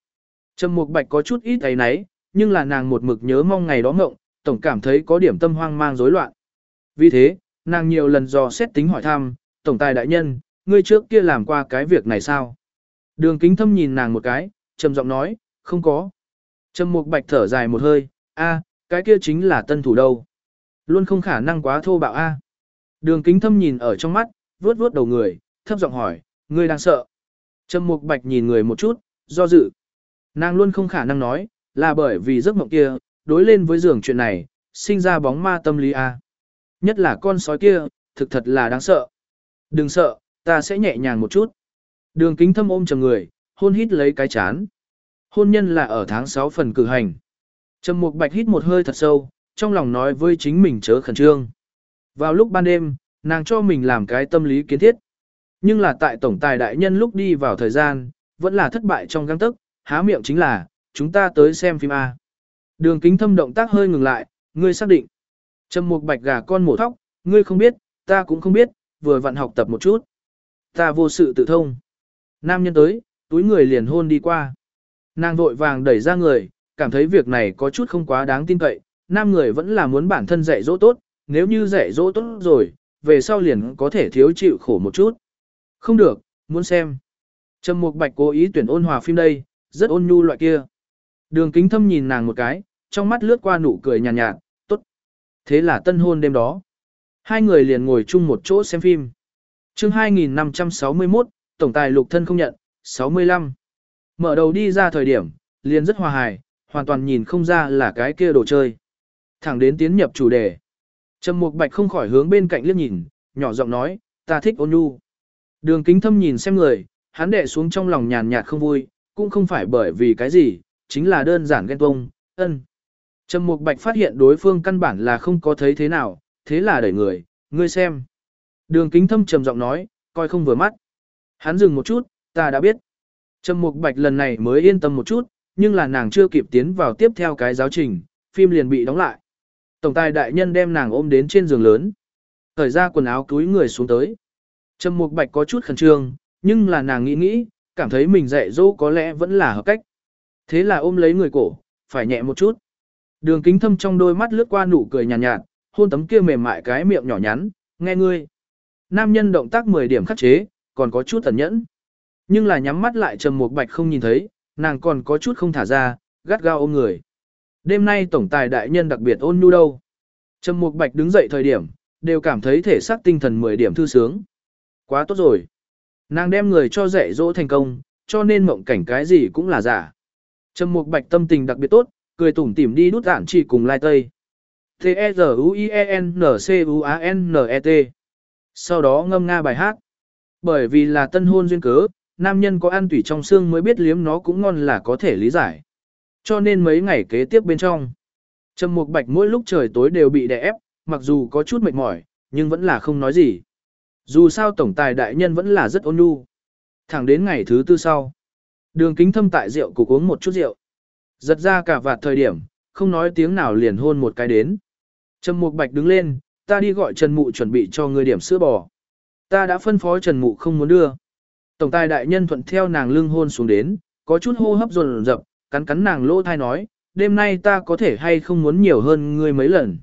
A: Trầm Mục Bạch có chút ít ấy nấy, nhưng là nàng một mực nhớ mong ngày đó ngộng, tổng cảm thấy có điểm tâm hoang mang rối loạn. Vì thế, nàng nhiều lần dò xét tính hỏi thăm, tổng tài đại nhân, ngươi trước kia làm qua cái việc này sao? Đường kính thâm nhìn nàng một cái, trầm giọng nói, không có. Trầm Mục Bạch thở dài một hơi, a, cái kia chính là tân thủ đâu. Luôn không khả năng quá thô bạo a. Đường kính thâm nhìn ở trong mắt, vuốt vuốt đầu người, thấp giọng hỏi, ngươi đang sợ. Trầm Mục Bạch nhìn người một chút, do dự. Nàng luôn không khả năng nói, là bởi vì giấc mộng kia, đối lên với giường chuyện này, sinh ra bóng ma tâm lý a. Nhất là con sói kia, thực thật là đáng sợ. Đừng sợ, ta sẽ nhẹ nhàng một chút. Đường kính thâm ôm chầm người, hôn hít lấy cái chán. Hôn nhân là ở tháng 6 phần cử hành. Trầm Mục Bạch hít một hơi thật sâu, trong lòng nói với chính mình chớ khẩn trương. Vào lúc ban đêm, nàng cho mình làm cái tâm lý kiến thiết. Nhưng là tại tổng tài đại nhân lúc đi vào thời gian, vẫn là thất bại trong găng tức, há miệng chính là, chúng ta tới xem phim A. Đường kính thâm động tác hơi ngừng lại, ngươi xác định. Trầm Mục Bạch gà con mổ thóc, ngươi không biết, ta cũng không biết, vừa vặn học tập một chút. Ta vô sự tự thông. Nam nhân tới, túi người liền hôn đi qua. Nàng vội vàng đẩy ra người, cảm thấy việc này có chút không quá đáng tin cậy, nam người vẫn là muốn bản thân dạy dỗ tốt, nếu như dạy dỗ tốt rồi, về sau liền có thể thiếu chịu khổ một chút. Không được, muốn xem. Trầm Mục Bạch cố ý tuyển ôn hòa phim đây, rất ôn nhu loại kia. Đường kính thâm nhìn nàng một cái, trong mắt lướt qua nụ cười nhàn nhạt, nhạt, tốt. Thế là tân hôn đêm đó. Hai người liền ngồi chung một chỗ xem phim. chương 2561, Tổng tài lục thân không nhận, 65. Mở đầu đi ra thời điểm, liền rất hòa hài, hoàn toàn nhìn không ra là cái kia đồ chơi. Thẳng đến tiến nhập chủ đề. Trầm Mục Bạch không khỏi hướng bên cạnh liếc nhìn, nhỏ giọng nói, ta thích ôn nhu. Đường kính thâm nhìn xem người, hắn đệ xuống trong lòng nhàn nhạt không vui, cũng không phải bởi vì cái gì, chính là đơn giản ghen tuông, ân. Trầm Mục Bạch phát hiện đối phương căn bản là không có thấy thế nào, thế là đẩy người, ngươi xem. Đường kính thâm trầm giọng nói, coi không vừa mắt. Hắn dừng một chút, ta đã biết. Trầm Mục Bạch lần này mới yên tâm một chút, nhưng là nàng chưa kịp tiến vào tiếp theo cái giáo trình, phim liền bị đóng lại. Tổng tài đại nhân đem nàng ôm đến trên giường lớn. Thời ra quần áo túi người xuống tới. Trầm Mục Bạch có chút khẩn trương, nhưng là nàng nghĩ nghĩ, cảm thấy mình dạy dỗ có lẽ vẫn là hợp cách. Thế là ôm lấy người cổ, phải nhẹ một chút. Đường kính thâm trong đôi mắt lướt qua nụ cười nhàn nhạt, nhạt, hôn tấm kia mềm mại cái miệng nhỏ nhắn, nghe ngươi. Nam nhân động tác 10 điểm khắc chế, còn có chút tẩn nhẫn. Nhưng là nhắm mắt lại trầm một bạch không nhìn thấy, nàng còn có chút không thả ra, gắt gao ôm người. Đêm nay tổng tài đại nhân đặc biệt ôn nhu đâu. Trầm Mục Bạch đứng dậy thời điểm, đều cảm thấy thể xác tinh thần 10 điểm thư sướng. Quá tốt rồi. Nàng đem người cho dạy dỗ thành công, cho nên mộng cảnh cái gì cũng là giả. Trầm Mục Bạch tâm tình đặc biệt tốt, cười tủm tỉm đi đút giản chỉ cùng lai tây. T-E-Z-U-I-E-N-C-U-A-N-N-E-T Sau đó ngâm nga bài hát. Bởi vì là tân hôn duyên cớ, nam nhân có ăn tủy trong xương mới biết liếm nó cũng ngon là có thể lý giải. Cho nên mấy ngày kế tiếp bên trong, Trầm Mục Bạch mỗi lúc trời tối đều bị đè ép, mặc dù có chút mệt mỏi, nhưng vẫn là không nói gì. Dù sao tổng tài đại nhân vẫn là rất ôn nhu. Thẳng đến ngày thứ tư sau, Đường Kính Thâm tại rượu cục uống một chút rượu. Giật ra cả vạt thời điểm, không nói tiếng nào liền hôn một cái đến. Trầm Mục Bạch đứng lên, ta đi gọi Trần Mụ chuẩn bị cho ngươi điểm sữa bò. Ta đã phân phó Trần Mụ không muốn đưa. Tổng tài đại nhân thuận theo nàng lưng hôn xuống đến, có chút hô hấp dồn dập, cắn cắn nàng lỗ thai nói, đêm nay ta có thể hay không muốn nhiều hơn ngươi mấy lần.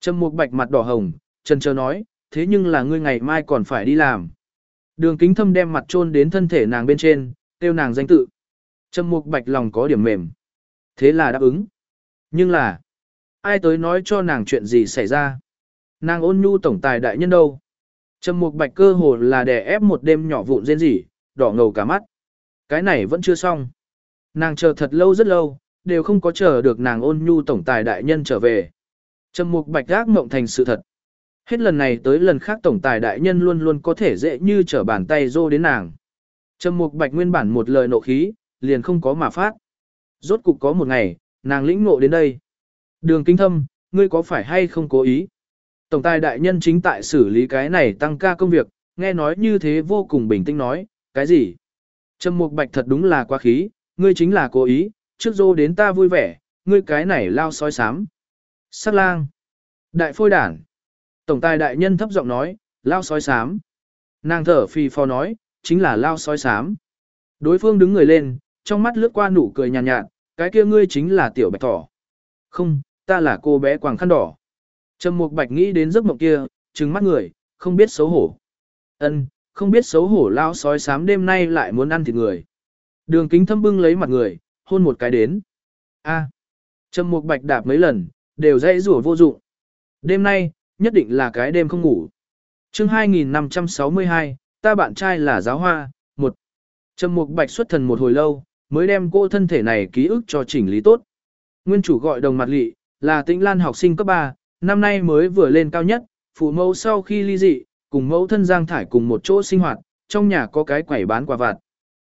A: Trầm Mục Bạch mặt đỏ hồng, Trần chờ nói, thế nhưng là ngươi ngày mai còn phải đi làm. Đường kính thâm đem mặt chôn đến thân thể nàng bên trên, tiêu nàng danh tự. Trầm Mục Bạch lòng có điểm mềm. Thế là đáp ứng. Nhưng là, ai tới nói cho nàng chuyện gì xảy ra. Nàng ôn nhu tổng tài đại nhân đâu. Trầm Mục Bạch cơ hồ là đè ép một đêm nhỏ vụn rên rỉ, đỏ ngầu cả mắt. Cái này vẫn chưa xong. Nàng chờ thật lâu rất lâu, đều không có chờ được nàng ôn nhu tổng tài đại nhân trở về. Trầm Mục Bạch gác mộng thành sự thật. Hết lần này tới lần khác tổng tài đại nhân luôn luôn có thể dễ như trở bàn tay dô đến nàng. Trầm Mục Bạch nguyên bản một lời nộ khí, liền không có mà phát. Rốt cục có một ngày, nàng lĩnh ngộ đến đây. Đường Kinh Thâm, ngươi có phải hay không cố ý? Tổng tài đại nhân chính tại xử lý cái này tăng ca công việc, nghe nói như thế vô cùng bình tĩnh nói, cái gì? Trầm Mục Bạch thật đúng là quá khí, ngươi chính là cố ý, trước dô đến ta vui vẻ, ngươi cái này lao sói sám. Sát lang. Đại phôi đản. Tổng tài đại nhân thấp giọng nói, lao sói sám. Nàng thở phì phò nói, chính là lao sói sám. Đối phương đứng người lên, trong mắt lướt qua nụ cười nhàn nhạt, nhạt, cái kia ngươi chính là tiểu bạch thỏ. Không, ta là cô bé quàng khăn đỏ. Trầm Mục Bạch nghĩ đến giấc mộng kia, trừng mắt người, không biết xấu hổ. Ân, không biết xấu hổ lao sói sám đêm nay lại muốn ăn thịt người. Đường kính thâm bưng lấy mặt người, hôn một cái đến. A. Trầm Mục Bạch đạp mấy lần, đều dãy rủa vô dụng. Đêm nay, nhất định là cái đêm không ngủ. Chương 2562, ta bạn trai là giáo hoa, một. Trầm Mục Bạch xuất thần một hồi lâu, mới đem cô thân thể này ký ức cho chỉnh lý tốt. Nguyên chủ gọi đồng mặt lị, là Tĩnh Lan học sinh cấp 3, năm nay mới vừa lên cao nhất, phụ mẫu sau khi ly dị, cùng mẫu thân Giang Thải cùng một chỗ sinh hoạt, trong nhà có cái quẩy bán quà vặt.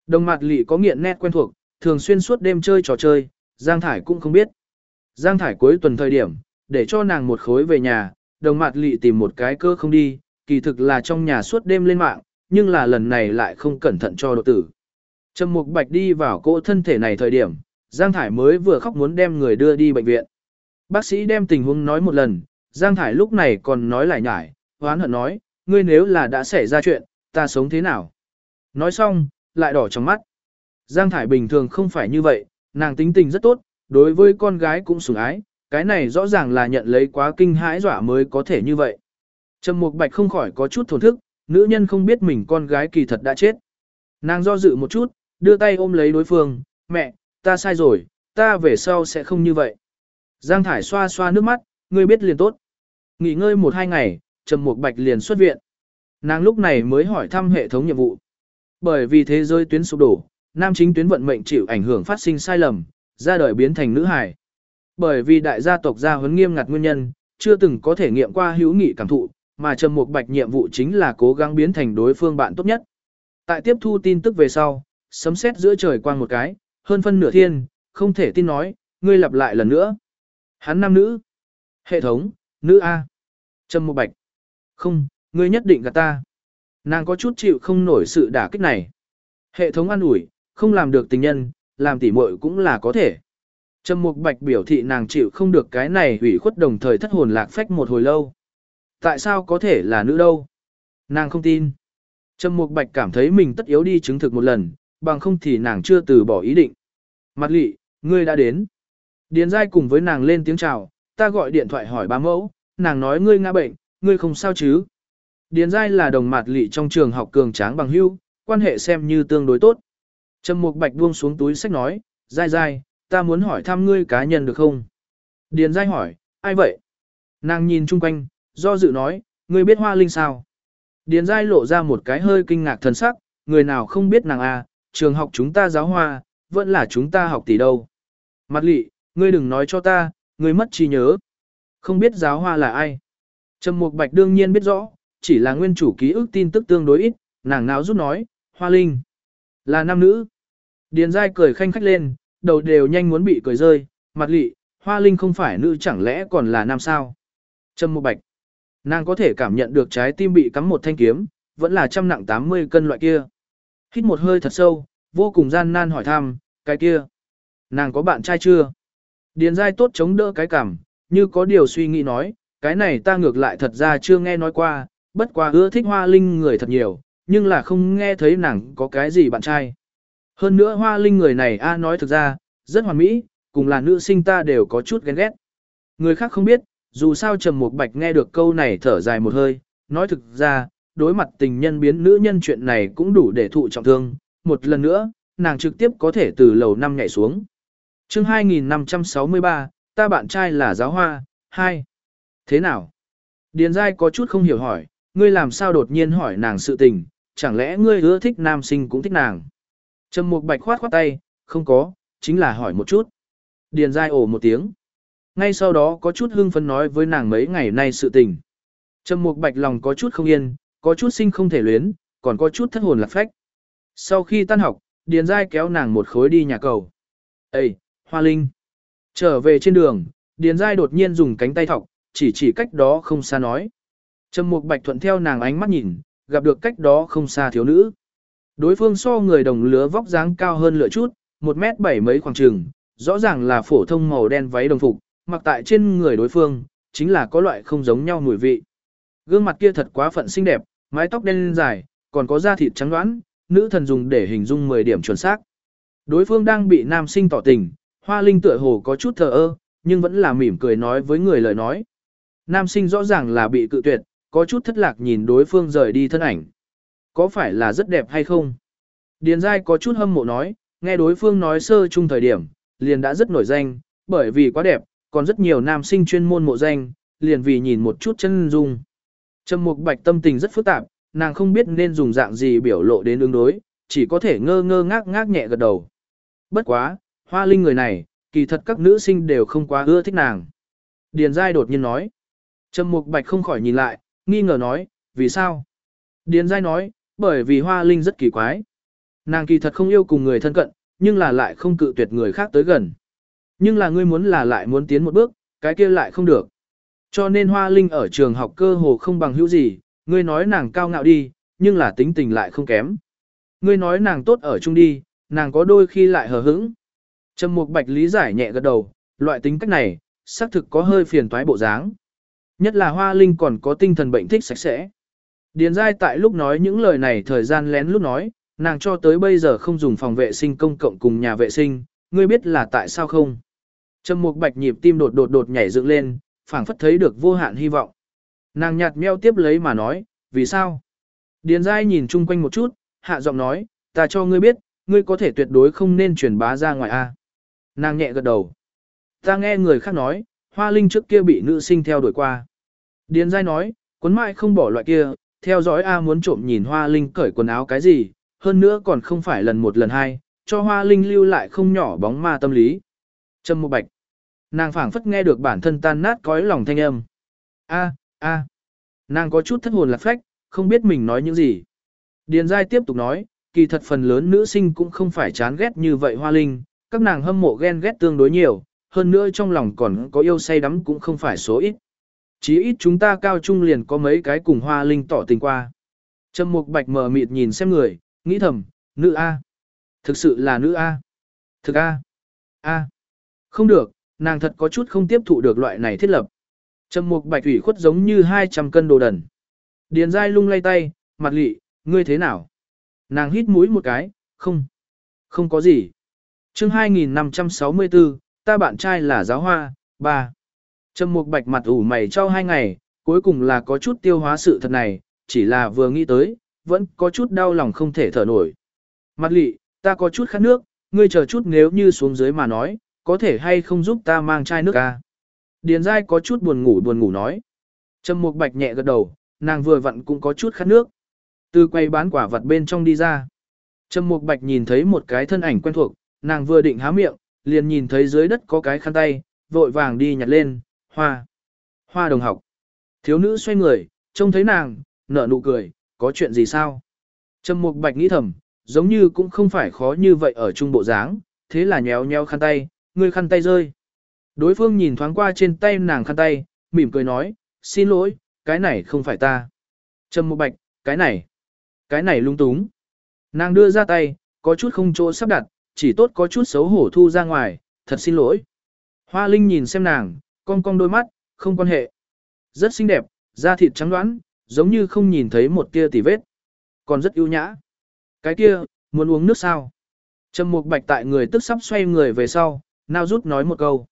A: Đồng mặt lị có nghiện nét quen thuộc, thường xuyên suốt đêm chơi trò chơi, Giang Thải cũng không biết. Giang Thải cuối tuần thời điểm, để cho nàng một khối về nhà, đồng mặt lị tìm một cái cơ không đi, kỳ thực là trong nhà suốt đêm lên mạng, nhưng là lần này lại không cẩn thận cho độ tử. Trầm Mục Bạch đi vào cỗ thân thể này thời điểm, Giang Thải mới vừa khóc muốn đem người đưa đi bệnh viện. Bác sĩ đem tình huống nói một lần, Giang Thải lúc này còn nói lại nhải, hoán hận nói, ngươi nếu là đã xảy ra chuyện, ta sống thế nào? Nói xong, lại đỏ trong mắt. Giang Thải bình thường không phải như vậy, nàng tính tình rất tốt, đối với con gái cũng sủng ái, cái này rõ ràng là nhận lấy quá kinh hãi dọa mới có thể như vậy. Trầm Mục Bạch không khỏi có chút thổn thức, nữ nhân không biết mình con gái kỳ thật đã chết. Nàng do dự một chút, đưa tay ôm lấy đối phương, mẹ, ta sai rồi, ta về sau sẽ không như vậy. Giang Thải xoa xoa nước mắt, ngươi biết liền tốt. Nghỉ ngơi một hai ngày, Trầm Mục Bạch liền xuất viện. Nàng lúc này mới hỏi thăm hệ thống nhiệm vụ. Bởi vì thế giới tuyến sụp đổ, nam chính tuyến vận mệnh chịu ảnh hưởng phát sinh sai lầm, ra đời biến thành nữ hài. Bởi vì đại gia tộc gia huấn nghiêm ngặt nguyên nhân, chưa từng có thể nghiệm qua hữu nghị cảm thụ, mà Trầm Mục Bạch nhiệm vụ chính là cố gắng biến thành đối phương bạn tốt nhất. Tại tiếp thu tin tức về sau, sấm sét giữa trời quang một cái, hơn phân nửa thiên, không thể tin nói, ngươi lặp lại lần nữa. Hắn nam nữ. Hệ thống, nữ A. Trầm Mục Bạch. Không, ngươi nhất định gạt ta. Nàng có chút chịu không nổi sự đả kích này. Hệ thống an ủi, không làm được tình nhân, làm tỉ muội cũng là có thể. Trầm Mục Bạch biểu thị nàng chịu không được cái này hủy khuất đồng thời thất hồn lạc phách một hồi lâu. Tại sao có thể là nữ đâu? Nàng không tin. Trầm Mục Bạch cảm thấy mình tất yếu đi chứng thực một lần, bằng không thì nàng chưa từ bỏ ý định. Mặt lị, ngươi đã đến. Điền Giai cùng với nàng lên tiếng chào, ta gọi điện thoại hỏi ba mẫu, nàng nói ngươi ngã bệnh, ngươi không sao chứ. Điền Giai là đồng mặt lị trong trường học cường tráng bằng hưu, quan hệ xem như tương đối tốt. Trầm Mục Bạch buông xuống túi sách nói, Giai Giai, ta muốn hỏi thăm ngươi cá nhân được không? Điền Giai hỏi, ai vậy? Nàng nhìn chung quanh, do dự nói, ngươi biết hoa linh sao? Điền Giai lộ ra một cái hơi kinh ngạc thần sắc, người nào không biết nàng à, trường học chúng ta giáo hoa, vẫn là chúng ta học tỷ đâu. Mặt lị, ngươi đừng nói cho ta, ngươi mất trí nhớ. Không biết giáo hoa là ai. Trầm Mục Bạch đương nhiên biết rõ, chỉ là nguyên chủ ký ức tin tức tương đối ít, nàng nào rút nói, hoa linh. Là nam nữ. Điền dai cười khanh khách lên, đầu đều nhanh muốn bị cười rơi, mặt lị, hoa linh không phải nữ chẳng lẽ còn là nam sao. Trâm Mục Bạch. Nàng có thể cảm nhận được trái tim bị cắm một thanh kiếm, vẫn là trăm nặng 80 cân loại kia. Hít một hơi thật sâu, vô cùng gian nan hỏi thăm, cái kia. Nàng có bạn trai chưa? Điền dai tốt chống đỡ cái cảm, như có điều suy nghĩ nói, cái này ta ngược lại thật ra chưa nghe nói qua, bất quá ưa thích hoa linh người thật nhiều, nhưng là không nghe thấy nàng có cái gì bạn trai. Hơn nữa hoa linh người này a nói thực ra, rất hoàn mỹ, cùng là nữ sinh ta đều có chút ghen ghét. Người khác không biết, dù sao Trầm Mục Bạch nghe được câu này thở dài một hơi, nói thực ra, đối mặt tình nhân biến nữ nhân chuyện này cũng đủ để thụ trọng thương, một lần nữa, nàng trực tiếp có thể từ lầu năm nhảy xuống. chương 2563, ta bạn trai là giáo hoa, 2. Thế nào? Điền Giai có chút không hiểu hỏi, ngươi làm sao đột nhiên hỏi nàng sự tình, chẳng lẽ ngươi ưa thích nam sinh cũng thích nàng? Trầm Mục Bạch khoát khoát tay, không có, chính là hỏi một chút. Điền Giai ồ một tiếng. Ngay sau đó có chút hưng phấn nói với nàng mấy ngày nay sự tình. Trầm Mục Bạch lòng có chút không yên, có chút sinh không thể luyến, còn có chút thất hồn lạc phách. Sau khi tan học, Điền Giai kéo nàng một khối đi nhà cầu. Ê, Hoa Linh! Trở về trên đường, Điền Giai đột nhiên dùng cánh tay thọc, chỉ chỉ cách đó không xa nói. Trầm Mục Bạch thuận theo nàng ánh mắt nhìn, gặp được cách đó không xa thiếu nữ. Đối phương so người đồng lứa vóc dáng cao hơn lựa chút, một mét bảy mấy khoảng trường, rõ ràng là phổ thông màu đen váy đồng phục, mặc tại trên người đối phương, chính là có loại không giống nhau mùi vị. Gương mặt kia thật quá phận xinh đẹp, mái tóc đen dài, còn có da thịt trắng đoán, nữ thần dùng để hình dung 10 điểm chuẩn xác. Đối phương đang bị nam sinh tỏ tình, hoa linh tựa hồ có chút thờ ơ, nhưng vẫn là mỉm cười nói với người lời nói. Nam sinh rõ ràng là bị cự tuyệt, có chút thất lạc nhìn đối phương rời đi thân ảnh. Có phải là rất đẹp hay không? Điền Giai có chút hâm mộ nói, nghe đối phương nói sơ chung thời điểm, liền đã rất nổi danh, bởi vì quá đẹp, còn rất nhiều nam sinh chuyên môn mộ danh, liền vì nhìn một chút chân dung. Trầm Mục Bạch tâm tình rất phức tạp, nàng không biết nên dùng dạng gì biểu lộ đến ứng đối, chỉ có thể ngơ ngơ ngác ngác nhẹ gật đầu. Bất quá, Hoa Linh người này, kỳ thật các nữ sinh đều không quá ưa thích nàng. Điền Giai đột nhiên nói. Trầm Mục Bạch không khỏi nhìn lại, nghi ngờ nói, vì sao? Điền Giai nói, bởi vì Hoa Linh rất kỳ quái. Nàng kỳ thật không yêu cùng người thân cận, nhưng là lại không cự tuyệt người khác tới gần. Nhưng là ngươi muốn là lại muốn tiến một bước, cái kia lại không được. Cho nên Hoa Linh ở trường học cơ hồ không bằng hữu gì, ngươi nói nàng cao ngạo đi, nhưng là tính tình lại không kém. Ngươi nói nàng tốt ở chung đi, nàng có đôi khi lại hờ hững. Trầm Mục Bạch lý giải nhẹ gật đầu, loại tính cách này, xác thực có hơi phiền toái bộ dáng. Nhất là Hoa Linh còn có tinh thần bệnh thích sạch sẽ. Điền dai tại lúc nói những lời này thời gian lén lúc nói, nàng cho tới bây giờ không dùng phòng vệ sinh công cộng cùng nhà vệ sinh, ngươi biết là tại sao không? Trầm Mục Bạch nhịp tim đột đột đột nhảy dựng lên, phảng phất thấy được vô hạn hy vọng. Nàng nhạt meo tiếp lấy mà nói, vì sao? Điền dai nhìn chung quanh một chút, hạ giọng nói, ta cho ngươi biết, ngươi có thể tuyệt đối không nên truyền bá ra ngoài a. Nàng nhẹ gật đầu. Ta nghe người khác nói, Hoa Linh trước kia bị nữ sinh theo đuổi qua. Điền dai nói, quấn mãi không bỏ loại kia, theo dõi A muốn trộm nhìn Hoa Linh cởi quần áo cái gì, hơn nữa còn không phải lần một lần hai, cho Hoa Linh lưu lại không nhỏ bóng ma tâm lý. Trâm Mộ Bạch. Nàng phảng phất nghe được bản thân tan nát cõi lòng thanh âm. A, a. Nàng có chút thất hồn lạc phách, không biết mình nói những gì. Điền Giai tiếp tục nói, kỳ thật phần lớn nữ sinh cũng không phải chán ghét như vậy Hoa Linh, các nàng hâm mộ ghen ghét tương đối nhiều, hơn nữa trong lòng còn có yêu say đắm cũng không phải số ít. Chí ít chúng ta cao trung liền có mấy cái cùng Hoa Linh tỏ tình qua. Trầm Mục Bạch mờ mịt nhìn xem người, nghĩ thầm, nữ A. Thực sự là nữ A. Thực A. A. Không được, nàng thật có chút không tiếp thụ được loại này thiết lập. Trầm mục bạch thủy khuất giống như 200 cân đồ đần. Điền dai lung lay tay, mặt lị, ngươi thế nào? Nàng hít mũi một cái, không. Không có gì. chương 2564, ta bạn trai là giáo hoa, ba. Trầm mục bạch mặt ủ mày cho hai ngày, cuối cùng là có chút tiêu hóa sự thật này, chỉ là vừa nghĩ tới, vẫn có chút đau lòng không thể thở nổi. Mặt lị, ta có chút khát nước, ngươi chờ chút nếu như xuống dưới mà nói, có thể hay không giúp ta mang chai nước ca. Điền dai có chút buồn ngủ buồn ngủ nói. Trầm mục bạch nhẹ gật đầu, nàng vừa vặn cũng có chút khát nước. Từ quay bán quả vật bên trong đi ra. Trầm mục bạch nhìn thấy một cái thân ảnh quen thuộc, nàng vừa định há miệng, liền nhìn thấy dưới đất có cái khăn tay, vội vàng đi nhặt lên, hoa. Hoa đồng học. Thiếu nữ xoay người, trông thấy nàng, nở nụ cười, có chuyện gì sao? Trầm mục bạch nghĩ thầm, giống như cũng không phải khó như vậy ở trung bộ dáng, thế là nhéo nhéo khăn tay, ngươi khăn tay rơi. Đối phương nhìn thoáng qua trên tay nàng khăn tay, mỉm cười nói, xin lỗi, cái này không phải ta. Trầm Mục bạch, cái này, cái này lung túng. Nàng đưa ra tay, có chút không chỗ sắp đặt, chỉ tốt có chút xấu hổ thu ra ngoài, thật xin lỗi. Hoa Linh nhìn xem nàng, cong cong đôi mắt, không quan hệ. Rất xinh đẹp, da thịt trắng đoán, giống như không nhìn thấy một tia tỉ vết. Còn rất ưu nhã. Cái kia, muốn uống nước sao? Trầm Mục Bạch tại người tức sắp xoay người về sau, nao rút nói một câu.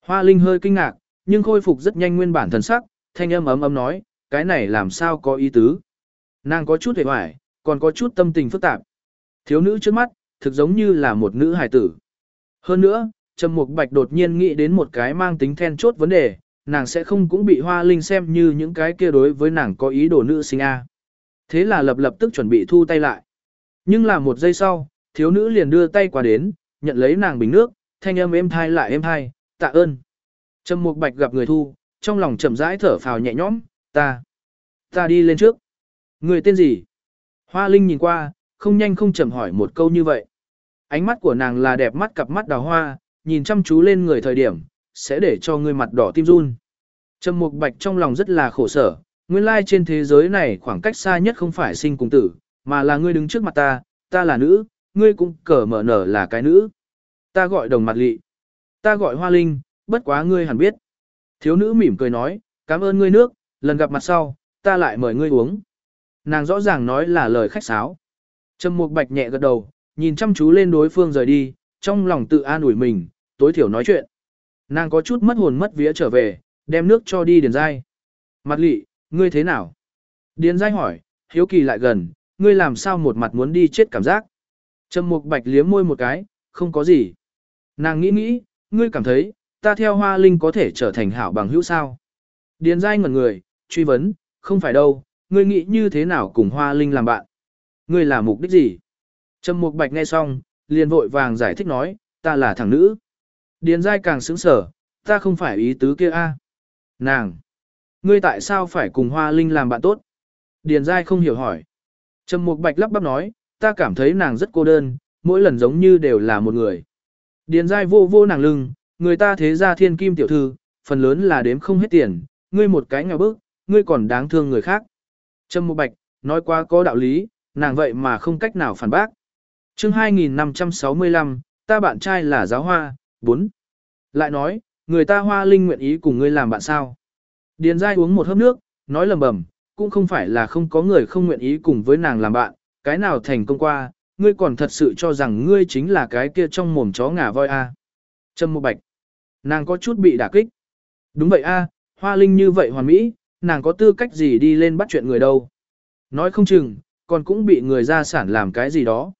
A: Hoa Linh hơi kinh ngạc, nhưng khôi phục rất nhanh nguyên bản thần sắc, thanh âm ấm ấm nói, cái này làm sao có ý tứ. Nàng có chút hề hoài, còn có chút tâm tình phức tạp. Thiếu nữ trước mắt, thực giống như là một nữ hài tử. Hơn nữa, Trầm Mục Bạch đột nhiên nghĩ đến một cái mang tính then chốt vấn đề, nàng sẽ không cũng bị Hoa Linh xem như những cái kia đối với nàng có ý đồ nữ sinh a. Thế là lập lập tức chuẩn bị thu tay lại. Nhưng là một giây sau, thiếu nữ liền đưa tay qua đến, nhận lấy nàng bình nước, thanh âm êm thai lại êm thai, tạ ơn. Trầm Mục Bạch gặp người thu, trong lòng chậm rãi thở phào nhẹ nhõm, ta, ta đi lên trước. Người tên gì? Hoa Linh nhìn qua, không nhanh không chậm hỏi một câu như vậy. Ánh mắt của nàng là đẹp mắt cặp mắt đào hoa, nhìn chăm chú lên người thời điểm, sẽ để cho người mặt đỏ tim run. Trầm Mục Bạch trong lòng rất là khổ sở, nguyên lai trên thế giới này khoảng cách xa nhất không phải sinh cùng tử, mà là ngươi đứng trước mặt ta, ta là nữ, ngươi cũng cờ mở nở là cái nữ. Ta gọi đồng mặt lị. Ta gọi hoa linh, bất quá ngươi hẳn biết. Thiếu nữ mỉm cười nói, cảm ơn ngươi nước, lần gặp mặt sau, ta lại mời ngươi uống. Nàng rõ ràng nói là lời khách sáo. Trầm Mục Bạch nhẹ gật đầu, nhìn chăm chú lên đối phương rời đi, trong lòng tự an ủi mình, tối thiểu nói chuyện. Nàng có chút mất hồn mất vía trở về, đem nước cho đi Điền Giai. Mặt lị, ngươi thế nào? Điền Giai hỏi, hiếu kỳ lại gần, ngươi làm sao một mặt muốn đi chết cảm giác? Trầm Mục Bạch liếm môi một cái, không có gì. Nàng nghĩ nghĩ, ngươi cảm thấy, ta theo hoa linh có thể trở thành hảo bằng hữu sao? Điền Giai ngẩn người, truy vấn, không phải đâu, ngươi nghĩ như thế nào cùng hoa linh làm bạn? Ngươi là mục đích gì? Trầm Mục Bạch nghe xong, liền vội vàng giải thích nói, ta là thằng nữ. Điền dai càng sững sở, ta không phải ý tứ kia a. À. Nàng, ngươi tại sao phải cùng Hoa Linh làm bạn tốt? Điền dai không hiểu hỏi. Trầm Mục Bạch lắp bắp nói, ta cảm thấy nàng rất cô đơn, mỗi lần giống như đều là một người. Điền dai vô vô nàng lưng, người ta thế ra thiên kim tiểu thư, phần lớn là đếm không hết tiền, ngươi một cái nghèo bức, ngươi còn đáng thương người khác. Trầm Mục Bạch, nói quá có đạo lý, nàng vậy mà không cách nào phản bác chương 2565, ta bạn trai là giáo hoa, 4. Lại nói, người ta hoa linh nguyện ý cùng ngươi làm bạn sao. Điền dai uống một hớp nước, nói lầm bầm, cũng không phải là không có người không nguyện ý cùng với nàng làm bạn, cái nào thành công qua, ngươi còn thật sự cho rằng ngươi chính là cái kia trong mồm chó ngả voi a. Trâm Mộ Bạch. Nàng có chút bị đả kích. Đúng vậy a, Hoa Linh như vậy hoàn mỹ, nàng có tư cách gì đi lên bắt chuyện người đâu. Nói không chừng, còn cũng bị người ra sản làm cái gì đó.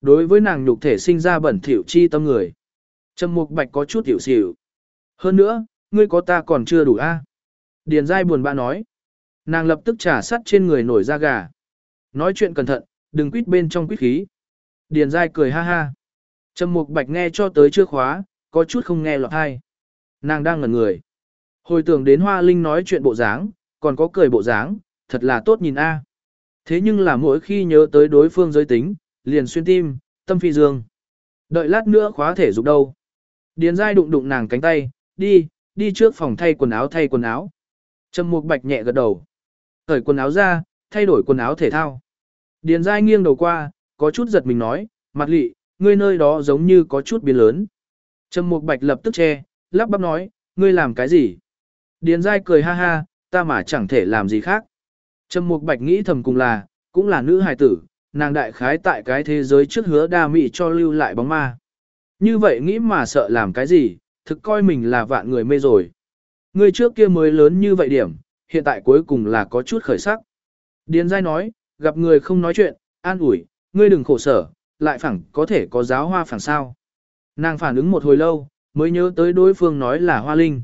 A: Đối với nàng nhục thể sinh ra bẩn thỉu chi tâm người. Trầm Mục Bạch có chút hiểu xỉu. Hơn nữa, ngươi có ta còn chưa đủ a. À? Điền Giai buồn bã nói. Nàng lập tức trả sắt trên người nổi da gà. Nói chuyện cẩn thận, đừng quýt bên trong quýt khí. Điền Giai cười ha ha. Trầm Mục Bạch nghe cho tới chưa khóa, có chút không nghe lọt hay. Nàng đang ngẩn người. Hồi tưởng đến Hoa Linh nói chuyện bộ dáng, còn có cười bộ dáng, thật là tốt nhìn a. Thế nhưng là mỗi khi nhớ tới đối phương giới tính, liền xuyên tim, tâm phi dương. Đợi lát nữa khóa thể dục đâu. Điền dai đụng đụng nàng cánh tay, đi, đi trước phòng thay quần áo thay quần áo. Trầm mục bạch nhẹ gật đầu. Cởi quần áo ra, thay đổi quần áo thể thao. Điền dai nghiêng đầu qua, có chút giật mình nói, mặt lị, ngươi nơi đó giống như có chút biến lớn. Trầm mục bạch lập tức che, lắp bắp nói, ngươi làm cái gì? Điền dai cười ha ha, ta mà chẳng thể làm gì khác. Trầm mục bạch nghĩ thầm cùng là, cũng là nữ hài tử, nàng đại khái tại cái thế giới trước hứa đa mị cho lưu lại bóng ma. Như vậy nghĩ mà sợ làm cái gì, thực coi mình là vạn người mê rồi. Người trước kia mới lớn như vậy điểm, hiện tại cuối cùng là có chút khởi sắc. Điền giai nói, gặp người không nói chuyện, an ủi, ngươi đừng khổ sở, lại phẳng có thể có giáo hoa phẳng sao. Nàng phản ứng một hồi lâu, mới nhớ tới đối phương nói là hoa linh.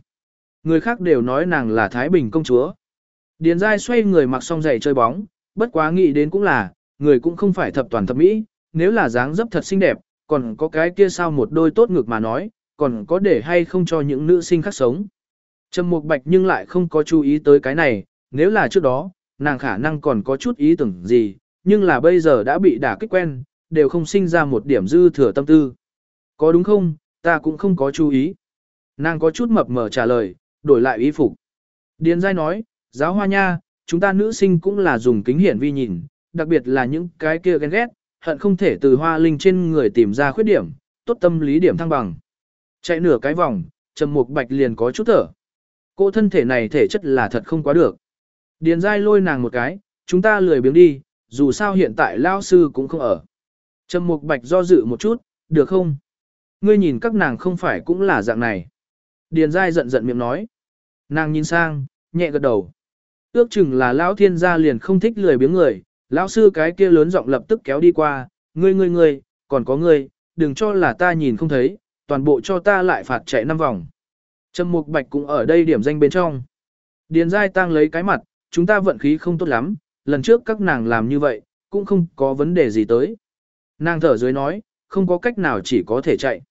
A: Người khác đều nói nàng là Thái Bình công chúa. Điền giai xoay người mặc xong giày chơi bóng, bất quá nghĩ đến cũng là, người cũng không phải thập toàn thập mỹ, nếu là dáng dấp thật xinh đẹp, còn có cái kia sao một đôi tốt ngược mà nói, còn có để hay không cho những nữ sinh khác sống. Trầm Mục Bạch nhưng lại không có chú ý tới cái này, nếu là trước đó, nàng khả năng còn có chút ý tưởng gì, nhưng là bây giờ đã bị đả kích quen, đều không sinh ra một điểm dư thừa tâm tư. Có đúng không, ta cũng không có chú ý. Nàng có chút mập mờ trả lời, đổi lại ý phục. Điền Giai nói, giáo hoa nha, chúng ta nữ sinh cũng là dùng kính hiển vi nhìn, đặc biệt là những cái kia ghen ghét, hận không thể từ hoa linh trên người tìm ra khuyết điểm, tốt tâm lý điểm thăng bằng. Chạy nửa cái vòng, Trầm Mục Bạch liền có chút thở. Cô thân thể này thể chất là thật không quá được. Điền dai lôi nàng một cái, chúng ta lười biếng đi, dù sao hiện tại lao sư cũng không ở. Trầm Mục Bạch do dự một chút, được không? Ngươi nhìn các nàng không phải cũng là dạng này. Điền dai giận giận miệng nói. Nàng nhìn sang, nhẹ gật đầu. Ước chừng là lão thiên gia liền không thích lười biếng người, lão sư cái kia lớn giọng lập tức kéo đi qua, ngươi ngươi ngươi, còn có ngươi, đừng cho là ta nhìn không thấy, toàn bộ cho ta lại phạt chạy năm vòng. Trầm Mục Bạch cũng ở đây điểm danh bên trong. Điền Giai Tăng lấy cái mặt, chúng ta vận khí không tốt lắm, lần trước các nàng làm như vậy, cũng không có vấn đề gì tới. Nàng thở dưới nói, không có cách nào chỉ có thể chạy.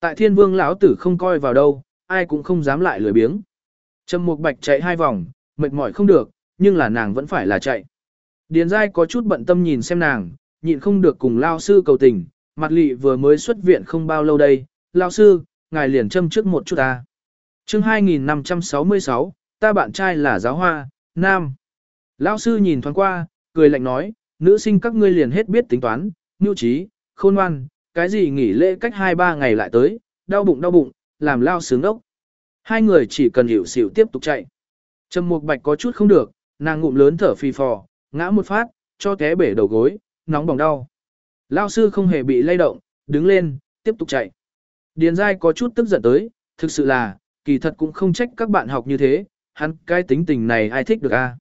A: Tại Thiên Vương lão tử không coi vào đâu, ai cũng không dám lại lười biếng. Trầm Mục Bạch chạy hai vòng, mệt mỏi không được, nhưng là nàng vẫn phải là chạy. Điền dai có chút bận tâm nhìn xem nàng, nhịn không được cùng lao sư cầu tình, mặt lị vừa mới xuất viện không bao lâu đây, lao sư, ngài liền châm trước một chút ta. chương 2566, ta bạn trai là giáo hoa, nam. Lao sư nhìn thoáng qua, cười lạnh nói, nữ sinh các ngươi liền hết biết tính toán, nhu trí, khôn ngoan, cái gì nghỉ lễ cách 2-3 ngày lại tới, đau bụng đau bụng, làm lao sướng ốc. Hai người chỉ cần hiểu xỉu tiếp tục chạy. Trầm Mục Bạch có chút không được, nàng ngụm lớn thở phì phò, ngã một phát, cho té bể đầu gối, nóng bỏng đau. Lao sư không hề bị lay động, đứng lên, tiếp tục chạy. Điền dai có chút tức giận tới, thực sự là, kỳ thật cũng không trách các bạn học như thế, hắn cái tính tình này ai thích được a? À?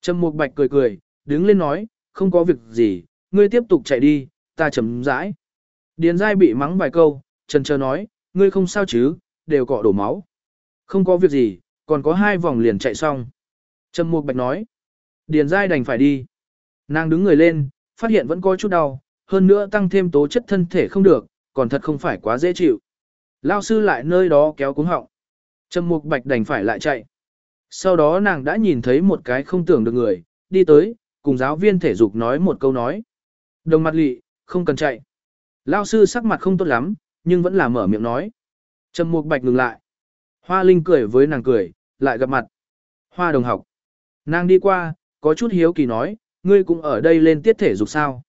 A: Trầm Mục Bạch cười cười, đứng lên nói, không có việc gì, ngươi tiếp tục chạy đi, ta chấm rãi. Điền dai bị mắng vài câu, trần chờ nói, ngươi không sao chứ, đều cọ đổ máu. Không có việc gì, còn có hai vòng liền chạy xong. Trầm Mục Bạch nói, Điền Giai đành phải đi. Nàng đứng người lên, phát hiện vẫn có chút đau, hơn nữa tăng thêm tố chất thân thể không được, còn thật không phải quá dễ chịu. Lao sư lại nơi đó kéo cuống họng. Trầm Mục Bạch đành phải lại chạy. Sau đó nàng đã nhìn thấy một cái không tưởng được người, đi tới, cùng giáo viên thể dục nói một câu nói. Đồng mặt lị, không cần chạy. Lao sư sắc mặt không tốt lắm, nhưng vẫn là mở miệng nói. Trầm Mục Bạch ngừng lại. Hoa Linh cười với nàng cười, lại gặp mặt. Hoa đồng học. Nàng đi qua, có chút hiếu kỳ nói, ngươi cũng ở đây lên tiết thể dục sao.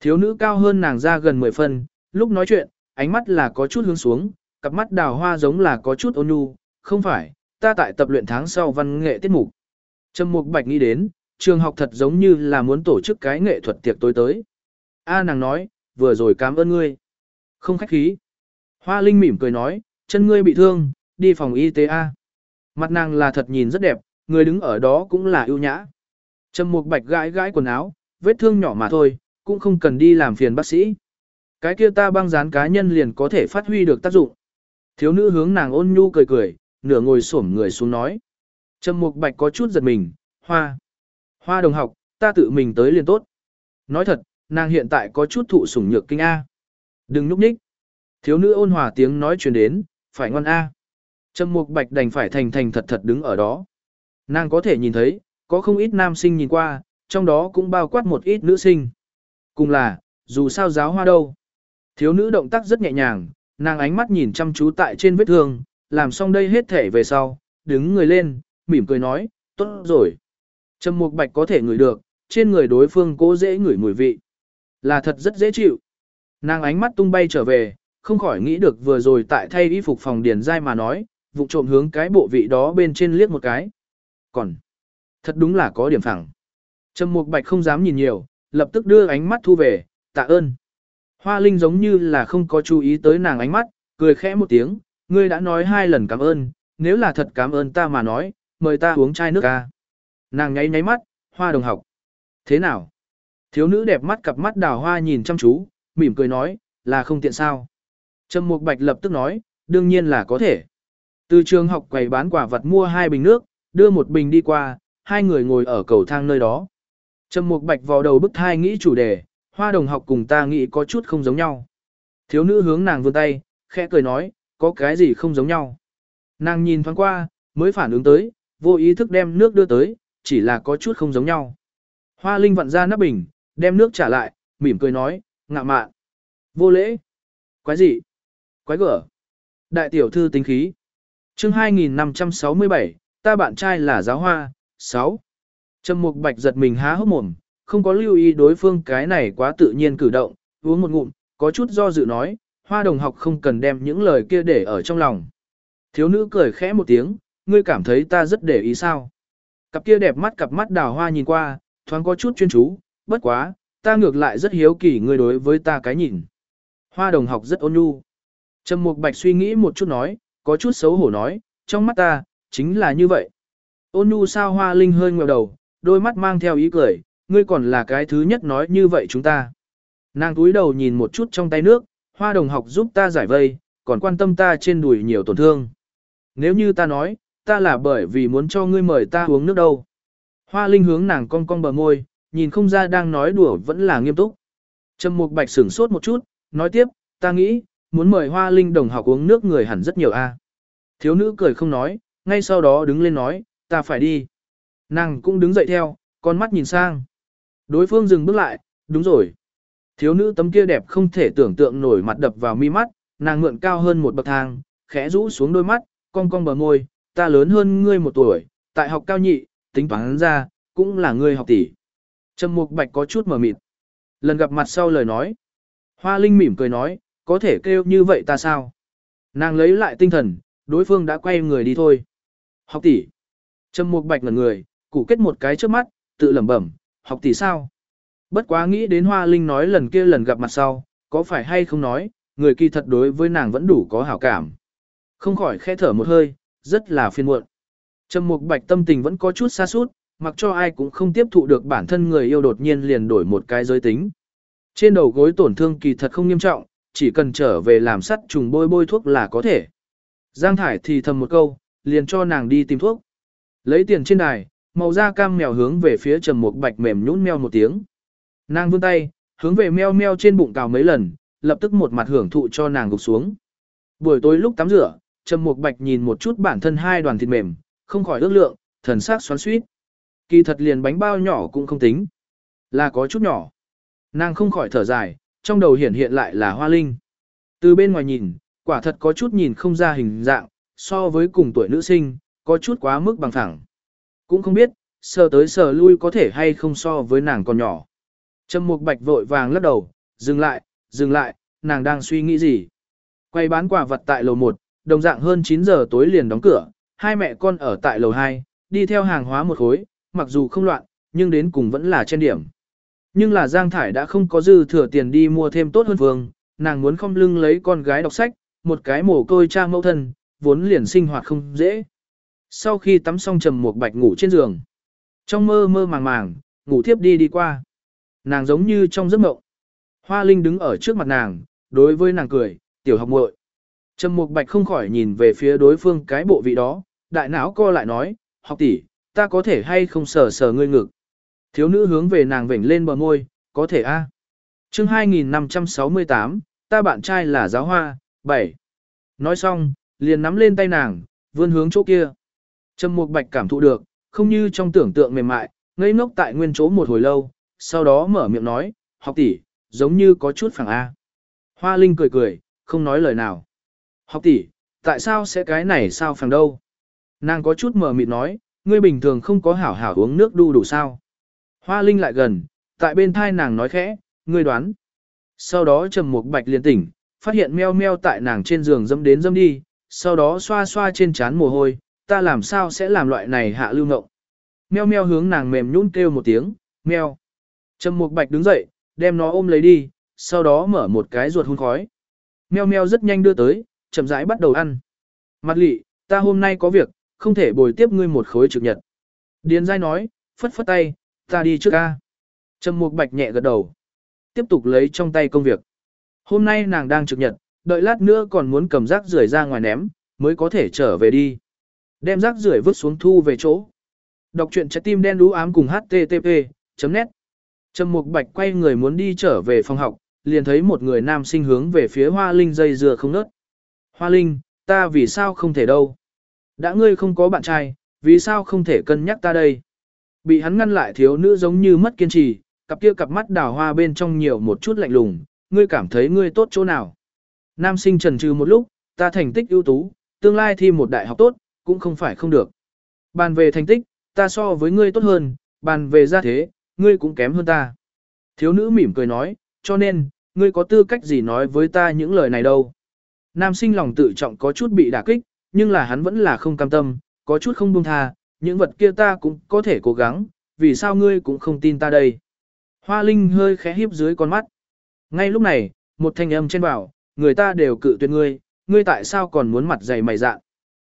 A: Thiếu nữ cao hơn nàng ra gần 10 phân, lúc nói chuyện, ánh mắt là có chút hướng xuống, cặp mắt đào hoa giống là có chút ôn nhu, không phải, ta tại tập luyện tháng sau văn nghệ tiết mục. Trầm Mục Bạch nghĩ đến, trường học thật giống như là muốn tổ chức cái nghệ thuật tiệc tối tới. A nàng nói, vừa rồi cảm ơn ngươi. Không khách khí. Hoa Linh mỉm cười nói, chân ngươi bị thương, đi phòng y tế A. Mặt nàng là thật nhìn rất đẹp, người đứng ở đó cũng là ưu nhã. Trầm Mục Bạch gãi gãi quần áo, vết thương nhỏ mà thôi, cũng không cần đi làm phiền bác sĩ. Cái kia ta băng dán cá nhân liền có thể phát huy được tác dụng. Thiếu nữ hướng nàng ôn nhu cười cười, nửa ngồi xổm người xuống nói. Trầm Mục Bạch có chút giật mình, hoa. Hoa đồng học, ta tự mình tới liền tốt. Nói thật, nàng hiện tại có chút thụ sủng nhược kinh A. Đừng núp nhích. Thiếu nữ ôn hòa tiếng nói truyền đến, phải ngoan A. Trầm Mục Bạch đành phải thành thành thật thật đứng ở đó. Nàng có thể nhìn thấy, có không ít nam sinh nhìn qua, trong đó cũng bao quát một ít nữ sinh. Cùng là, dù sao giáo hoa đâu. Thiếu nữ động tác rất nhẹ nhàng, nàng ánh mắt nhìn chăm chú tại trên vết thương, làm xong đây hết thể về sau, đứng người lên, mỉm cười nói, tốt rồi. Trầm Mục Bạch có thể ngửi được, trên người đối phương cố dễ ngửi mùi vị. Là thật rất dễ chịu. Nàng ánh mắt tung bay trở về, không khỏi nghĩ được vừa rồi tại thay y phục phòng điền dai mà nói, vụ trộm hướng cái bộ vị đó bên trên liếc một cái. Còn, thật đúng là có điểm phẳng. Trầm Mục Bạch không dám nhìn nhiều, lập tức đưa ánh mắt thu về, tạ ơn. Hoa Linh giống như là không có chú ý tới nàng ánh mắt, cười khẽ một tiếng, ngươi đã nói hai lần cảm ơn, nếu là thật cảm ơn ta mà nói, mời ta uống chai nước ca. Nàng nháy nháy mắt, hoa đồng học. Thế nào? Thiếu nữ đẹp mắt cặp mắt đào hoa nhìn chăm chú, mỉm cười nói, là không tiện sao. Trầm Mục Bạch lập tức nói, đương nhiên là có thể. Từ trường học quầy bán quả vật mua hai bình nước, đưa một bình đi qua, hai người ngồi ở cầu thang nơi đó. Trầm Mục Bạch vào đầu bức thai nghĩ chủ đề, hoa đồng học cùng ta nghĩ có chút không giống nhau. Thiếu nữ hướng nàng vươn tay, khẽ cười nói, có cái gì không giống nhau. Nàng nhìn thoáng qua, mới phản ứng tới, vô ý thức đem nước đưa tới, chỉ là có chút không giống nhau. Hoa Linh vặn ra nắp bình, đem nước trả lại, mỉm cười nói, ngạ mạn. Vô lễ. Quái gì? Quái gở. Đại tiểu thư tính khí. chương 2567, ta bạn trai là giáo hoa, 6. Trầm Mục Bạch giật mình há hốc mồm, không có lưu ý đối phương cái này quá tự nhiên cử động, uống một ngụm, có chút do dự nói, hoa đồng học không cần đem những lời kia để ở trong lòng. Thiếu nữ cười khẽ một tiếng, ngươi cảm thấy ta rất để ý sao. Cặp kia đẹp mắt cặp mắt đào hoa nhìn qua, thoáng có chút chuyên chú, bất quá, ta ngược lại rất hiếu kỳ ngươi đối với ta cái nhìn. Hoa đồng học rất ôn nhu. Trầm Mục Bạch suy nghĩ một chút nói, có chút xấu hổ nói, trong mắt ta, chính là như vậy. Ôn nu sao hoa linh hơi ngẹo đầu, đôi mắt mang theo ý cười, ngươi còn là cái thứ nhất nói như vậy chúng ta. Nàng túi đầu nhìn một chút trong tay nước, hoa đồng học giúp ta giải vây, còn quan tâm ta trên đùi nhiều tổn thương. Nếu như ta nói, ta là bởi vì muốn cho ngươi mời ta uống nước đâu. Hoa linh hướng nàng cong cong bờ môi, nhìn không ra đang nói đùa vẫn là nghiêm túc. Trầm mục bạch sửng sốt một chút, nói tiếp, ta nghĩ, muốn mời hoa linh đồng học uống nước người hẳn rất nhiều a. Thiếu nữ cười không nói, ngay sau đó đứng lên nói, ta phải đi. Nàng cũng đứng dậy theo, con mắt nhìn sang. Đối phương dừng bước lại, đúng rồi. Thiếu nữ tấm kia đẹp không thể tưởng tượng nổi mặt đập vào mi mắt, nàng ngượng cao hơn một bậc thang, khẽ rũ xuống đôi mắt, cong cong bờ môi, ta lớn hơn ngươi một tuổi, tại học cao nhị, tính toán ra, cũng là ngươi học tỷ. Trầm Mục Bạch có chút mờ mịt. Lần gặp mặt sau lời nói, Hoa Linh mỉm cười nói, có thể kêu như vậy ta sao? Nàng lấy lại tinh thần, đối phương đã quay người đi thôi. Học tỷ. Trầm Mục Bạch ngẩn người, cụ kết một cái trước mắt, tự lẩm bẩm, học tỷ sao? Bất quá nghĩ đến Hoa Linh nói lần kia lần gặp mặt sau, có phải hay không nói, người kỳ thật đối với nàng vẫn đủ có hảo cảm. Không khỏi khẽ thở một hơi, rất là phiền muộn. Trầm Mục Bạch tâm tình vẫn có chút xa sút mặc cho ai cũng không tiếp thụ được bản thân người yêu đột nhiên liền đổi một cái giới tính. Trên đầu gối tổn thương kỳ thật không nghiêm trọng, chỉ cần trở về làm sắt trùng bôi bôi thuốc là có thể. Giang Thải thì thầm một câu, liền cho nàng đi tìm thuốc. Lấy tiền trên đài, màu da cam mèo hướng về phía trầm mục bạch mềm nhũn meo một tiếng. Nàng vươn tay, hướng về meo meo trên bụng cào mấy lần, lập tức một mặt hưởng thụ cho nàng gục xuống. Buổi tối lúc tắm rửa, trầm mục bạch nhìn một chút bản thân hai đoàn thịt mềm, không khỏi ước lượng, thần sắc xoắn xuýt. Kỳ thật liền bánh bao nhỏ cũng không tính. Là có chút nhỏ. Nàng không khỏi thở dài, trong đầu hiện hiện lại là hoa linh. Từ bên ngoài nhìn, quả thật có chút nhìn không ra hình dạng, so với cùng tuổi nữ sinh, có chút quá mức bằng thẳng. Cũng không biết, sờ tới sờ lui có thể hay không so với nàng còn nhỏ. Trầm Mục Bạch vội vàng lắc đầu, dừng lại, dừng lại, nàng đang suy nghĩ gì? Quay bán quả vật tại lầu 1, đồng dạng hơn 9 giờ tối liền đóng cửa, hai mẹ con ở tại lầu 2, đi theo hàng hóa một khối, mặc dù không loạn, nhưng đến cùng vẫn là trên điểm. Nhưng là Giang Thải đã không có dư thừa tiền đi mua thêm tốt hơn vương, nàng muốn không lưng lấy con gái đọc sách, một cái mồ côi cha mẫu thân, vốn liền sinh hoạt không dễ. Sau khi tắm xong trầm một bạch ngủ trên giường. Trong mơ mơ màng màng, ngủ thiếp đi đi qua. Nàng giống như trong giấc mộng. Hoa Linh đứng ở trước mặt nàng, đối với nàng cười, tiểu học muội. Trầm Mục Bạch không khỏi nhìn về phía đối phương cái bộ vị đó, đại não co lại nói, học tỷ, ta có thể hay không sờ sờ ngươi ngực. Thiếu nữ hướng về nàng vểnh lên bờ môi, có thể a. À. Chương 2568, ta bạn trai là giáo hoa, 7. Nói xong, liền nắm lên tay nàng, vươn hướng chỗ kia. Trầm Mục Bạch cảm thụ được, không như trong tưởng tượng mềm mại, ngây ngốc tại nguyên chỗ một hồi lâu, sau đó mở miệng nói, học tỷ, giống như có chút phẳng A. Hoa Linh cười cười, không nói lời nào. Học tỷ, tại sao sẽ cái này sao phẳng đâu? Nàng có chút mở mịt nói, ngươi bình thường không có hảo hảo uống nước đu đủ sao. Hoa Linh lại gần, tại bên thai nàng nói khẽ, ngươi đoán. Sau đó trầm Mục bạch liền tỉnh, phát hiện meo meo tại nàng trên giường dâm đến dâm đi, sau đó xoa xoa trên trán mồ hôi, ta làm sao sẽ làm loại này hạ lưu ngộng. Meo meo hướng nàng mềm nhún kêu một tiếng, meo. Trầm Mục Bạch đứng dậy, đem nó ôm lấy đi, sau đó mở một cái ruột hun khói. Meo meo rất nhanh đưa tới, chậm rãi bắt đầu ăn. Mặt lị, ta hôm nay có việc, không thể bồi tiếp ngươi một khối trực nhật. Điền dai nói, phất phất tay, ta đi trước ca. Trầm Mục Bạch nhẹ gật đầu. Tiếp tục lấy trong tay công việc. Hôm nay nàng đang trực nhật, đợi lát nữa còn muốn cầm rác rưởi ra ngoài ném, mới có thể trở về đi. Đem rác rưởi vứt xuống thu về chỗ. Đọc truyện trái tim đen đú ám cùng http, chấm nét. Trầm Mục Bạch quay người muốn đi trở về phòng học, liền thấy một người nam sinh hướng về phía Hoa Linh dây dưa không nớt. Hoa Linh, ta vì sao không thể đâu? Đã ngươi không có bạn trai, vì sao không thể cân nhắc ta đây? Bị hắn ngăn lại thiếu nữ giống như mất kiên trì, cặp kia cặp mắt đào hoa bên trong nhiều một chút lạnh lùng, ngươi cảm thấy ngươi tốt chỗ nào? Nam sinh trần trừ một lúc, ta thành tích ưu tú, tương lai thi một đại học tốt, cũng không phải không được. Bàn về thành tích, ta so với ngươi tốt hơn, bàn về gia thế, ngươi cũng kém hơn ta. Thiếu nữ mỉm cười nói, cho nên, ngươi có tư cách gì nói với ta những lời này đâu. Nam sinh lòng tự trọng có chút bị đả kích, nhưng là hắn vẫn là không cam tâm, có chút không buông tha, những vật kia ta cũng có thể cố gắng, vì sao ngươi cũng không tin ta đây. Hoa Linh hơi khẽ hiếp dưới con mắt. Ngay lúc này, một thanh âm trên bảo, người ta đều cự tuyệt ngươi, ngươi tại sao còn muốn mặt dày mày dạn.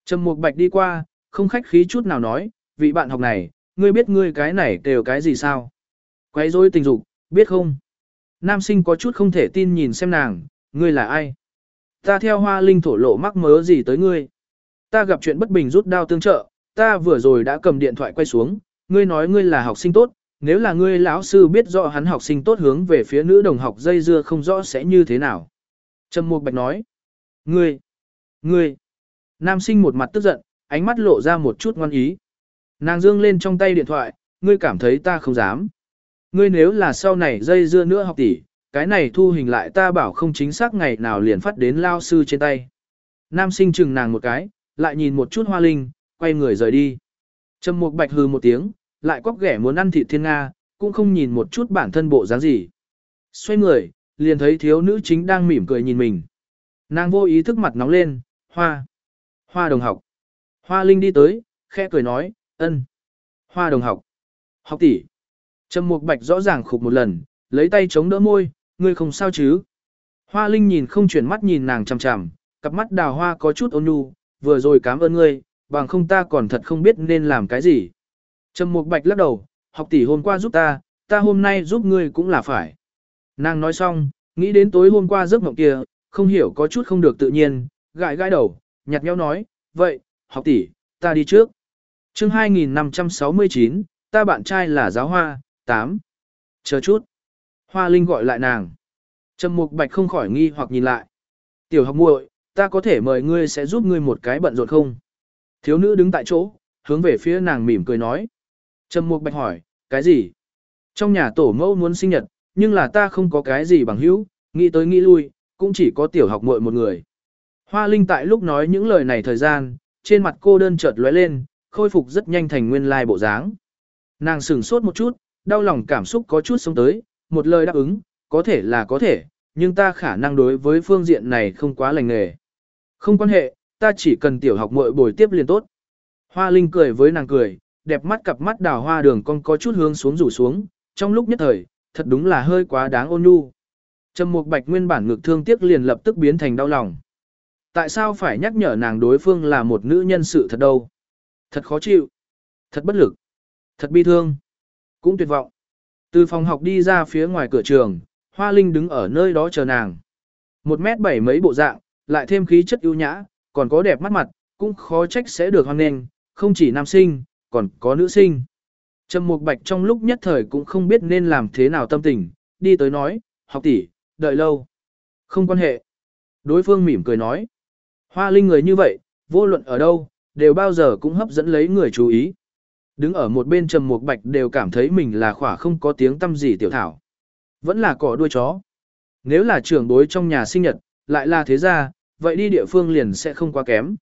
A: Trầm Mục Bạch đi qua, không khách khí chút nào nói, vị bạn học này, ngươi biết ngươi cái này đều cái gì sao? Quấy rối tình dục, biết không? Nam sinh có chút không thể tin nhìn xem nàng, ngươi là ai? Ta theo hoa linh thổ lộ mắc mớ gì tới ngươi? Ta gặp chuyện bất bình rút đao tương trợ, ta vừa rồi đã cầm điện thoại quay xuống, ngươi nói ngươi là học sinh tốt, nếu là ngươi lão sư biết rõ hắn học sinh tốt hướng về phía nữ đồng học dây dưa không rõ sẽ như thế nào. Trầm Mục Bạch nói, ngươi, ngươi, nam sinh một mặt tức giận, ánh mắt lộ ra một chút ngoan ý. Nàng dương lên trong tay điện thoại, ngươi cảm thấy ta không dám. Ngươi nếu là sau này dây dưa nữa học tỷ, cái này thu hình lại ta bảo không chính xác ngày nào liền phát đến lao sư trên tay. Nam sinh chừng nàng một cái, lại nhìn một chút hoa linh, quay người rời đi. Trầm Mục Bạch hừ một tiếng, lại quóc ghẻ muốn ăn thịt thiên Nga, cũng không nhìn một chút bản thân bộ dáng gì. Xoay người, liền thấy thiếu nữ chính đang mỉm cười nhìn mình. Nàng vô ý thức mặt nóng lên, hoa. Hoa đồng học. Hoa Linh đi tới, khẽ cười nói, ân. Hoa đồng học. Học tỷ. Trầm Mục Bạch rõ ràng khục một lần, lấy tay chống đỡ môi, ngươi không sao chứ. Hoa Linh nhìn không chuyển mắt nhìn nàng chằm chằm, cặp mắt đào hoa có chút ôn nhu, vừa rồi cảm ơn ngươi, bằng không ta còn thật không biết nên làm cái gì. Trầm Mục Bạch lắc đầu, học tỷ hôm qua giúp ta, ta hôm nay giúp ngươi cũng là phải. Nàng nói xong, nghĩ đến tối hôm qua giấc mộng kia, không hiểu có chút không được tự nhiên, gãi gãi đầu, nhặt nhau nói, vậy, học tỷ, ta đi trước. chương 2569, ta bạn trai là giáo hoa, 8. Chờ chút. Hoa Linh gọi lại nàng. Trầm Mục Bạch không khỏi nghi hoặc nhìn lại. Tiểu học muội, ta có thể mời ngươi sẽ giúp ngươi một cái bận rộn không? Thiếu nữ đứng tại chỗ, hướng về phía nàng mỉm cười nói. Trầm Mục Bạch hỏi, cái gì? Trong nhà tổ mẫu muốn sinh nhật, nhưng là ta không có cái gì bằng hữu, nghĩ tới nghĩ lui, cũng chỉ có tiểu học muội một người. Hoa Linh tại lúc nói những lời này thời gian, trên mặt cô đơn chợt lóe lên, khôi phục rất nhanh thành nguyên lai bộ dáng. Nàng sửng sốt một chút, đau lòng cảm xúc có chút sống tới, một lời đáp ứng, có thể là có thể, nhưng ta khả năng đối với phương diện này không quá lành nghề. Không quan hệ, ta chỉ cần tiểu học muội bồi tiếp liền tốt. Hoa Linh cười với nàng cười, đẹp mắt cặp mắt đào hoa đường con có chút hướng xuống rủ xuống, trong lúc nhất thời, thật đúng là hơi quá đáng ôn nhu. Trầm Mục Bạch nguyên bản ngực thương tiếc liền lập tức biến thành đau lòng. Tại sao phải nhắc nhở nàng đối phương là một nữ nhân sự thật đâu? Thật khó chịu, thật bất lực, thật bi thương, cũng tuyệt vọng. Từ phòng học đi ra phía ngoài cửa trường, Hoa Linh đứng ở nơi đó chờ nàng. Một mét bảy mấy bộ dạng, lại thêm khí chất ưu nhã, còn có đẹp mắt mặt, cũng khó trách sẽ được hoan nghênh, không chỉ nam sinh, còn có nữ sinh. Trầm Mục Bạch trong lúc nhất thời cũng không biết nên làm thế nào tâm tình, đi tới nói, học tỷ, đợi lâu. Không quan hệ. Đối phương mỉm cười nói. Hoa Linh người như vậy, vô luận ở đâu, đều bao giờ cũng hấp dẫn lấy người chú ý. Đứng ở một bên Trầm Mục Bạch đều cảm thấy mình là khỏa không có tiếng tâm gì tiểu thảo. Vẫn là cỏ đuôi chó. Nếu là trưởng bối trong nhà sinh nhật, lại là thế gia, vậy đi địa phương liền sẽ không quá kém.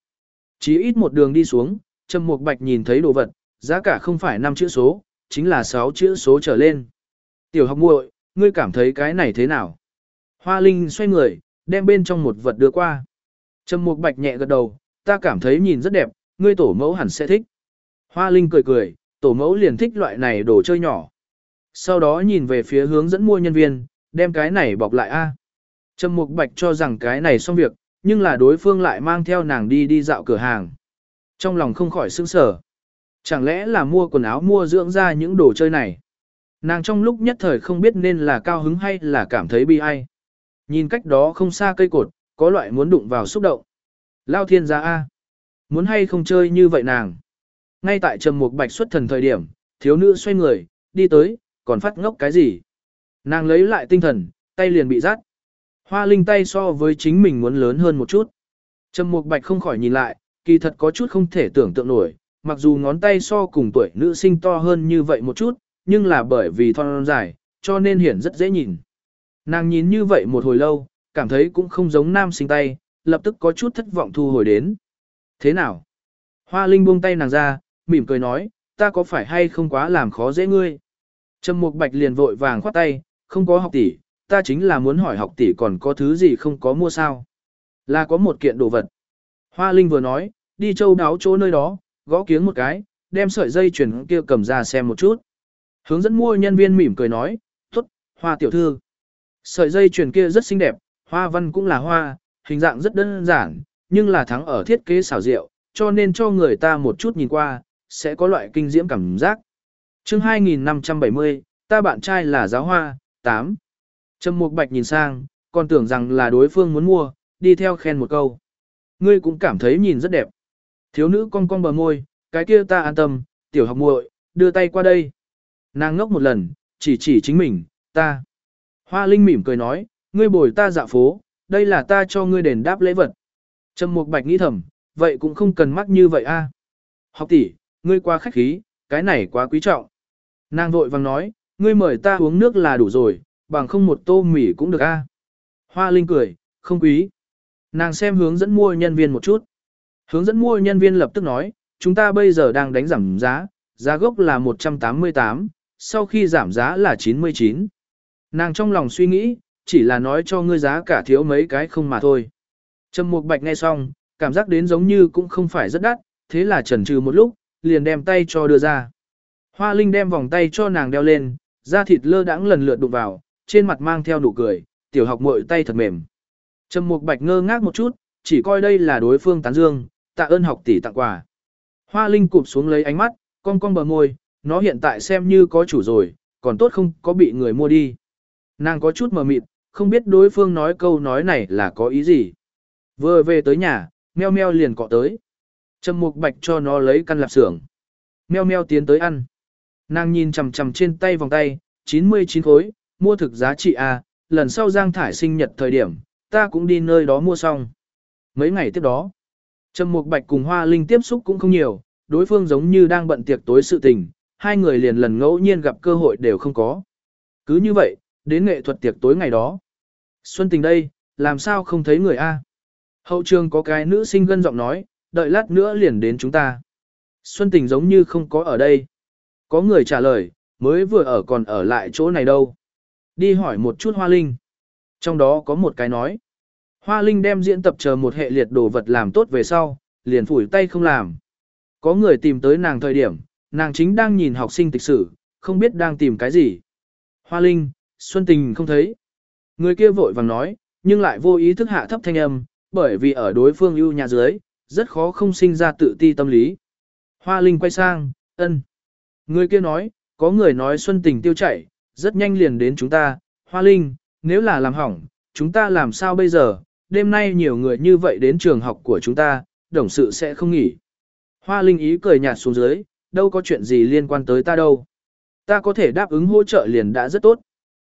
A: Chỉ ít một đường đi xuống, Trầm Mục Bạch nhìn thấy đồ vật, giá cả không phải 5 chữ số, chính là 6 chữ số trở lên. Tiểu học muội, ngươi cảm thấy cái này thế nào? Hoa Linh xoay người, đem bên trong một vật đưa qua. Trầm Mục Bạch nhẹ gật đầu, ta cảm thấy nhìn rất đẹp, ngươi tổ mẫu hẳn sẽ thích. Hoa Linh cười cười, tổ mẫu liền thích loại này đồ chơi nhỏ. Sau đó nhìn về phía hướng dẫn mua nhân viên, đem cái này bọc lại a. Trầm Mục Bạch cho rằng cái này xong việc, nhưng là đối phương lại mang theo nàng đi đi dạo cửa hàng. Trong lòng không khỏi sững sờ. Chẳng lẽ là mua quần áo mua dưỡng ra những đồ chơi này? Nàng trong lúc nhất thời không biết nên là cao hứng hay là cảm thấy bi ai. Nhìn cách đó không xa cây cột, có loại muốn đụng vào xúc động. Lao thiên gia A. Muốn hay không chơi như vậy nàng. Ngay tại trầm mục bạch xuất thần thời điểm, thiếu nữ xoay người, đi tới, còn phát ngốc cái gì. Nàng lấy lại tinh thần, tay liền bị rát. Hoa linh tay so với chính mình muốn lớn hơn một chút. Trầm mục bạch không khỏi nhìn lại, kỳ thật có chút không thể tưởng tượng nổi, mặc dù ngón tay so cùng tuổi nữ sinh to hơn như vậy một chút, nhưng là bởi vì thon dài, cho nên hiển rất dễ nhìn. Nàng nhìn như vậy một hồi lâu, cảm thấy cũng không giống nam sinh tay, lập tức có chút thất vọng thu hồi đến. Thế nào? Hoa Linh buông tay nàng ra, mỉm cười nói, ta có phải hay không quá làm khó dễ ngươi? Trầm Mục Bạch liền vội vàng khoát tay, không có học tỷ, ta chính là muốn hỏi học tỷ còn có thứ gì không có mua sao? Là có một kiện đồ vật. Hoa Linh vừa nói, đi châu đáo chỗ nơi đó, gõ kiếng một cái, đem sợi dây chuyền kia cầm ra xem một chút. Hướng dẫn mua nhân viên mỉm cười nói, tốt, hoa tiểu thư. Sợi dây chuyền kia rất xinh đẹp, hoa văn cũng là hoa, hình dạng rất đơn giản, nhưng là thắng ở thiết kế xảo diệu, cho nên cho người ta một chút nhìn qua, sẽ có loại kinh diễm cảm giác. chương 2570, ta bạn trai là giáo hoa, 8. Trầm Mục Bạch nhìn sang, còn tưởng rằng là đối phương muốn mua, đi theo khen một câu. Ngươi cũng cảm thấy nhìn rất đẹp. Thiếu nữ cong cong bờ môi, cái kia ta an tâm, tiểu học muội, đưa tay qua đây. Nàng ngốc một lần, chỉ chỉ chính mình, ta. Hoa Linh mỉm cười nói, ngươi bồi ta dạo phố, đây là ta cho ngươi đền đáp lễ vật. Trầm Mục Bạch nghĩ thầm, vậy cũng không cần mắc như vậy a. Học tỷ, ngươi quá khách khí, cái này quá quý trọng. Nàng vội vàng nói, ngươi mời ta uống nước là đủ rồi, bằng không một tô mì cũng được a. Hoa Linh cười, không quý. Nàng xem hướng dẫn mua nhân viên một chút. Hướng dẫn mua nhân viên lập tức nói, chúng ta bây giờ đang đánh giảm giá, giá gốc là 188, sau khi giảm giá là 99. Nàng trong lòng suy nghĩ, chỉ là nói cho ngươi giá cả thiếu mấy cái không mà thôi. Trầm Mục Bạch nghe xong, cảm giác đến giống như cũng không phải rất đắt, thế là chần chừ một lúc, liền đem tay cho đưa ra. Hoa Linh đem vòng tay cho nàng đeo lên, da thịt lơ đãng lần lượt đụng vào, trên mặt mang theo nụ cười, tiểu học muội tay thật mềm. Trầm Mục Bạch ngơ ngác một chút, chỉ coi đây là đối phương tán dương, tạ ơn học tỷ tặng quà. Hoa Linh cụp xuống lấy ánh mắt, cong cong bờ môi, nó hiện tại xem như có chủ rồi, còn tốt không có bị người mua đi. Nàng có chút mờ mịt, không biết đối phương nói câu nói này là có ý gì. Vừa về tới nhà, meo meo liền cọ tới. Trầm Mục Bạch cho nó lấy căn lạp xưởng. Meo meo tiến tới ăn. Nàng nhìn chằm chằm trên tay vòng tay, 99 khối, mua thực giá trị A, lần sau Giang Thải sinh nhật thời điểm, ta cũng đi nơi đó mua xong. Mấy ngày tiếp đó, Trầm Mục Bạch cùng Hoa Linh tiếp xúc cũng không nhiều, đối phương giống như đang bận tiệc tối sự tình, hai người liền lần ngẫu nhiên gặp cơ hội đều không có. Cứ như vậy, đến nghệ thuật tiệc tối ngày đó. Xuân tình đây, làm sao không thấy người A? Hậu trường có cái nữ sinh gân giọng nói, đợi lát nữa liền đến chúng ta. Xuân tình giống như không có ở đây. Có người trả lời, mới vừa ở còn ở lại chỗ này đâu. Đi hỏi một chút Hoa Linh. Trong đó có một cái nói. Hoa Linh đem diễn tập chờ một hệ liệt đồ vật làm tốt về sau, liền phủi tay không làm. Có người tìm tới nàng thời điểm, nàng chính đang nhìn học sinh tịch sử, không biết đang tìm cái gì. Hoa Linh, Xuân Tình không thấy. Người kia vội vàng nói, nhưng lại vô ý thức hạ thấp thanh âm, bởi vì ở đối phương ưu nhà dưới, rất khó không sinh ra tự ti tâm lý. Hoa Linh quay sang, ân. Người kia nói, có người nói Xuân Tình tiêu chảy, rất nhanh liền đến chúng ta, Hoa Linh, nếu là làm hỏng, chúng ta làm sao bây giờ, đêm nay nhiều người như vậy đến trường học của chúng ta, đồng sự sẽ không nghỉ. Hoa Linh ý cười nhạt xuống dưới, đâu có chuyện gì liên quan tới ta đâu. Ta có thể đáp ứng hỗ trợ liền đã rất tốt.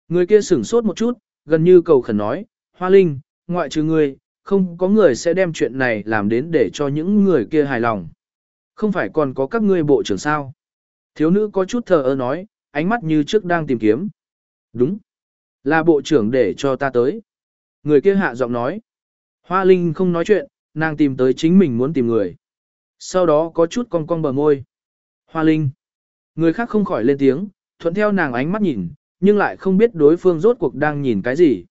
A: Người kia sửng sốt một chút, gần như cầu khẩn nói, Hoa Linh, ngoại trừ ngươi, không có người sẽ đem chuyện này làm đến để cho những người kia hài lòng. Không phải còn có các ngươi bộ trưởng sao. Thiếu nữ có chút thờ ơ nói, ánh mắt như trước đang tìm kiếm. Đúng. Là bộ trưởng để cho ta tới. Người kia hạ giọng nói. Hoa Linh không nói chuyện, nàng tìm tới chính mình muốn tìm người. Sau đó có chút cong cong bờ môi. Hoa Linh. Người khác không khỏi lên tiếng, thuận theo nàng ánh mắt nhìn, nhưng lại không biết đối phương rốt cuộc đang nhìn cái gì.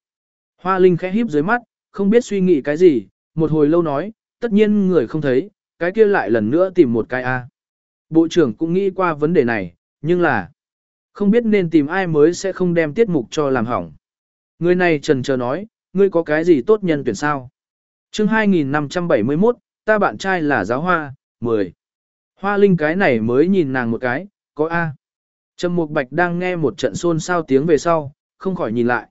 A: Hoa Linh khẽ híp dưới mắt, không biết suy nghĩ cái gì, một hồi lâu nói, tất nhiên người không thấy, cái kia lại lần nữa tìm một cái A. Bộ trưởng cũng nghĩ qua vấn đề này, nhưng là không biết nên tìm ai mới sẽ không đem tiết mục cho làm hỏng. Người này trần chờ nói, ngươi có cái gì tốt nhân tuyển sao? chương 2571, ta bạn trai là giáo hoa, 10. Hoa Linh cái này mới nhìn nàng một cái, có A. Trầm Mục Bạch đang nghe một trận xôn xao tiếng về sau, không khỏi nhìn lại.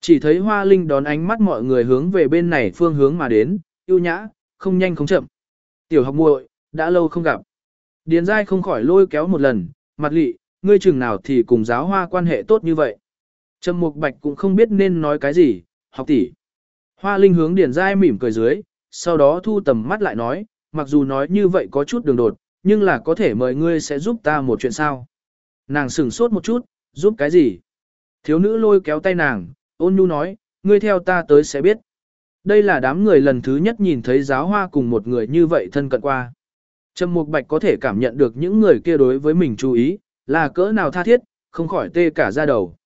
A: Chỉ thấy Hoa Linh đón ánh mắt mọi người hướng về bên này phương hướng mà đến, yêu nhã, không nhanh không chậm. Tiểu học muội, đã lâu không gặp. Điền Giai không khỏi lôi kéo một lần, mặt lị, ngươi chừng nào thì cùng giáo hoa quan hệ tốt như vậy. Trầm Mục Bạch cũng không biết nên nói cái gì, học tỷ. Hoa Linh hướng Điền Giai mỉm cười dưới, sau đó thu tầm mắt lại nói, mặc dù nói như vậy có chút đường đột, nhưng là có thể mời ngươi sẽ giúp ta một chuyện sao. Nàng sửng sốt một chút, giúp cái gì? Thiếu nữ lôi kéo tay nàng, ôn nhu nói, ngươi theo ta tới sẽ biết. Đây là đám người lần thứ nhất nhìn thấy giáo hoa cùng một người như vậy thân cận qua. Trầm Mục Bạch có thể cảm nhận được những người kia đối với mình chú ý, là cỡ nào tha thiết, không khỏi tê cả da đầu.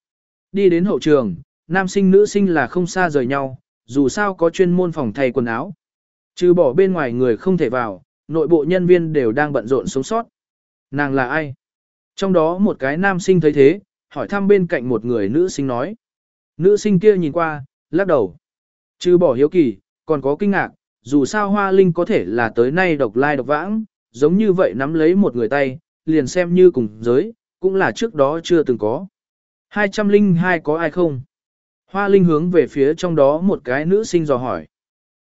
A: Đi đến hậu trường, nam sinh nữ sinh là không xa rời nhau, dù sao có chuyên môn phòng thay quần áo. Trừ bỏ bên ngoài người không thể vào, nội bộ nhân viên đều đang bận rộn sống sót. Nàng là ai? Trong đó một cái nam sinh thấy thế, hỏi thăm bên cạnh một người nữ sinh nói. Nữ sinh kia nhìn qua, lắc đầu. Chứ bỏ hiếu kỳ, còn có kinh ngạc, dù sao hoa linh có thể là tới nay độc lai độc vãng, giống như vậy nắm lấy một người tay, liền xem như cùng giới, cũng là trước đó chưa từng có. 202 có ai không? Hoa linh hướng về phía trong đó một cái nữ sinh dò hỏi.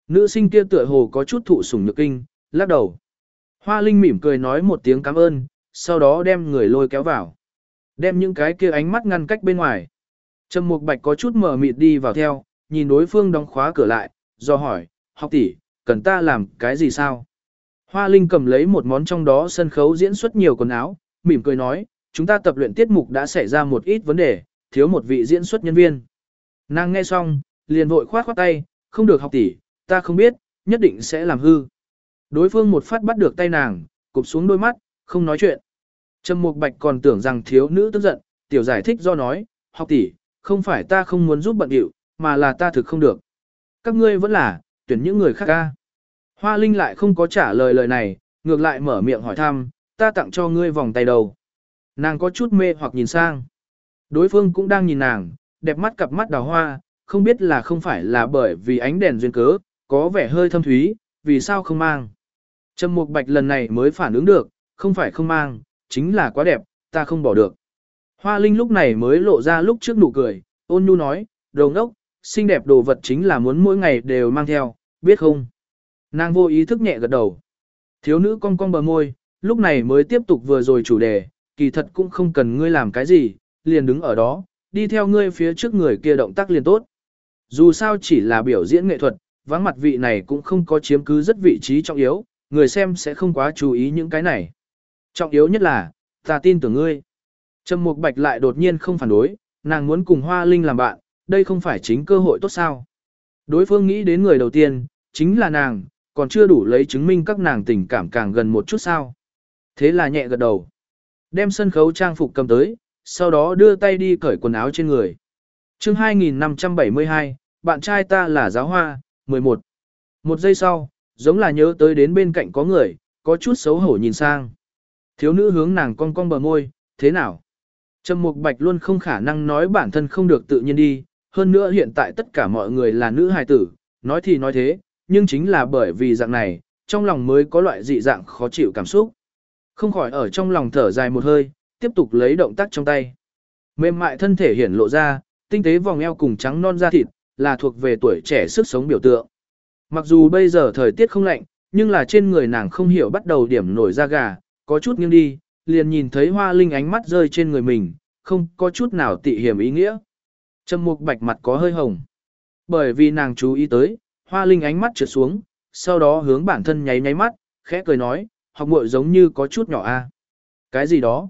A: Nữ sinh kia tựa hồ có chút thụ sủng nhược kinh, lắc đầu. Hoa linh mỉm cười nói một tiếng cảm ơn, sau đó đem người lôi kéo vào. Đem những cái kia ánh mắt ngăn cách bên ngoài. Trầm Mục Bạch có chút mở mịt đi vào theo, nhìn đối phương đóng khóa cửa lại, do hỏi, học tỷ, cần ta làm cái gì sao? Hoa Linh cầm lấy một món trong đó sân khấu diễn xuất nhiều quần áo, mỉm cười nói, chúng ta tập luyện tiết mục đã xảy ra một ít vấn đề, thiếu một vị diễn xuất nhân viên. Nàng nghe xong, liền vội khoát khoát tay, không được học tỷ, ta không biết, nhất định sẽ làm hư. Đối phương một phát bắt được tay nàng, cụp xuống đôi mắt, không nói chuyện. Trầm Mục Bạch còn tưởng rằng thiếu nữ tức giận, tiểu giải thích do nói, học tỷ, không phải ta không muốn giúp bận điệu, mà là ta thực không được. Các ngươi vẫn là, tuyển những người khác ca. Hoa Linh lại không có trả lời lời này, ngược lại mở miệng hỏi thăm, ta tặng cho ngươi vòng tay đầu. Nàng có chút mê hoặc nhìn sang. Đối phương cũng đang nhìn nàng, đẹp mắt cặp mắt đào hoa, không biết là không phải là bởi vì ánh đèn duyên cớ, có vẻ hơi thâm thúy, vì sao không mang. Trầm Mục Bạch lần này mới phản ứng được, không phải không mang, chính là quá đẹp, ta không bỏ được. Hoa Linh lúc này mới lộ ra lúc trước nụ cười, ôn nhu nói, đồ ngốc, xinh đẹp đồ vật chính là muốn mỗi ngày đều mang theo, biết không? Nàng vô ý thức nhẹ gật đầu. Thiếu nữ cong cong bờ môi, lúc này mới tiếp tục vừa rồi chủ đề, kỳ thật cũng không cần ngươi làm cái gì, liền đứng ở đó, đi theo ngươi phía trước người kia động tác liền tốt. Dù sao chỉ là biểu diễn nghệ thuật, vắng mặt vị này cũng không có chiếm cứ rất vị trí trọng yếu, người xem sẽ không quá chú ý những cái này. Trọng yếu nhất là, ta tin tưởng ngươi. Trầm Mục Bạch lại đột nhiên không phản đối, nàng muốn cùng Hoa Linh làm bạn, đây không phải chính cơ hội tốt sao. Đối phương nghĩ đến người đầu tiên, chính là nàng, còn chưa đủ lấy chứng minh các nàng tình cảm càng gần một chút sao. Thế là nhẹ gật đầu. Đem sân khấu trang phục cầm tới, sau đó đưa tay đi cởi quần áo trên người. chương 2572, bạn trai ta là giáo hoa, 11. Một giây sau, giống là nhớ tới đến bên cạnh có người, có chút xấu hổ nhìn sang. Thiếu nữ hướng nàng cong cong bờ môi, thế nào? Trầm Mục Bạch luôn không khả năng nói bản thân không được tự nhiên đi, hơn nữa hiện tại tất cả mọi người là nữ hài tử, nói thì nói thế, nhưng chính là bởi vì dạng này, trong lòng mới có loại dị dạng khó chịu cảm xúc. Không khỏi ở trong lòng thở dài một hơi, tiếp tục lấy động tác trong tay. Mềm mại thân thể hiển lộ ra, tinh tế vòng eo cùng trắng non da thịt, là thuộc về tuổi trẻ sức sống biểu tượng. Mặc dù bây giờ thời tiết không lạnh, nhưng là trên người nàng không hiểu bắt đầu điểm nổi da gà, có chút nghiêng đi, liền nhìn thấy hoa linh ánh mắt rơi trên người mình, không có chút nào tị hiểm ý nghĩa. Trầm mục bạch mặt có hơi hồng. Bởi vì nàng chú ý tới, hoa linh ánh mắt trượt xuống, sau đó hướng bản thân nháy nháy mắt, khẽ cười nói, học muội giống như có chút nhỏ a. Cái gì đó?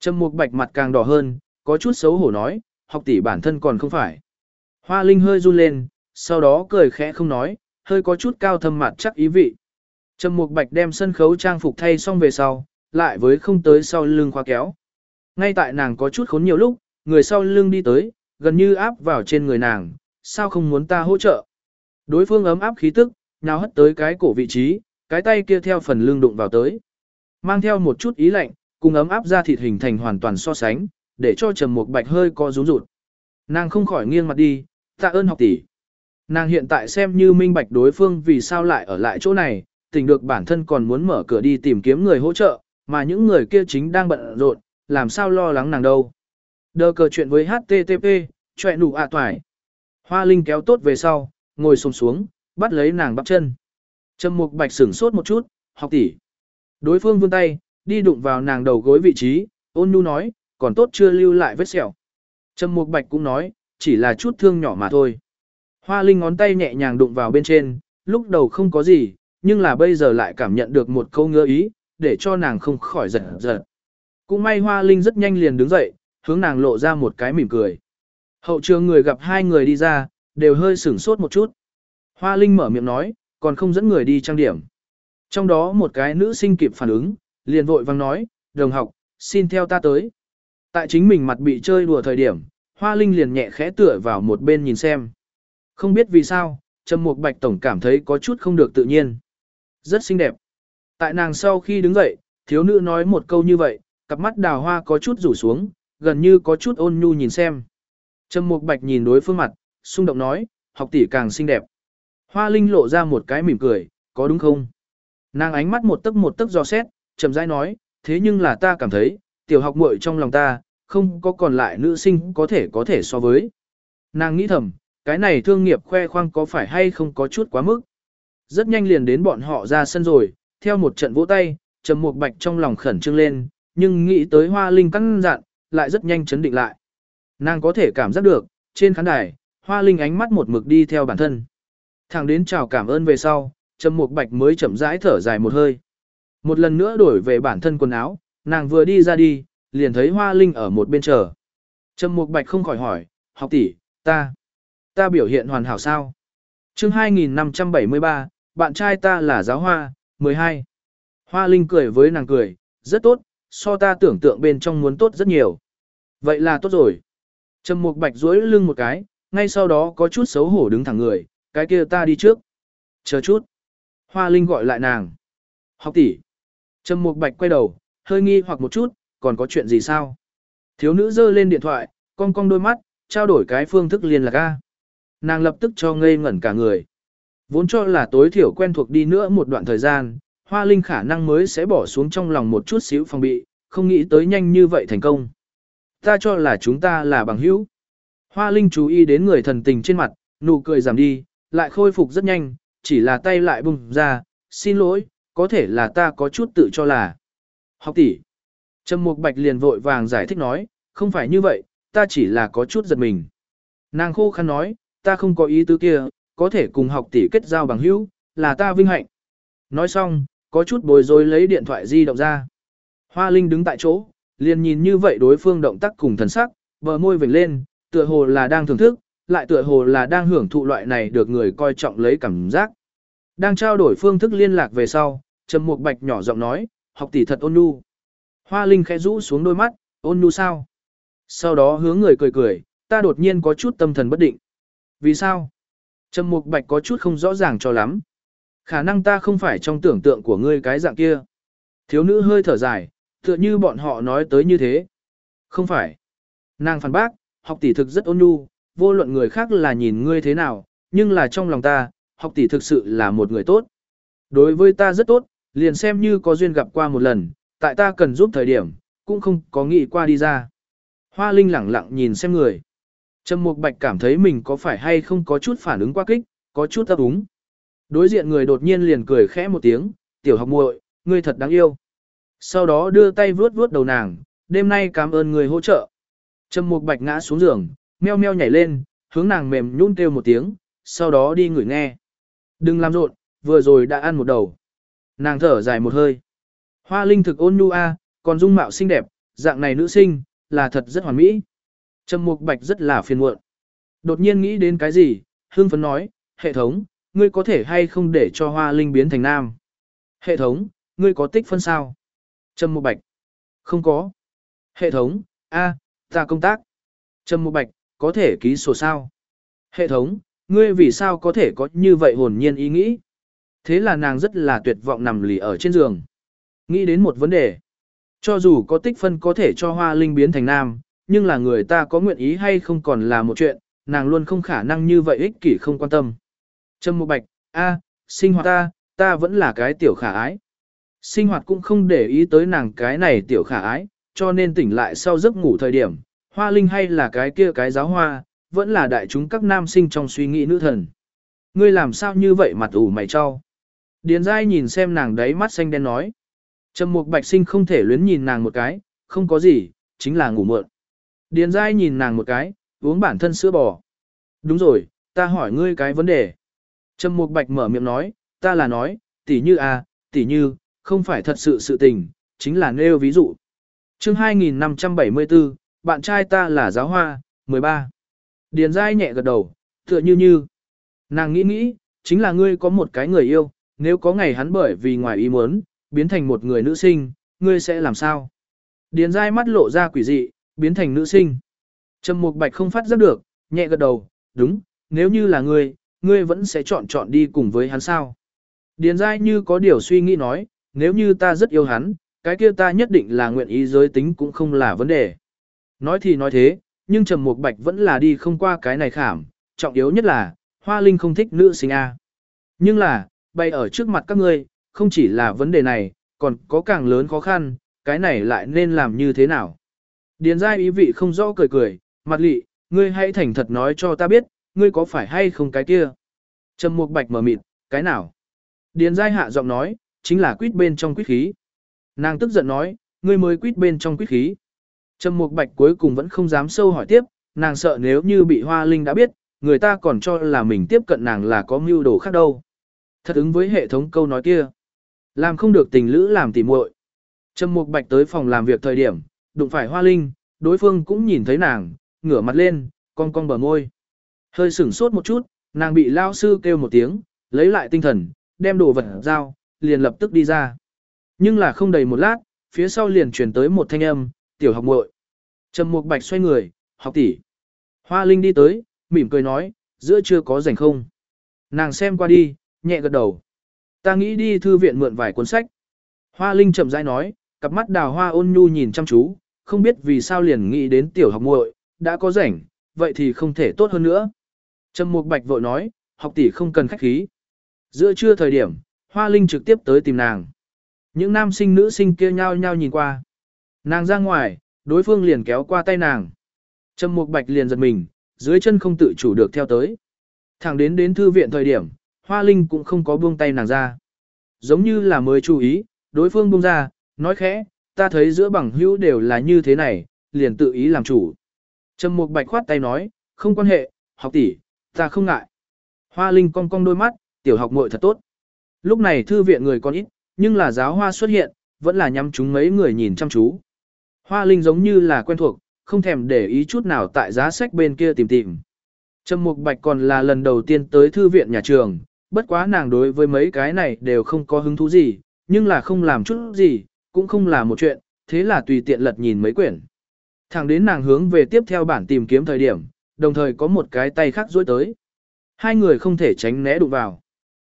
A: Trầm mục bạch mặt càng đỏ hơn, có chút xấu hổ nói, học tỷ bản thân còn không phải. Hoa linh hơi run lên, sau đó cười khẽ không nói, hơi có chút cao thâm mặt chắc ý vị. Trầm mục bạch đem sân khấu trang phục thay xong về sau, lại với không tới sau lưng khóa kéo. Ngay tại nàng có chút khốn nhiều lúc, người sau lưng đi tới, gần như áp vào trên người nàng, sao không muốn ta hỗ trợ. Đối phương ấm áp khí tức, nào hất tới cái cổ vị trí, cái tay kia theo phần lưng đụng vào tới. Mang theo một chút ý lạnh, cùng ấm áp ra thịt hình thành hoàn toàn so sánh, để cho Trầm Mục Bạch hơi có rúm rụt. Nàng không khỏi nghiêng mặt đi, tạ ơn học tỷ. Nàng hiện tại xem như minh bạch đối phương vì sao lại ở lại chỗ này, tình được bản thân còn muốn mở cửa đi tìm kiếm người hỗ trợ, mà những người kia chính đang bận rộn, làm sao lo lắng nàng đâu. Đờ cờ chuyện với HTTP, chọe nụ ạ à toài. Hoa Linh kéo tốt về sau, ngồi xuống xuống, bắt lấy nàng bắp chân. Trầm Mục Bạch sửng sốt một chút, học tỷ. Đối phương vươn tay, đi đụng vào nàng đầu gối vị trí, ôn nhu nói, còn tốt chưa lưu lại vết sẹo. Trầm Mục Bạch cũng nói, chỉ là chút thương nhỏ mà thôi. Hoa Linh ngón tay nhẹ nhàng đụng vào bên trên, lúc đầu không có gì, nhưng là bây giờ lại cảm nhận được một câu ngứa ý, để cho nàng không khỏi giật giật. Cũng may Hoa Linh rất nhanh liền đứng dậy, hướng nàng lộ ra một cái mỉm cười. Hậu trường người gặp hai người đi ra, đều hơi sửng sốt một chút. Hoa Linh mở miệng nói, còn không dẫn người đi trang điểm. Trong đó một cái nữ sinh kịp phản ứng, liền vội vang nói, đồng học, xin theo ta tới. Tại chính mình mặt bị chơi đùa thời điểm, Hoa Linh liền nhẹ khẽ tựa vào một bên nhìn xem. Không biết vì sao, Trầm Mục Bạch Tổng cảm thấy có chút không được tự nhiên. Rất xinh đẹp. Tại nàng sau khi đứng dậy, thiếu nữ nói một câu như vậy, cặp mắt đào hoa có chút rủ xuống, gần như có chút ôn nhu nhìn xem. Trầm Mục Bạch nhìn đối phương mặt, xung động nói, học tỷ càng xinh đẹp. Hoa Linh lộ ra một cái mỉm cười, có đúng không? Nàng ánh mắt một tấc một tấc dò xét, chậm rãi nói, thế nhưng là ta cảm thấy, tiểu học muội trong lòng ta, không có còn lại nữ sinh có thể có thể so với. Nàng nghĩ thầm, cái này thương nghiệp khoe khoang có phải hay không có chút quá mức. Rất nhanh liền đến bọn họ ra sân rồi, theo một trận vỗ tay, Trầm Mục Bạch trong lòng khẩn trương lên, nhưng nghĩ tới Hoa Linh căng dặn, lại rất nhanh chấn định lại. Nàng có thể cảm giác được, trên khán đài, Hoa Linh ánh mắt một mực đi theo bản thân. Thẳng đến chào cảm ơn về sau, Trầm Mục Bạch mới chậm rãi thở dài một hơi. Một lần nữa đổi về bản thân quần áo, nàng vừa đi ra đi, liền thấy Hoa Linh ở một bên chờ. Trầm Mục Bạch không khỏi hỏi, học tỷ, ta, ta biểu hiện hoàn hảo sao? Chương 2573, bạn trai ta là giáo hoa, 12. Hoa Linh cười với nàng cười, rất tốt, so ta tưởng tượng bên trong muốn tốt rất nhiều. Vậy là tốt rồi. Trầm Mục Bạch duỗi lưng một cái, ngay sau đó có chút xấu hổ đứng thẳng người, cái kia ta đi trước. Chờ chút. Hoa Linh gọi lại nàng. Học tỷ. Trầm Mục Bạch quay đầu, hơi nghi hoặc một chút, còn có chuyện gì sao? Thiếu nữ giơ lên điện thoại, cong cong đôi mắt, trao đổi cái phương thức liên lạc a. Nàng lập tức cho ngây ngẩn cả người. Vốn cho là tối thiểu quen thuộc đi nữa một đoạn thời gian, Hoa Linh khả năng mới sẽ bỏ xuống trong lòng một chút xíu phòng bị, không nghĩ tới nhanh như vậy thành công. Ta cho là chúng ta là bằng hữu. Hoa Linh chú ý đến người thần tình trên mặt, nụ cười giảm đi, lại khôi phục rất nhanh, chỉ là tay lại bùng ra, xin lỗi, có thể là ta có chút tự cho là. Học tỷ. Trầm Mục Bạch liền vội vàng giải thích nói, không phải như vậy, ta chỉ là có chút giật mình. Nàng khô khăn nói, ta không có ý tứ kia, có thể cùng học tỷ kết giao bằng hữu, là ta vinh hạnh. Nói xong, có chút bối rối lấy điện thoại di động ra. Hoa Linh đứng tại chỗ, liền nhìn như vậy đối phương động tác cùng thần sắc, bờ môi vểnh lên, tựa hồ là đang thưởng thức, lại tựa hồ là đang hưởng thụ loại này được người coi trọng lấy cảm giác. Đang trao đổi phương thức liên lạc về sau, Trầm Mục Bạch nhỏ giọng nói, học tỷ thật ôn nhu. Hoa Linh khẽ rũ xuống đôi mắt, ôn nhu sao? Sau đó hướng người cười cười, ta đột nhiên có chút tâm thần bất định. Vì sao? Trầm Mục Bạch có chút không rõ ràng cho lắm. Khả năng ta không phải trong tưởng tượng của ngươi cái dạng kia. Thiếu nữ hơi thở dài, tựa như bọn họ nói tới như thế. Không phải. Nàng phản bác, học tỷ thực rất ôn nhu, vô luận người khác là nhìn ngươi thế nào, nhưng là trong lòng ta, học tỷ thực sự là một người tốt. Đối với ta rất tốt, liền xem như có duyên gặp qua một lần, tại ta cần giúp thời điểm, cũng không có nghĩ qua đi ra. Hoa Linh lẳng lặng nhìn xem người. Trầm Mục Bạch cảm thấy mình có phải hay không có chút phản ứng quá kích, có chút ấp úng. Đối diện người đột nhiên liền cười khẽ một tiếng, tiểu học muội, ngươi thật đáng yêu. Sau đó đưa tay vuốt vuốt đầu nàng, đêm nay cảm ơn người hỗ trợ. Trầm Mục Bạch ngã xuống giường, meo meo nhảy lên, hướng nàng mềm nhún kêu một tiếng, sau đó đi ngửi nghe. Đừng làm rộn, vừa rồi đã ăn một đầu. Nàng thở dài một hơi. Hoa linh thực ôn nhu a, còn dung mạo xinh đẹp, dạng này nữ sinh, là thật rất hoàn mỹ. Trầm Mục Bạch rất là phiền muộn. Đột nhiên nghĩ đến cái gì, hương phấn nói, hệ thống, ngươi có thể hay không để cho hoa linh biến thành nam. Hệ thống, ngươi có tích phân sao? Trầm Mục Bạch. Không có. Hệ thống, a, ta công tác. Trầm Mục Bạch, có thể ký sổ sao? Hệ thống, ngươi vì sao có thể có như vậy hồn nhiên ý nghĩ? Thế là nàng rất là tuyệt vọng nằm lì ở trên giường. Nghĩ đến một vấn đề. Cho dù có tích phân có thể cho hoa linh biến thành nam, nhưng là người ta có nguyện ý hay không còn là một chuyện, nàng luôn không khả năng như vậy ích kỷ không quan tâm. Trâm Mục Bạch, a, sinh hoạt ta, ta vẫn là cái tiểu khả ái. Sinh hoạt cũng không để ý tới nàng cái này tiểu khả ái, cho nên tỉnh lại sau giấc ngủ thời điểm, hoa linh hay là cái kia cái giáo hoa, vẫn là đại chúng các nam sinh trong suy nghĩ nữ thần. Ngươi làm sao như vậy mặt ủ mày cho? Điền dai nhìn xem nàng đấy mắt xanh đen nói. Trầm mục bạch sinh không thể luyến nhìn nàng một cái, không có gì, chính là ngủ mượn. Điền dai nhìn nàng một cái, uống bản thân sữa bò. Đúng rồi, ta hỏi ngươi cái vấn đề. Trầm mục bạch mở miệng nói, ta là nói, tỉ như à, tỉ như, không phải thật sự sự tình, chính là nêu ví dụ. chương 2574, bạn trai ta là giáo hoa, 13. Điền dai nhẹ gật đầu, tựa như như. Nàng nghĩ nghĩ, chính là ngươi có một cái người yêu, nếu có ngày hắn bởi vì ngoài ý muốn, biến thành một người nữ sinh, ngươi sẽ làm sao? Điền dai mắt lộ ra quỷ dị, biến thành nữ sinh. Trầm Mục Bạch không phát giác được, nhẹ gật đầu, đúng, nếu như là ngươi, ngươi vẫn sẽ chọn chọn đi cùng với hắn sao? Điền dai như có điều suy nghĩ nói, nếu như ta rất yêu hắn, cái kia ta nhất định là nguyện ý giới tính cũng không là vấn đề. Nói thì nói thế, nhưng Trầm Mục Bạch vẫn là đi không qua cái này khảm, trọng yếu nhất là, Hoa Linh không thích nữ sinh A. Nhưng là, bay ở trước mặt các ngươi, không chỉ là vấn đề này, còn có càng lớn khó khăn, cái này lại nên làm như thế nào. Điền giai ý vị không rõ cười cười, mặt lị, ngươi hãy thành thật nói cho ta biết, ngươi có phải hay không cái kia. Trầm Mục Bạch mở mịt, cái nào? Điền giai hạ giọng nói, chính là quýt bên trong quýt khí. Nàng tức giận nói, ngươi mới quýt bên trong quýt khí. Trầm Mục Bạch cuối cùng vẫn không dám sâu hỏi tiếp, nàng sợ nếu như bị Hoa Linh đã biết, người ta còn cho là mình tiếp cận nàng là có mưu đồ khác đâu. Thật ứng với hệ thống câu nói kia. Làm không được tình lữ làm tỉ muội. Trầm Mục Bạch tới phòng làm việc thời điểm, đụng phải Hoa Linh, đối phương cũng nhìn thấy nàng, ngửa mặt lên, cong cong bờ môi. Hơi sửng sốt một chút, nàng bị lao sư kêu một tiếng, lấy lại tinh thần, đem đồ vật giao, liền lập tức đi ra. Nhưng là không đầy một lát, phía sau liền truyền tới một thanh âm, tiểu học muội. Trầm Mục Bạch xoay người, học tỷ. Hoa Linh đi tới, mỉm cười nói, giữa chưa có rảnh không. Nàng xem qua đi, nhẹ gật đầu. Ta nghĩ đi thư viện mượn vài cuốn sách. Hoa Linh chậm rãi nói, cặp mắt đào hoa ôn nhu nhìn chăm chú, không biết vì sao liền nghĩ đến tiểu học muội, đã có rảnh, vậy thì không thể tốt hơn nữa. Trầm Mục Bạch vội nói, học tỷ không cần khách khí. Giữa trưa thời điểm, Hoa Linh trực tiếp tới tìm nàng. Những nam sinh nữ sinh kia nhao nhao nhìn qua. Nàng ra ngoài, đối phương liền kéo qua tay nàng. Trầm Mục Bạch liền giật mình, dưới chân không tự chủ được theo tới. Thẳng đến đến thư viện thời điểm, Hoa Linh cũng không có buông tay nàng ra. Giống như là mới chú ý, đối phương buông ra, nói khẽ, ta thấy giữa bằng hữu đều là như thế này, liền tự ý làm chủ. Trầm Mục Bạch khoát tay nói, không quan hệ, học tỷ, ta không ngại. Hoa Linh cong cong đôi mắt, tiểu học muội thật tốt. Lúc này thư viện người còn ít, nhưng là giáo hoa xuất hiện, vẫn là nhắm chúng mấy người nhìn chăm chú. Hoa Linh giống như là quen thuộc, không thèm để ý chút nào tại giá sách bên kia tìm tìm. Trầm Mục Bạch còn là lần đầu tiên tới thư viện nhà trường, bất quá nàng đối với mấy cái này đều không có hứng thú gì, nhưng là không làm chút gì, cũng không là một chuyện, thế là tùy tiện lật nhìn mấy quyển. Thẳng đến nàng hướng về tiếp theo bản tìm kiếm thời điểm, đồng thời có một cái tay khác duỗi tới. Hai người không thể tránh né đụng vào.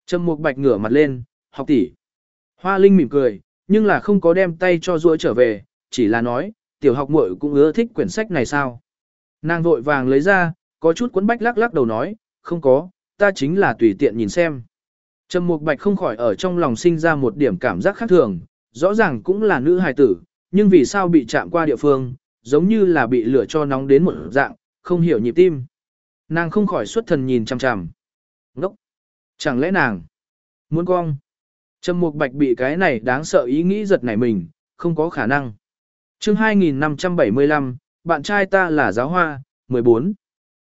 A: Trầm Mục Bạch ngửa mặt lên, học tỷ. Hoa Linh mỉm cười, nhưng là không có đem tay cho duỗi trở về, chỉ là nói, tiểu học muội cũng ưa thích quyển sách này sao. Nàng vội vàng lấy ra, có chút cuốn bách lắc lắc đầu nói, không có, ta chính là tùy tiện nhìn xem. Trầm Mục Bạch không khỏi ở trong lòng sinh ra một điểm cảm giác khác thường, rõ ràng cũng là nữ hài tử, nhưng vì sao bị chạm qua địa phương, giống như là bị lửa cho nóng đến một dạng, không hiểu nhịp tim. Nàng không khỏi xuất thần nhìn chằm chằm. Ngốc! Chẳng lẽ nàng muốn cong? Trầm Mục Bạch bị cái này đáng sợ ý nghĩ giật nảy mình, không có khả năng. Chương 2575, bạn trai ta là giáo hoa, 14.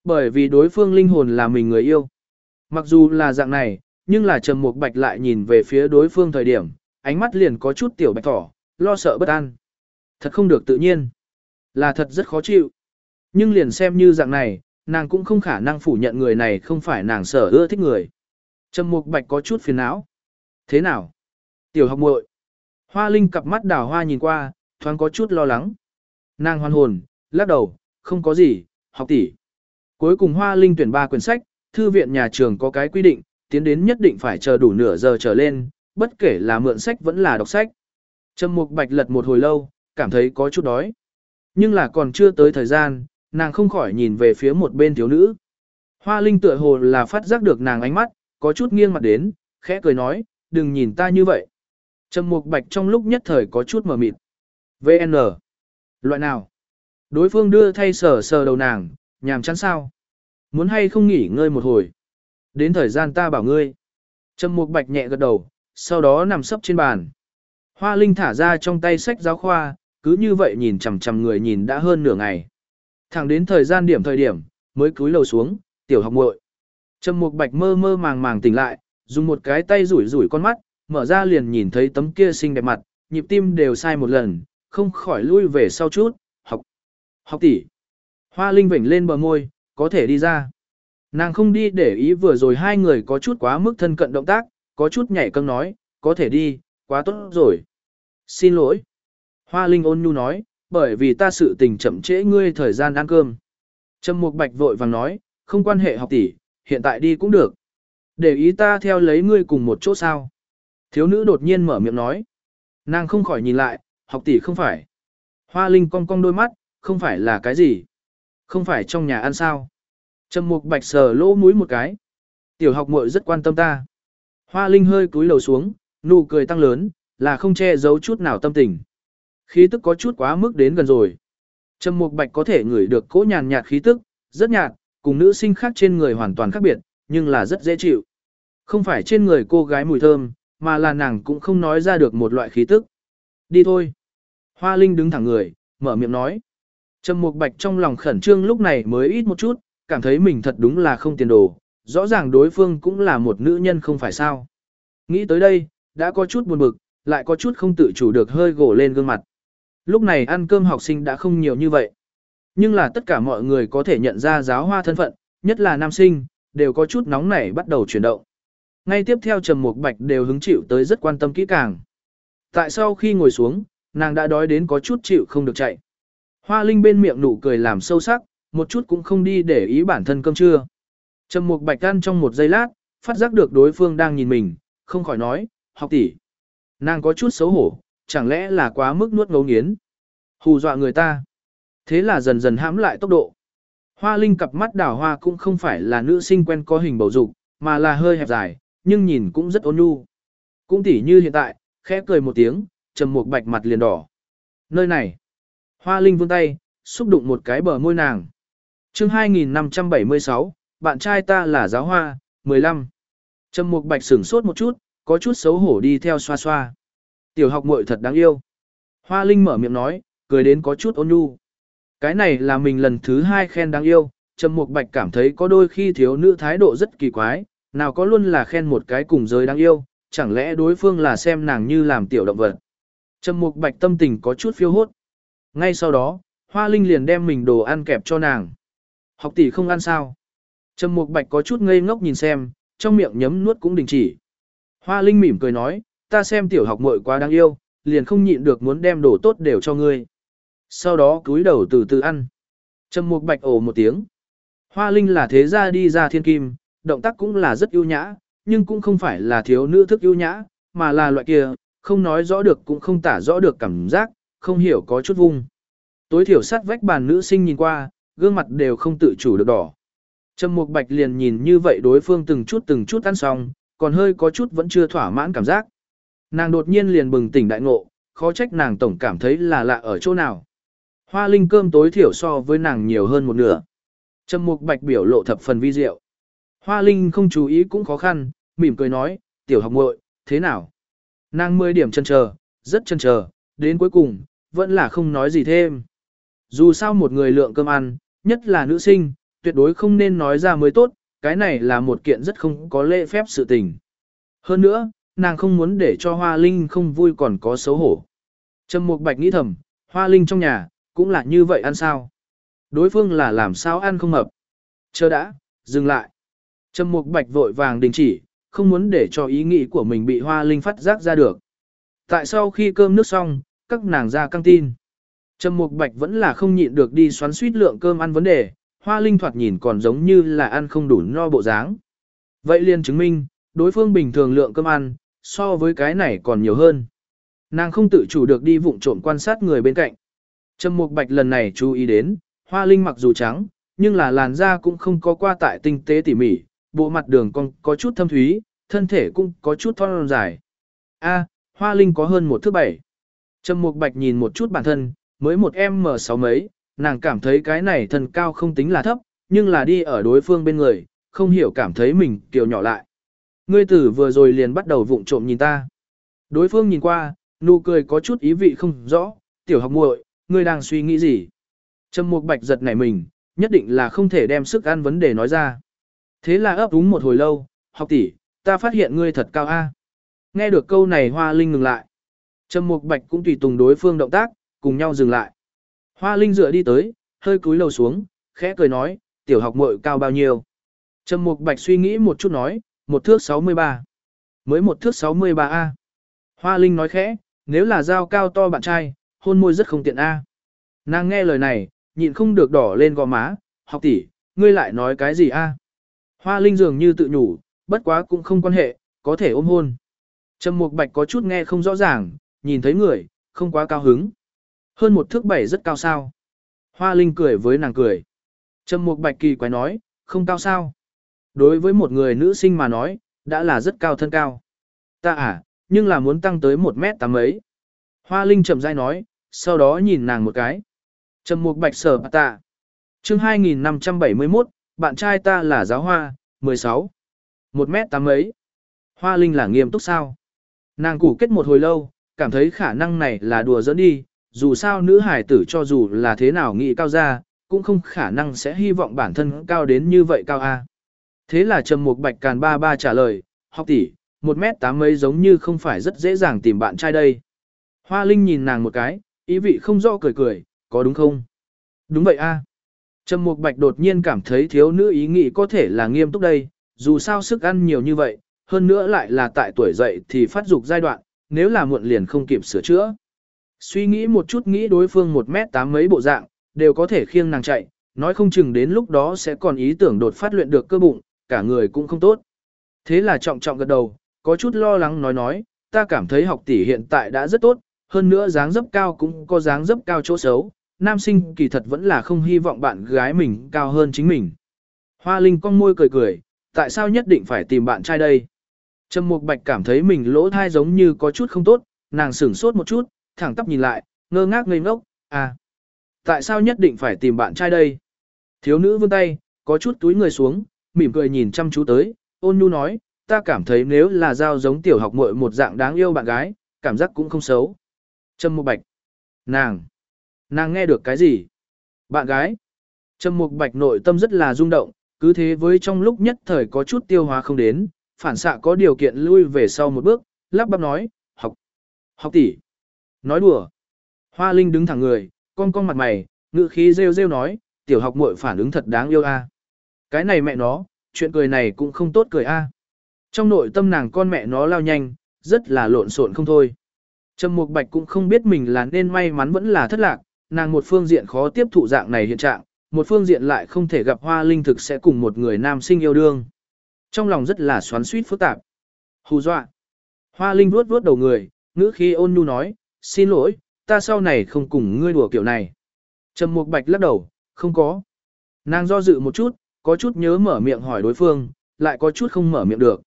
A: Bởi vì đối phương linh hồn là mình người yêu. Mặc dù là dạng này, nhưng là Trầm Mục Bạch lại nhìn về phía đối phương thời điểm, ánh mắt liền có chút tiểu bạch thỏ, lo sợ bất an. Thật không được tự nhiên. Là thật rất khó chịu. Nhưng liền xem như dạng này, nàng cũng không khả năng phủ nhận người này không phải nàng sở ưa thích người. Trầm Mục Bạch có chút phiền não. Thế nào? Tiểu học muội. Hoa Linh cặp mắt đào hoa nhìn qua, thoáng có chút lo lắng. Nàng hoan hồn, lắc đầu, không có gì, học tỷ. Cuối cùng Hoa Linh tuyển ba quyển sách, thư viện nhà trường có cái quy định, tiến đến nhất định phải chờ đủ nửa giờ trở lên, bất kể là mượn sách vẫn là đọc sách. Trầm Mục Bạch lật một hồi lâu, cảm thấy có chút đói. Nhưng là còn chưa tới thời gian, nàng không khỏi nhìn về phía một bên thiếu nữ. Hoa Linh tựa hồ là phát giác được nàng ánh mắt, có chút nghiêng mặt đến, khẽ cười nói, đừng nhìn ta như vậy. Trầm Mục Bạch trong lúc nhất thời có chút mờ mịt. VN. Loại nào? Đối phương đưa thay sờ sờ đầu nàng, nhàm chán sao? Muốn hay không nghỉ ngơi một hồi? Đến thời gian ta bảo ngươi. Trầm Mục Bạch nhẹ gật đầu, sau đó nằm sấp trên bàn. Hoa Linh thả ra trong tay sách giáo khoa, cứ như vậy nhìn chằm chằm người nhìn đã hơn nửa ngày. Thẳng đến thời gian điểm thời điểm, mới cúi lầu xuống, tiểu học muội. Trầm Mục Bạch mơ mơ màng màng tỉnh lại, dùng một cái tay rủi rủi con mắt, mở ra liền nhìn thấy tấm kia xinh đẹp mặt, nhịp tim đều sai một lần, không khỏi lui về sau chút, học. Học tỷ. Hoa Linh vểnh lên bờ môi, có thể đi ra. Nàng không đi để ý vừa rồi hai người có chút quá mức thân cận động tác, có chút nhảy cân nói, có thể đi, quá tốt rồi. Xin lỗi. Hoa Linh ôn nhu nói, bởi vì ta sự tình chậm trễ ngươi thời gian ăn cơm. Trầm Mục Bạch vội vàng nói, không quan hệ học tỷ, hiện tại đi cũng được. Để ý ta theo lấy ngươi cùng một chỗ sao. Thiếu nữ đột nhiên mở miệng nói. Nàng không khỏi nhìn lại, học tỷ không phải. Hoa Linh cong cong đôi mắt, không phải là cái gì. Không phải trong nhà ăn sao. Trầm mục bạch sờ lỗ mũi một cái. Tiểu học muội rất quan tâm ta. Hoa Linh hơi cúi đầu xuống, nụ cười tăng lớn, là không che giấu chút nào tâm tình. Khí tức có chút quá mức đến gần rồi. Trầm mục bạch có thể ngửi được cỗ nhàn nhạt khí tức, rất nhạt, cùng nữ sinh khác trên người hoàn toàn khác biệt, nhưng là rất dễ chịu. Không phải trên người cô gái mùi thơm, mà là nàng cũng không nói ra được một loại khí tức. Đi thôi. Hoa Linh đứng thẳng người, mở miệng nói. Trầm Mục Bạch trong lòng khẩn trương lúc này mới ít một chút, cảm thấy mình thật đúng là không tiền đồ, rõ ràng đối phương cũng là một nữ nhân không phải sao. Nghĩ tới đây, đã có chút buồn bực, lại có chút không tự chủ được hơi gỗ lên gương mặt. Lúc này ăn cơm học sinh đã không nhiều như vậy. Nhưng là tất cả mọi người có thể nhận ra giáo hoa thân phận, nhất là nam sinh, đều có chút nóng nảy bắt đầu chuyển động. Ngay tiếp theo Trầm Mục Bạch đều hứng chịu tới rất quan tâm kỹ càng. Tại sau khi ngồi xuống, nàng đã đói đến có chút chịu không được chạy. Hoa Linh bên miệng nụ cười làm sâu sắc, một chút cũng không đi để ý bản thân cơm trưa. Trầm Mục Bạch ăn trong một giây lát, phát giác được đối phương đang nhìn mình, không khỏi nói, học tỷ. Nàng có chút xấu hổ, chẳng lẽ là quá mức nuốt ngấu nghiến. Hù dọa người ta. Thế là dần dần hãm lại tốc độ. Hoa Linh cặp mắt đảo hoa cũng không phải là nữ sinh quen có hình bầu dục, mà là hơi hẹp dài, nhưng nhìn cũng rất ôn nhu. Cũng tỉ như hiện tại, khẽ cười một tiếng, trầm Mục bạch mặt liền đỏ. Nơi này, Hoa Linh vươn tay, xúc đụng một cái bờ môi nàng. chương 2576, bạn trai ta là giáo hoa, 15. Trầm Mục Bạch sửng sốt một chút, có chút xấu hổ đi theo xoa xoa. Tiểu học muội thật đáng yêu. Hoa Linh mở miệng nói, cười đến có chút ôn nhu. Cái này là mình lần thứ hai khen đáng yêu, Trầm Mục Bạch cảm thấy có đôi khi thiếu nữ thái độ rất kỳ quái, nào có luôn là khen một cái cùng giới đáng yêu, chẳng lẽ đối phương là xem nàng như làm tiểu động vật. Trầm Mục Bạch tâm tình có chút phiêu hốt. Ngay sau đó, Hoa Linh liền đem mình đồ ăn kẹp cho nàng. Học tỷ không ăn sao? Trầm Mục Bạch có chút ngây ngốc nhìn xem, trong miệng nhấm nuốt cũng đình chỉ. Hoa Linh mỉm cười nói, ta xem tiểu học muội quá đáng yêu, liền không nhịn được muốn đem đồ tốt đều cho ngươi. Sau đó cúi đầu từ từ ăn. Trầm Mục Bạch ồ một tiếng. Hoa Linh là thế gia đi ra thiên kim, động tác cũng là rất ưu nhã, nhưng cũng không phải là thiếu nữ thức ưu nhã, mà là loại kia, không nói rõ được cũng không tả rõ được cảm giác, không hiểu có chút vung. Tối thiểu sát vách bàn nữ sinh nhìn qua, gương mặt đều không tự chủ được đỏ. Trầm Mục Bạch liền nhìn như vậy đối phương từng chút từng chút ăn xong, còn hơi có chút vẫn chưa thỏa mãn cảm giác. Nàng đột nhiên liền bừng tỉnh đại ngộ, khó trách nàng tổng cảm thấy là lạ ở chỗ nào. Hoa linh cơm tối thiểu so với nàng nhiều hơn một nửa. Trầm Mục Bạch biểu lộ thập phần vi diệu. Hoa linh không chú ý cũng khó khăn, mỉm cười nói, tiểu học muội, thế nào? Nàng mười điểm chân chờ, rất chân chờ, đến cuối cùng, vẫn là không nói gì thêm. Dù sao một người lượng cơm ăn, nhất là nữ sinh, tuyệt đối không nên nói ra mới tốt, cái này là một kiện rất không có lễ phép sự tình. Hơn nữa, nàng không muốn để cho Hoa Linh không vui còn có xấu hổ. Trầm Mục Bạch nghĩ thầm, Hoa Linh trong nhà, cũng là như vậy ăn sao? Đối phương là làm sao ăn không hợp? Chờ đã, dừng lại. Trầm Mục Bạch vội vàng đình chỉ, không muốn để cho ý nghĩ của mình bị Hoa Linh phát giác ra được. Tại sau khi cơm nước xong, các nàng ra căng tin. Trầm Mục Bạch vẫn là không nhịn được đi xoắn suýt lượng cơm ăn vấn đề, Hoa Linh thoạt nhìn còn giống như là ăn không đủ no bộ dáng. Vậy liền chứng minh, đối phương bình thường lượng cơm ăn, so với cái này còn nhiều hơn. Nàng không tự chủ được đi vụng trộm quan sát người bên cạnh. Trầm Mục Bạch lần này chú ý đến, Hoa Linh mặc dù trắng, nhưng là làn da cũng không có qua tại tinh tế tỉ mỉ, bộ mặt đường cong có chút thâm thúy, thân thể cũng có chút thon dài. A, Hoa Linh có hơn một thước bảy. Trầm Mục Bạch nhìn một chút bản thân, mới một em m sáu mấy, nàng cảm thấy cái này thân cao không tính là thấp, nhưng là đi ở đối phương bên người, không hiểu cảm thấy mình kiều nhỏ lại. Ngươi tử vừa rồi liền bắt đầu vụng trộm nhìn ta. Đối phương nhìn qua, nụ cười có chút ý vị không rõ, tiểu học muội, ngươi đang suy nghĩ gì? Trầm Mục Bạch giật nảy mình, nhất định là không thể đem sức ăn vấn đề nói ra. Thế là ấp úng một hồi lâu, học tỷ, ta phát hiện ngươi thật cao a. Nghe được câu này Hoa Linh ngừng lại. Trầm Mục Bạch cũng tùy tùng đối phương động tác, cùng nhau dừng lại. Hoa Linh dựa đi tới, hơi cúi đầu xuống, khẽ cười nói, tiểu học muội cao bao nhiêu? Trầm Mục Bạch suy nghĩ một chút nói, một thước 63. Mới một thước 63 A. Hoa Linh nói khẽ, nếu là dao cao to bạn trai, hôn môi rất không tiện A. Nàng nghe lời này, nhịn không được đỏ lên gò má, học tỷ, ngươi lại nói cái gì A. Hoa Linh dường như tự nhủ, bất quá cũng không quan hệ, có thể ôm hôn. Trầm Mục Bạch có chút nghe không rõ ràng, nhìn thấy người, không quá cao hứng. Hơn một thước bảy rất cao sao. Hoa Linh cười với nàng cười. Trầm Mục Bạch kỳ quái nói, không cao sao. Đối với một người nữ sinh mà nói, đã là rất cao thân cao. Ta à, nhưng là muốn tăng tới một mét tám ấy. Hoa Linh chậm rãi nói, sau đó nhìn nàng một cái. Trầm Mục Bạch sở bà tạ. Chương 2571, bạn trai ta là giáo hoa, 16. Một mét tám ấy. Hoa Linh là nghiêm túc sao? Nàng củ kết một hồi lâu, cảm thấy khả năng này là đùa dẫn đi, dù sao nữ hải tử cho dù là thế nào nghĩ cao ra, cũng không khả năng sẽ hy vọng bản thân cao đến như vậy cao a. Thế là Trầm Mục Bạch Càn ba ba trả lời, học tỷ, một mét tám mấy giống như không phải rất dễ dàng tìm bạn trai đây. Hoa Linh nhìn nàng một cái, ý vị không rõ cười cười, có đúng không? Đúng vậy a. Trầm Mục Bạch đột nhiên cảm thấy thiếu nữ ý nghĩ có thể là nghiêm túc đây, dù sao sức ăn nhiều như vậy, hơn nữa lại là tại tuổi dậy thì phát dục giai đoạn, nếu là muộn liền không kịp sửa chữa. Suy nghĩ một chút nghĩ đối phương một mét tám mấy bộ dạng, đều có thể khiêng nàng chạy, nói không chừng đến lúc đó sẽ còn ý tưởng đột phát luyện được cơ bụng, cả người cũng không tốt. Thế là trọng trọng gật đầu, có chút lo lắng nói nói, ta cảm thấy học tỷ hiện tại đã rất tốt, hơn nữa dáng dấp cao cũng có dáng dấp cao chỗ xấu, nam sinh kỳ thật vẫn là không hy vọng bạn gái mình cao hơn chính mình. Hoa Linh cong môi cười cười, tại sao nhất định phải tìm bạn trai đây? Trầm Mục Bạch cảm thấy mình lỗ thai giống như có chút không tốt, nàng sửng sốt một chút, thẳng tắp nhìn lại, ngơ ngác ngây ngốc, à. Tại sao nhất định phải tìm bạn trai đây? Thiếu nữ vươn tay, có chút túi người xuống, mỉm cười nhìn chăm chú tới, ôn nhu nói, ta cảm thấy nếu là giao giống tiểu học muội một dạng đáng yêu bạn gái, cảm giác cũng không xấu. Trâm Mục Bạch. Nàng. Nàng nghe được cái gì? Bạn gái. Trâm Mục Bạch nội tâm rất là rung động, cứ thế với trong lúc nhất thời có chút tiêu hóa không đến, phản xạ có điều kiện lui về sau một bước, lắp bắp nói, học, học tỷ. Nói đùa. Hoa Linh đứng thẳng người, con con mặt mày, ngữ khí rêu rêu nói, tiểu học muội phản ứng thật đáng yêu a. Cái này mẹ nó, chuyện cười này cũng không tốt cười a. Trong nội tâm nàng con mẹ nó lao nhanh, rất là lộn xộn không thôi. Trầm Mục Bạch cũng không biết mình là nên may mắn vẫn là thất lạc, nàng một phương diện khó tiếp thụ dạng này hiện trạng, một phương diện lại không thể gặp Hoa Linh thực sẽ cùng một người nam sinh yêu đương. Trong lòng rất là xoắn xuýt phức tạp. Hù dọa. Hoa Linh vuốt vuốt đầu người, ngữ khí ôn nhu nói, xin lỗi, ta sau này không cùng ngươi đùa kiểu này. Trầm Mục Bạch lắc đầu, không có. Nàng do dự một chút, có chút nhớ mở miệng hỏi đối phương, lại có chút không mở miệng được.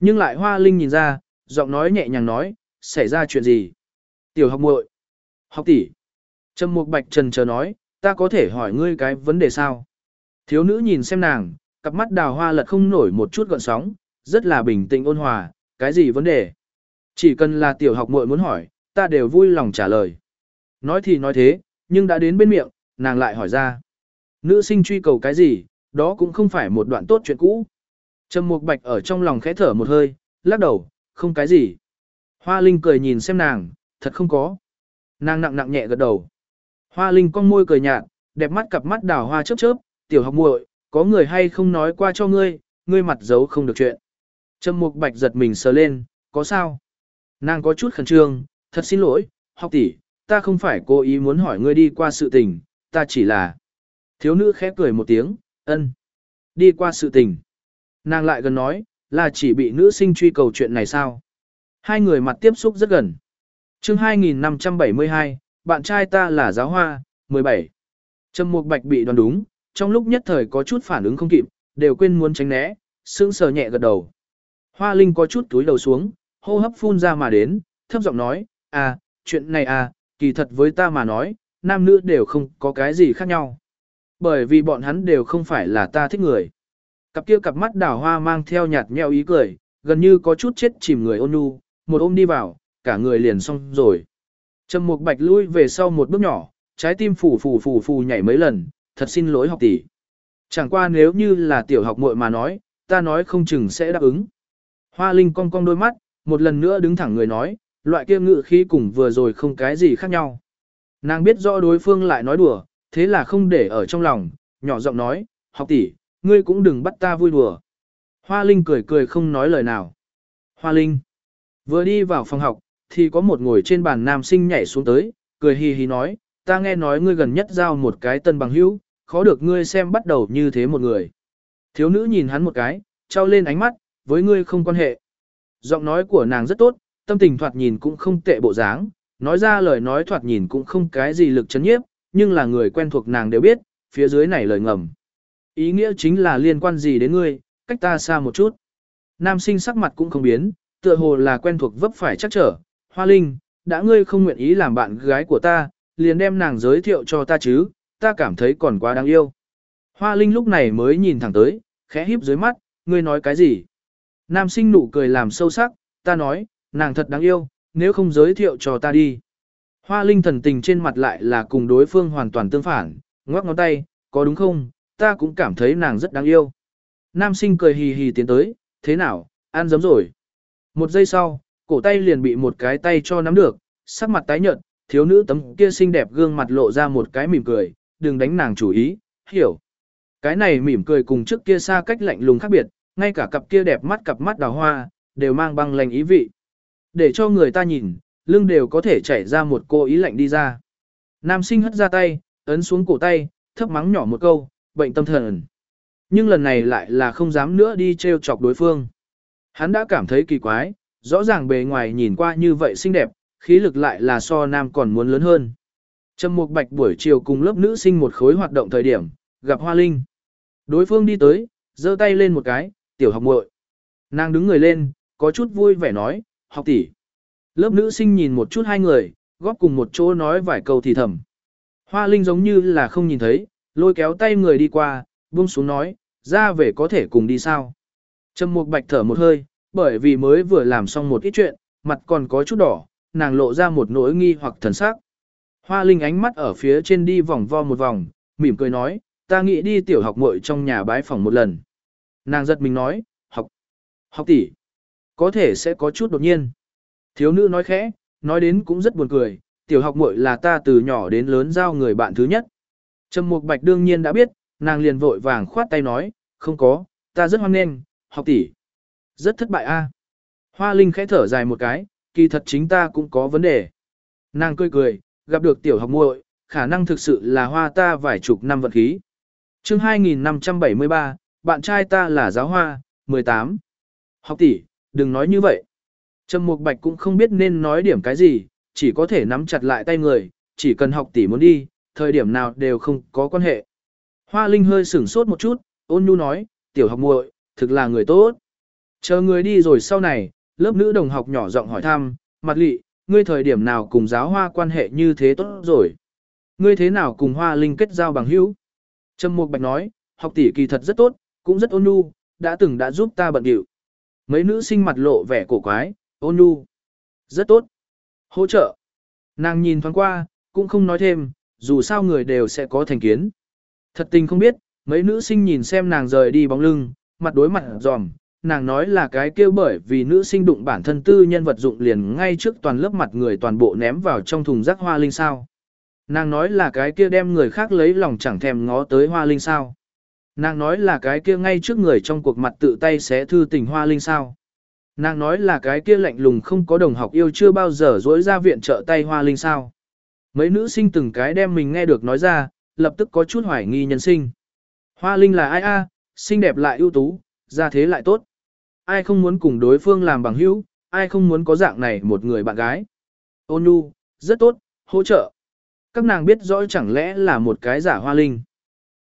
A: Nhưng lại Hoa Linh nhìn ra, giọng nói nhẹ nhàng nói, xảy ra chuyện gì? Tiểu học muội, học tỷ. Trầm Mục Bạch trần chờ nói, ta có thể hỏi ngươi cái vấn đề sao? Thiếu nữ nhìn xem nàng, cặp mắt đào hoa lật không nổi một chút gợn sóng, rất là bình tĩnh ôn hòa, cái gì vấn đề? Chỉ cần là tiểu học muội muốn hỏi, ta đều vui lòng trả lời. Nói thì nói thế, nhưng đã đến bên miệng, nàng lại hỏi ra. Nữ sinh truy cầu cái gì, đó cũng không phải một đoạn tốt chuyện cũ. Trầm Mục Bạch ở trong lòng khẽ thở một hơi, lắc đầu, không cái gì. Hoa Linh cười nhìn xem nàng, thật không có. Nàng nặng nặng nhẹ gật đầu. Hoa Linh cong môi cười nhạt, đẹp mắt cặp mắt đào hoa chớp chớp, tiểu học muội, có người hay không nói qua cho ngươi, ngươi mặt giấu không được chuyện. Trầm Mục Bạch giật mình sờ lên, có sao? Nàng có chút khẩn trương, thật xin lỗi, học tỷ, ta không phải cố ý muốn hỏi ngươi đi qua sự tình, ta chỉ là... Thiếu nữ khẽ cười một tiếng, ân. Đi qua sự tình. Nàng lại gần nói, là chỉ bị nữ sinh truy cầu chuyện này sao? Hai người mặt tiếp xúc rất gần. chương 2572, bạn trai ta là giáo hoa, 17. Trầm Mục Bạch bị đoán đúng, trong lúc nhất thời có chút phản ứng không kịp, đều quên muốn tránh né, sững sờ nhẹ gật đầu. Hoa Linh có chút túi đầu xuống, hô hấp phun ra mà đến, thấp giọng nói, à, chuyện này à, kỳ thật với ta mà nói, nam nữ đều không có cái gì khác nhau. Bởi vì bọn hắn đều không phải là ta thích người. Cặp kia cặp mắt đào hoa mang theo nhạt nhẽo ý cười, gần như có chút chết chìm người ôn nhu, một ôm đi vào, cả người liền xong rồi. Trầm Mục Bạch lui về sau một bước nhỏ, trái tim phủ phủ phủ phủ nhảy mấy lần, thật xin lỗi học tỷ. Chẳng qua nếu như là tiểu học muội mà nói, ta nói không chừng sẽ đáp ứng. Hoa Linh cong cong đôi mắt, một lần nữa đứng thẳng người nói, loại kia ngự khí cùng vừa rồi không cái gì khác nhau. Nàng biết rõ đối phương lại nói đùa, thế là không để ở trong lòng, nhỏ giọng nói, học tỷ, ngươi cũng đừng bắt ta vui đùa. Hoa Linh cười cười không nói lời nào. Hoa Linh vừa đi vào phòng học, thì có một ngồi trên bàn nam sinh nhảy xuống tới, cười hì hì nói, ta nghe nói ngươi gần nhất giao một cái tân bằng hữu, khó được ngươi xem bắt đầu như thế một người. Thiếu nữ nhìn hắn một cái, trao lên ánh mắt, với ngươi không quan hệ. Giọng nói của nàng rất tốt, tâm tình thoạt nhìn cũng không tệ bộ dáng, nói ra lời nói thoạt nhìn cũng không cái gì lực chấn nhiếp, nhưng là người quen thuộc nàng đều biết, phía dưới này lời ngầm. Ý nghĩa chính là liên quan gì đến ngươi, cách ta xa một chút. Nam sinh sắc mặt cũng không biến, tựa hồ là quen thuộc vấp phải chắc trở. Hoa Linh, đã ngươi không nguyện ý làm bạn gái của ta, liền đem nàng giới thiệu cho ta chứ, ta cảm thấy còn quá đáng yêu. Hoa Linh lúc này mới nhìn thẳng tới, khẽ híp dưới mắt, ngươi nói cái gì? Nam sinh nụ cười làm sâu sắc, ta nói, nàng thật đáng yêu, nếu không giới thiệu cho ta đi. Hoa Linh thần tình trên mặt lại là cùng đối phương hoàn toàn tương phản, ngoắc ngón tay, có đúng không, ta cũng cảm thấy nàng rất đáng yêu. Nam sinh cười hì hì tiến tới, thế nào, ăn giấm rồi. Một giây sau, cổ tay liền bị một cái tay cho nắm được, sắc mặt tái nhợt, thiếu nữ tấm kia xinh đẹp gương mặt lộ ra một cái mỉm cười, đừng đánh nàng chủ ý, hiểu. Cái này mỉm cười cùng trước kia xa cách lạnh lùng khác biệt, ngay cả cặp kia đẹp mắt cặp mắt đào hoa, đều mang băng lành ý vị. Để cho người ta nhìn, lưng đều có thể chảy ra một cô ý lạnh đi ra. Nam sinh hất ra tay, ấn xuống cổ tay, thấp mắng nhỏ một câu, bệnh tâm thần. Nhưng lần này lại là không dám nữa đi treo chọc đối phương. Hắn đã cảm thấy kỳ quái, rõ ràng bề ngoài nhìn qua như vậy xinh đẹp, khí lực lại là so nam còn muốn lớn hơn. Trầm Mục Bạch buổi chiều cùng lớp nữ sinh một khối hoạt động thời điểm, gặp Hoa Linh. Đối phương đi tới, giơ tay lên một cái, tiểu học muội. Nàng đứng người lên, có chút vui vẻ nói, học tỷ. Lớp nữ sinh nhìn một chút hai người, góp cùng một chỗ nói vài câu thì thầm. Hoa Linh giống như là không nhìn thấy, lôi kéo tay người đi qua, buông xuống nói, ra về có thể cùng đi sao. Trầm Mục Bạch thở một hơi, bởi vì mới vừa làm xong một ít chuyện, mặt còn có chút đỏ, nàng lộ ra một nỗi nghi hoặc thần sắc. Hoa Linh ánh mắt ở phía trên đi vòng vo một vòng, mỉm cười nói, ta nghĩ đi tiểu học muội trong nhà bái phòng một lần. Nàng giật mình nói, học, học tỷ, có thể sẽ có chút đột nhiên. Thiếu nữ nói khẽ, nói đến cũng rất buồn cười, tiểu học muội là ta từ nhỏ đến lớn giao người bạn thứ nhất. Trầm Mục Bạch đương nhiên đã biết, nàng liền vội vàng khoát tay nói, không có, ta rất hoan nghênh, học tỷ. Rất thất bại a. Hoa Linh khẽ thở dài một cái, kỳ thật chính ta cũng có vấn đề. Nàng cười cười, gặp được tiểu học muội, khả năng thực sự là hoa ta vài chục năm vận khí. Chương 2573, bạn trai ta là giáo hoa, 18. Học tỷ, đừng nói như vậy. Trầm Mục Bạch cũng không biết nên nói điểm cái gì, chỉ có thể nắm chặt lại tay người, chỉ cần học tỷ muốn đi, thời điểm nào đều không có quan hệ. Hoa Linh hơi sửng sốt một chút, ôn nhu nói, tiểu học muội, thực là người tốt. Chờ người đi rồi sau này, lớp nữ đồng học nhỏ giọng hỏi thăm, mặt lị, ngươi thời điểm nào cùng giáo hoa quan hệ như thế tốt rồi. Ngươi thế nào cùng hoa linh kết giao bằng hữu? Trâm Mục Bạch nói, học tỷ kỳ thật rất tốt, cũng rất ôn nhu, đã từng đã giúp ta bận điệu. Mấy nữ sinh mặt lộ vẻ cổ quái, ôn nhu. Rất tốt. Hỗ trợ. Nàng nhìn thoáng qua, cũng không nói thêm, dù sao người đều sẽ có thành kiến. Thật tình không biết, mấy nữ sinh nhìn xem nàng rời đi bóng lưng, mặt đối mặt giòm, nàng nói là cái kêu bởi vì nữ sinh đụng bản thân tư nhân vật dụng liền ngay trước toàn lớp mặt người toàn bộ ném vào trong thùng rác hoa linh sao. Nàng nói là cái kia đem người khác lấy lòng chẳng thèm ngó tới hoa linh sao. Nàng nói là cái kia ngay trước người trong cuộc mặt tự tay xé thư tình hoa linh sao. Nàng nói là cái kia lạnh lùng không có đồng học yêu chưa bao giờ dối ra viện trợ tay hoa linh sao. Mấy nữ sinh từng cái đem mình nghe được nói ra, lập tức có chút hoài nghi nhân sinh. Hoa linh là ai a? xinh đẹp lại ưu tú, ra thế lại tốt. Ai không muốn cùng đối phương làm bằng hữu, ai không muốn có dạng này một người bạn gái. Ôn nhu, rất tốt, hỗ trợ. Các nàng biết rõ chẳng lẽ là một cái giả hoa linh.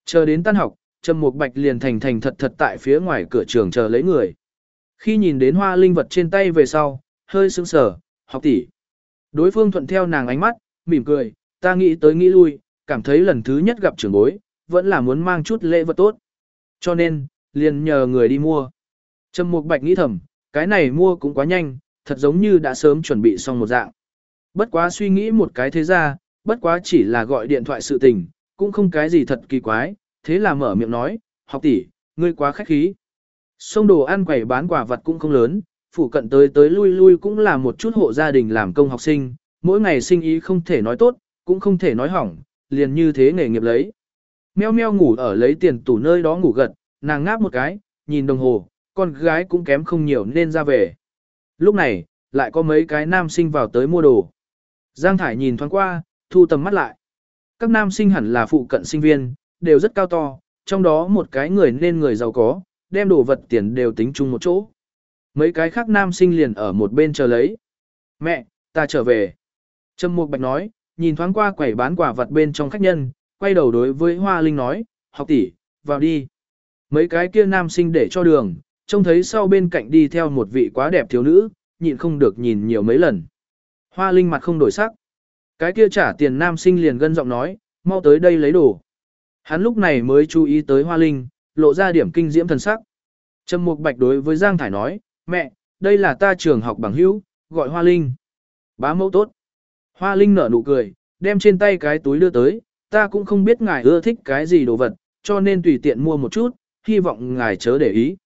A: Chờ đến tan học, Trầm Mục Bạch liền thành thành thật thật tại phía ngoài cửa trường chờ lấy người. Khi nhìn đến hoa linh vật trên tay về sau, hơi sững sờ, học tỷ. Đối phương thuận theo nàng ánh mắt, mỉm cười, ta nghĩ tới nghĩ lui, cảm thấy lần thứ nhất gặp trưởng bối, vẫn là muốn mang chút lễ vật tốt. Cho nên, liền nhờ người đi mua. Trầm Mục Bạch nghĩ thầm, cái này mua cũng quá nhanh, thật giống như đã sớm chuẩn bị xong một dạng. Bất quá suy nghĩ một cái thế ra, bất quá chỉ là gọi điện thoại sự tình, cũng không cái gì thật kỳ quái, thế là mở miệng nói, học tỷ, ngươi quá khách khí. Sông đồ ăn quẩy bán quả vật cũng không lớn, phủ cận tới tới lui lui cũng là một chút hộ gia đình làm công học sinh, mỗi ngày sinh ý không thể nói tốt, cũng không thể nói hỏng, liền như thế nghề nghiệp lấy. Meo meo ngủ ở lấy tiền tủ nơi đó ngủ gật, nàng ngáp một cái, nhìn đồng hồ, con gái cũng kém không nhiều nên ra về. Lúc này, lại có mấy cái nam sinh vào tới mua đồ. Giang Thải nhìn thoáng qua, thu tầm mắt lại. Các nam sinh hẳn là phụ cận sinh viên, đều rất cao to, trong đó một cái người nên người giàu có, đem đồ vật tiền đều tính chung một chỗ. Mấy cái khác nam sinh liền ở một bên chờ lấy. Mẹ, ta trở về. Trâm Mục Bạch nói, nhìn thoáng qua quầy bán quả vật bên trong khách nhân, quay đầu đối với Hoa Linh nói, học tỷ, vào đi. Mấy cái kia nam sinh để cho đường, trông thấy sau bên cạnh đi theo một vị quá đẹp thiếu nữ, nhịn không được nhìn nhiều mấy lần. Hoa Linh mặt không đổi sắc. Cái kia trả tiền nam sinh liền gân giọng nói, mau tới đây lấy đồ. Hắn lúc này mới chú ý tới Hoa Linh, lộ ra điểm kinh diễm thần sắc. Trầm Mục Bạch đối với Giang Thải nói, mẹ, đây là ta trường học bằng hữu, gọi Hoa Linh. Bá mẫu tốt. Hoa Linh nở nụ cười, đem trên tay cái túi đưa tới, ta cũng không biết ngài ưa thích cái gì đồ vật, cho nên tùy tiện mua một chút, hy vọng ngài chớ để ý.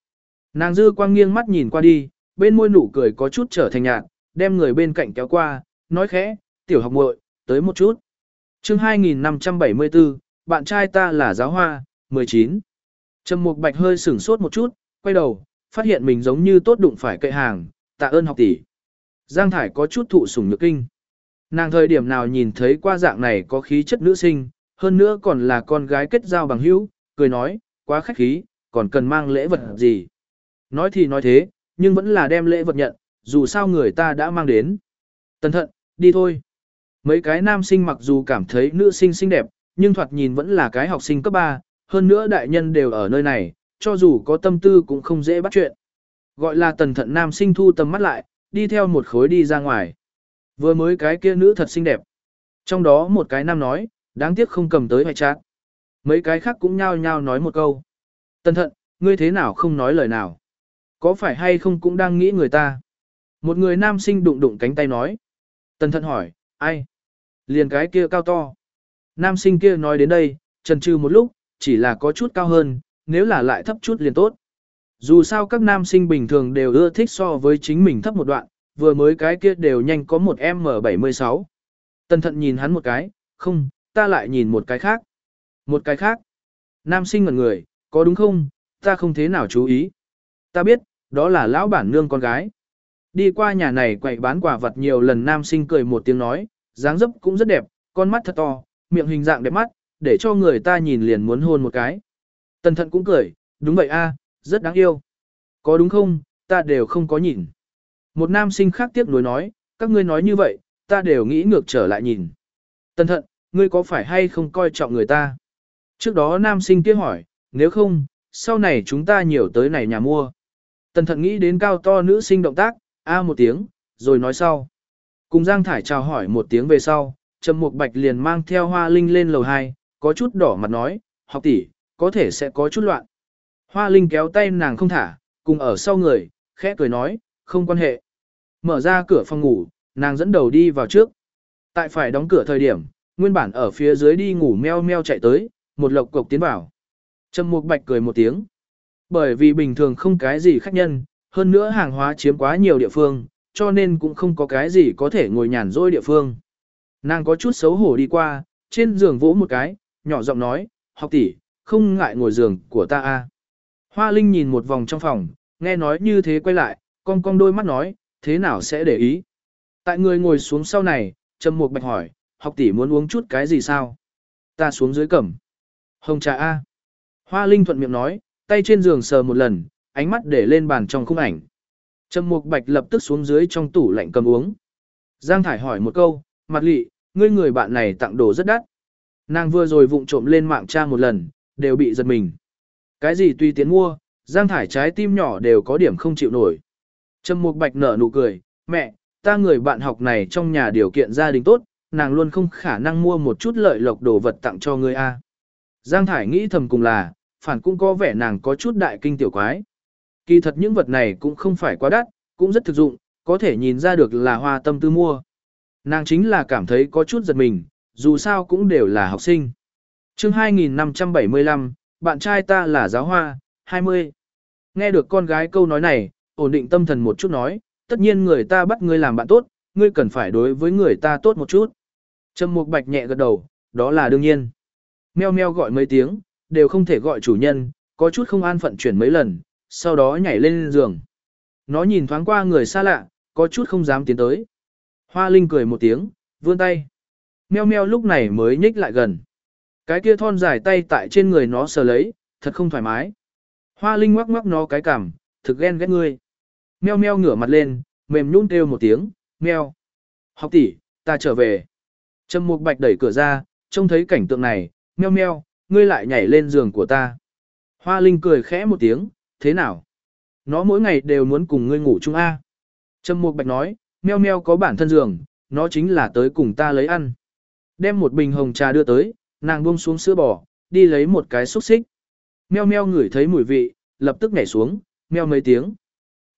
A: Nàng dư quang nghiêng mắt nhìn qua đi, bên môi nụ cười có chút trở thành nhạt, đem người bên cạnh kéo qua, nói khẽ, tiểu học muội, tới một chút. chương 2574, bạn trai ta là giáo hoa, 19. Trầm Mục Bạch hơi sửng sốt một chút, quay đầu, phát hiện mình giống như tốt đụng phải cậy hàng, tạ ơn học tỷ. Giang Thải có chút thụ sủng nhược kinh. Nàng thời điểm nào nhìn thấy qua dạng này có khí chất nữ sinh, hơn nữa còn là con gái kết giao bằng hữu, cười nói, quá khách khí, còn cần mang lễ vật gì. Nói thì nói thế, nhưng vẫn là đem lễ vật nhận, dù sao người ta đã mang đến. Tần thận, đi thôi. Mấy cái nam sinh mặc dù cảm thấy nữ sinh xinh đẹp, nhưng thoạt nhìn vẫn là cái học sinh cấp 3, hơn nữa đại nhân đều ở nơi này, cho dù có tâm tư cũng không dễ bắt chuyện. Gọi là tần thận nam sinh thu tầm mắt lại, đi theo một khối đi ra ngoài. Vừa mới cái kia nữ thật xinh đẹp. Trong đó một cái nam nói, đáng tiếc không cầm tới hoài chát. Mấy cái khác cũng nhao nhao nói một câu. Tần thận, ngươi thế nào không nói lời nào? Có phải hay không cũng đang nghĩ người ta? Một người nam sinh đụng đụng cánh tay nói. Tần thận hỏi, ai? Liền cái kia cao to. Nam sinh kia nói đến đây, trần trừ một lúc, chỉ là có chút cao hơn, nếu là lại thấp chút liền tốt. Dù sao các nam sinh bình thường đều ưa thích so với chính mình thấp một đoạn, vừa mới cái kia đều nhanh có một M76. Tần thận nhìn hắn một cái, không, ta lại nhìn một cái khác. Một cái khác. Nam sinh ngẩn người, có đúng không, ta không thế nào chú ý. Ta biết, đó là lão bản nương con gái. Đi qua nhà này quậy bán quả vật nhiều lần nam sinh cười một tiếng nói, dáng dấp cũng rất đẹp, con mắt thật to, miệng hình dạng đẹp mắt, để cho người ta nhìn liền muốn hôn một cái. Tần thận cũng cười, đúng vậy a, à, rất đáng yêu. Có đúng không, ta đều không có nhìn. Một nam sinh khác tiếp nối nói, các ngươi nói như vậy, ta đều nghĩ ngược trở lại nhìn. Tần thận, ngươi có phải hay không coi trọng người ta? Trước đó nam sinh kia hỏi, nếu không, sau này chúng ta nhiều tới này nhà mua. Tần thận nghĩ đến cao to nữ sinh động tác, a một tiếng, rồi nói sau. Cùng Giang Thải chào hỏi một tiếng về sau, Trầm Mục Bạch liền mang theo Hoa Linh lên lầu 2, có chút đỏ mặt nói, học tỷ, có thể sẽ có chút loạn. Hoa Linh kéo tay nàng không thả, cùng ở sau người, khẽ cười nói, không quan hệ. Mở ra cửa phòng ngủ, nàng dẫn đầu đi vào trước. Tại phải đóng cửa thời điểm, nguyên bản ở phía dưới đi ngủ meo meo chạy tới, một lộc cộc tiến vào. Trầm Mục Bạch cười một tiếng. Bởi vì bình thường không cái gì khách nhân, hơn nữa hàng hóa chiếm quá nhiều địa phương, cho nên cũng không có cái gì có thể ngồi nhàn rỗi địa phương. Nàng có chút xấu hổ đi qua, trên giường vỗ một cái, nhỏ giọng nói, học tỷ, không ngại ngồi giường của ta a. À. Hoa Linh nhìn một vòng trong phòng, nghe nói như thế quay lại, cong cong đôi mắt nói, thế nào sẽ để ý. Tại người ngồi xuống sau này, Trầm Mục Bạch hỏi, học tỷ muốn uống chút cái gì sao? Ta xuống dưới cẩm. Hồng trà A. Hoa Linh thuận miệng nói, tay trên giường sờ một lần, ánh mắt để lên bàn trong khung ảnh. Trầm Mục Bạch lập tức xuống dưới trong tủ lạnh cầm uống. Giang Thải hỏi một câu, mặt lị, ngươi người bạn này tặng đồ rất đắt. Nàng vừa rồi vụng trộm lên mạng tra một lần, đều bị giật mình. Cái gì tùy tiến mua, Giang Thải trái tim nhỏ đều có điểm không chịu nổi. Trầm Mục Bạch nở nụ cười, mẹ, ta người bạn học này trong nhà điều kiện gia đình tốt, nàng luôn không khả năng mua một chút lợi lộc đồ vật tặng cho ngươi a. Giang Thải nghĩ thầm cùng là, phản cũng có vẻ nàng có chút đại kinh tiểu quái. Kỳ thật những vật này cũng không phải quá đắt, cũng rất thực dụng, có thể nhìn ra được là hoa tâm tư mua. Nàng chính là cảm thấy có chút giật mình, dù sao cũng đều là học sinh. chương 2575, bạn trai ta là giáo hoa, 20. Nghe được con gái câu nói này, ổn định tâm thần một chút nói, tất nhiên người ta bắt ngươi làm bạn tốt, ngươi cần phải đối với người ta tốt một chút. Trầm Mục Bạch nhẹ gật đầu, đó là đương nhiên. Meo meo gọi mấy tiếng, đều không thể gọi chủ nhân, có chút không an phận chuyển mấy lần, sau đó nhảy lên giường. Nó nhìn thoáng qua người xa lạ, có chút không dám tiến tới. Hoa Linh cười một tiếng, vươn tay. Meo meo lúc này mới nhích lại gần. Cái kia thon dài tay tại trên người nó sờ lấy, thật không thoải mái. Hoa Linh ngoắc ngoắc nó cái cằm, thực ghen ghét ngươi. Meo meo ngửa mặt lên, mềm nhún kêu một tiếng, meo. Học tỷ, ta trở về. Trầm Mục Bạch đẩy cửa ra, trông thấy cảnh tượng này, meo meo, ngươi lại nhảy lên giường của ta. Hoa Linh cười khẽ một tiếng, thế nào? Nó mỗi ngày đều muốn cùng ngươi ngủ chung A. Trầm Mục Bạch nói, meo meo có bản thân giường, nó chính là tới cùng ta lấy ăn. Đem một bình hồng trà đưa tới, nàng buông xuống sữa bò, đi lấy một cái xúc xích. Meo meo ngửi thấy mùi vị, lập tức nhảy xuống, meo mấy tiếng.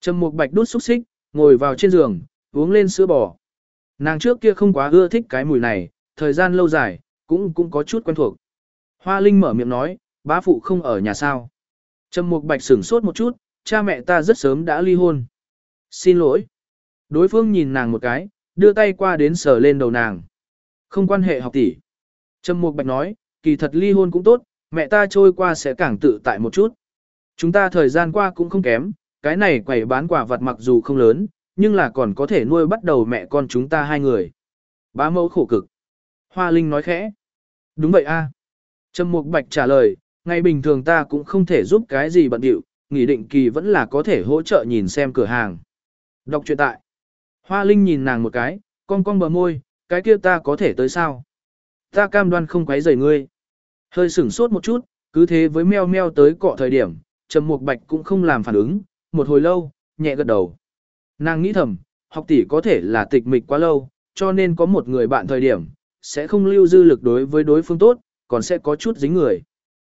A: Trầm Mục Bạch đút xúc xích, ngồi vào trên giường, uống lên sữa bò. Nàng trước kia không quá ưa thích cái mùi này, thời gian lâu dài, cũng cũng có chút quen thuộc. Hoa Linh mở miệng nói, bá phụ không ở nhà sao. Trầm Mục Bạch sửng sốt một chút, cha mẹ ta rất sớm đã ly hôn. Xin lỗi. Đối phương nhìn nàng một cái, đưa tay qua đến sờ lên đầu nàng. Không quan hệ học tỷ. Trầm Mục Bạch nói, kỳ thật ly hôn cũng tốt, mẹ ta trôi qua sẽ càng tự tại một chút. Chúng ta thời gian qua cũng không kém, cái này quầy bán quả vật mặc dù không lớn, nhưng là còn có thể nuôi bắt đầu mẹ con chúng ta hai người. Bá mẫu khổ cực. Hoa Linh nói khẽ. Đúng vậy a. Trầm Mục Bạch trả lời, ngày bình thường ta cũng không thể giúp cái gì bận điệu, nghỉ định kỳ vẫn là có thể hỗ trợ nhìn xem cửa hàng. Đọc truyện tại. Hoa Linh nhìn nàng một cái, cong cong bờ môi, cái kia ta có thể tới sao? Ta cam đoan không quấy rầy ngươi. Hơi sửng sốt một chút, cứ thế với meo meo tới cọ thời điểm, Trầm Mục Bạch cũng không làm phản ứng, một hồi lâu, nhẹ gật đầu. Nàng nghĩ thầm, học tỷ có thể là tịch mịch quá lâu, cho nên có một người bạn thời điểm, sẽ không lưu dư lực đối với đối phương tốt, còn sẽ có chút dính người.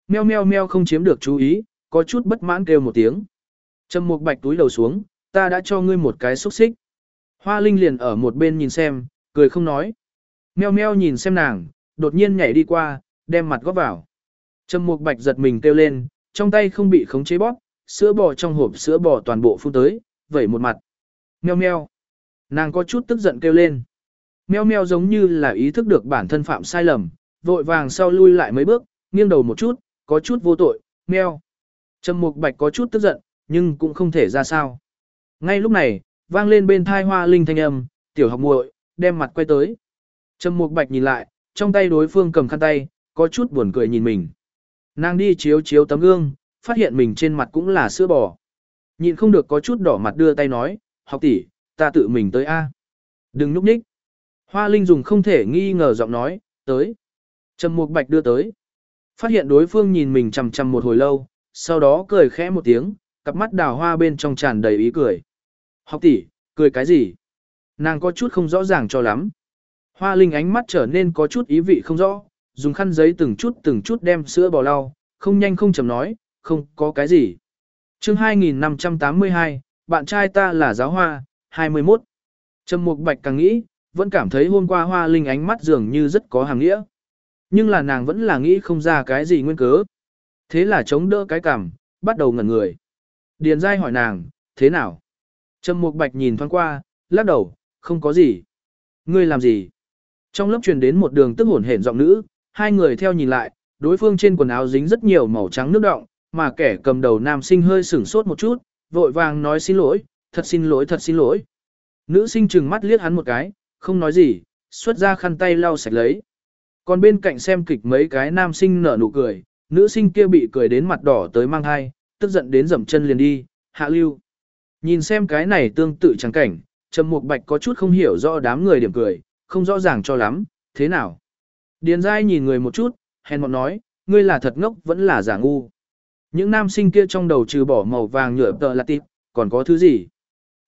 A: Meo meo meo không chiếm được chú ý, có chút bất mãn kêu một tiếng. Trầm Mục Bạch túi đầu xuống, ta đã cho ngươi một cái xúc xích. Hoa Linh liền ở một bên nhìn xem, cười không nói. Meo meo nhìn xem nàng, đột nhiên nhảy đi qua, đem mặt góp vào. Trầm Mục Bạch giật mình kêu lên, trong tay không bị khống chế bóp, sữa bò trong hộp sữa bò toàn bộ phun tới, vẩy một mặt. Meo meo. Nàng có chút tức giận kêu lên. Meo meo giống như là ý thức được bản thân phạm sai lầm, vội vàng sau lui lại mấy bước, nghiêng đầu một chút, có chút vô tội, meo. Trầm Mục Bạch có chút tức giận, nhưng cũng không thể ra sao. Ngay lúc này, vang lên bên thai hoa linh thanh âm, tiểu học muội, đem mặt quay tới. Trầm Mục Bạch nhìn lại, trong tay đối phương cầm khăn tay, có chút buồn cười nhìn mình. Nàng đi chiếu chiếu tấm gương, phát hiện mình trên mặt cũng là sữa bò. Nhìn không được có chút đỏ mặt đưa tay nói, học tỷ, ta tự mình tới A. Đừng núp nhích. Hoa Linh dùng không thể nghi ngờ giọng nói, tới. Trầm Mục Bạch đưa tới. Phát hiện đối phương nhìn mình chằm chằm một hồi lâu, sau đó cười khẽ một tiếng, cặp mắt đào hoa bên trong tràn đầy ý cười. Học tỷ, cười cái gì? Nàng có chút không rõ ràng cho lắm. Hoa Linh ánh mắt trở nên có chút ý vị không rõ, dùng khăn giấy từng chút từng chút đem sữa bò lau, không nhanh không chậm nói, không có cái gì. chương 2582, bạn trai ta là giáo hoa, 21. Trầm Mục Bạch càng nghĩ, vẫn cảm thấy hôm qua Hoa Linh ánh mắt dường như rất có hàng nghĩa. Nhưng là nàng vẫn là nghĩ không ra cái gì nguyên cớ. Thế là chống đỡ cái cằm, bắt đầu ngẩn người. Điền Giai hỏi nàng, thế nào? Trầm Mục Bạch nhìn thoáng qua, lắc đầu, không có gì. Ngươi làm gì? Trong lớp truyền đến một đường tức hổn hển giọng nữ, hai người theo nhìn lại, đối phương trên quần áo dính rất nhiều màu trắng nước động, mà kẻ cầm đầu nam sinh hơi sửng sốt một chút, vội vàng nói xin lỗi, thật xin lỗi thật xin lỗi. Nữ sinh trừng mắt liếc hắn một cái, không nói gì, xuất ra khăn tay lau sạch lấy. Còn bên cạnh xem kịch mấy cái nam sinh nở nụ cười, nữ sinh kia bị cười đến mặt đỏ tới mang hai, tức giận đến dậm chân liền đi, hạ lưu. Nhìn xem cái này tương tự chẳng cảnh, Trầm Mục Bạch có chút không hiểu rõ đám người điểm cười, không rõ ràng cho lắm, thế nào. Điền Giai nhìn người một chút, hèn mọn nói, ngươi là thật ngốc vẫn là giả ngu. Những nam sinh kia trong đầu trừ bỏ màu vàng nhựa tờ là tịp, còn có thứ gì?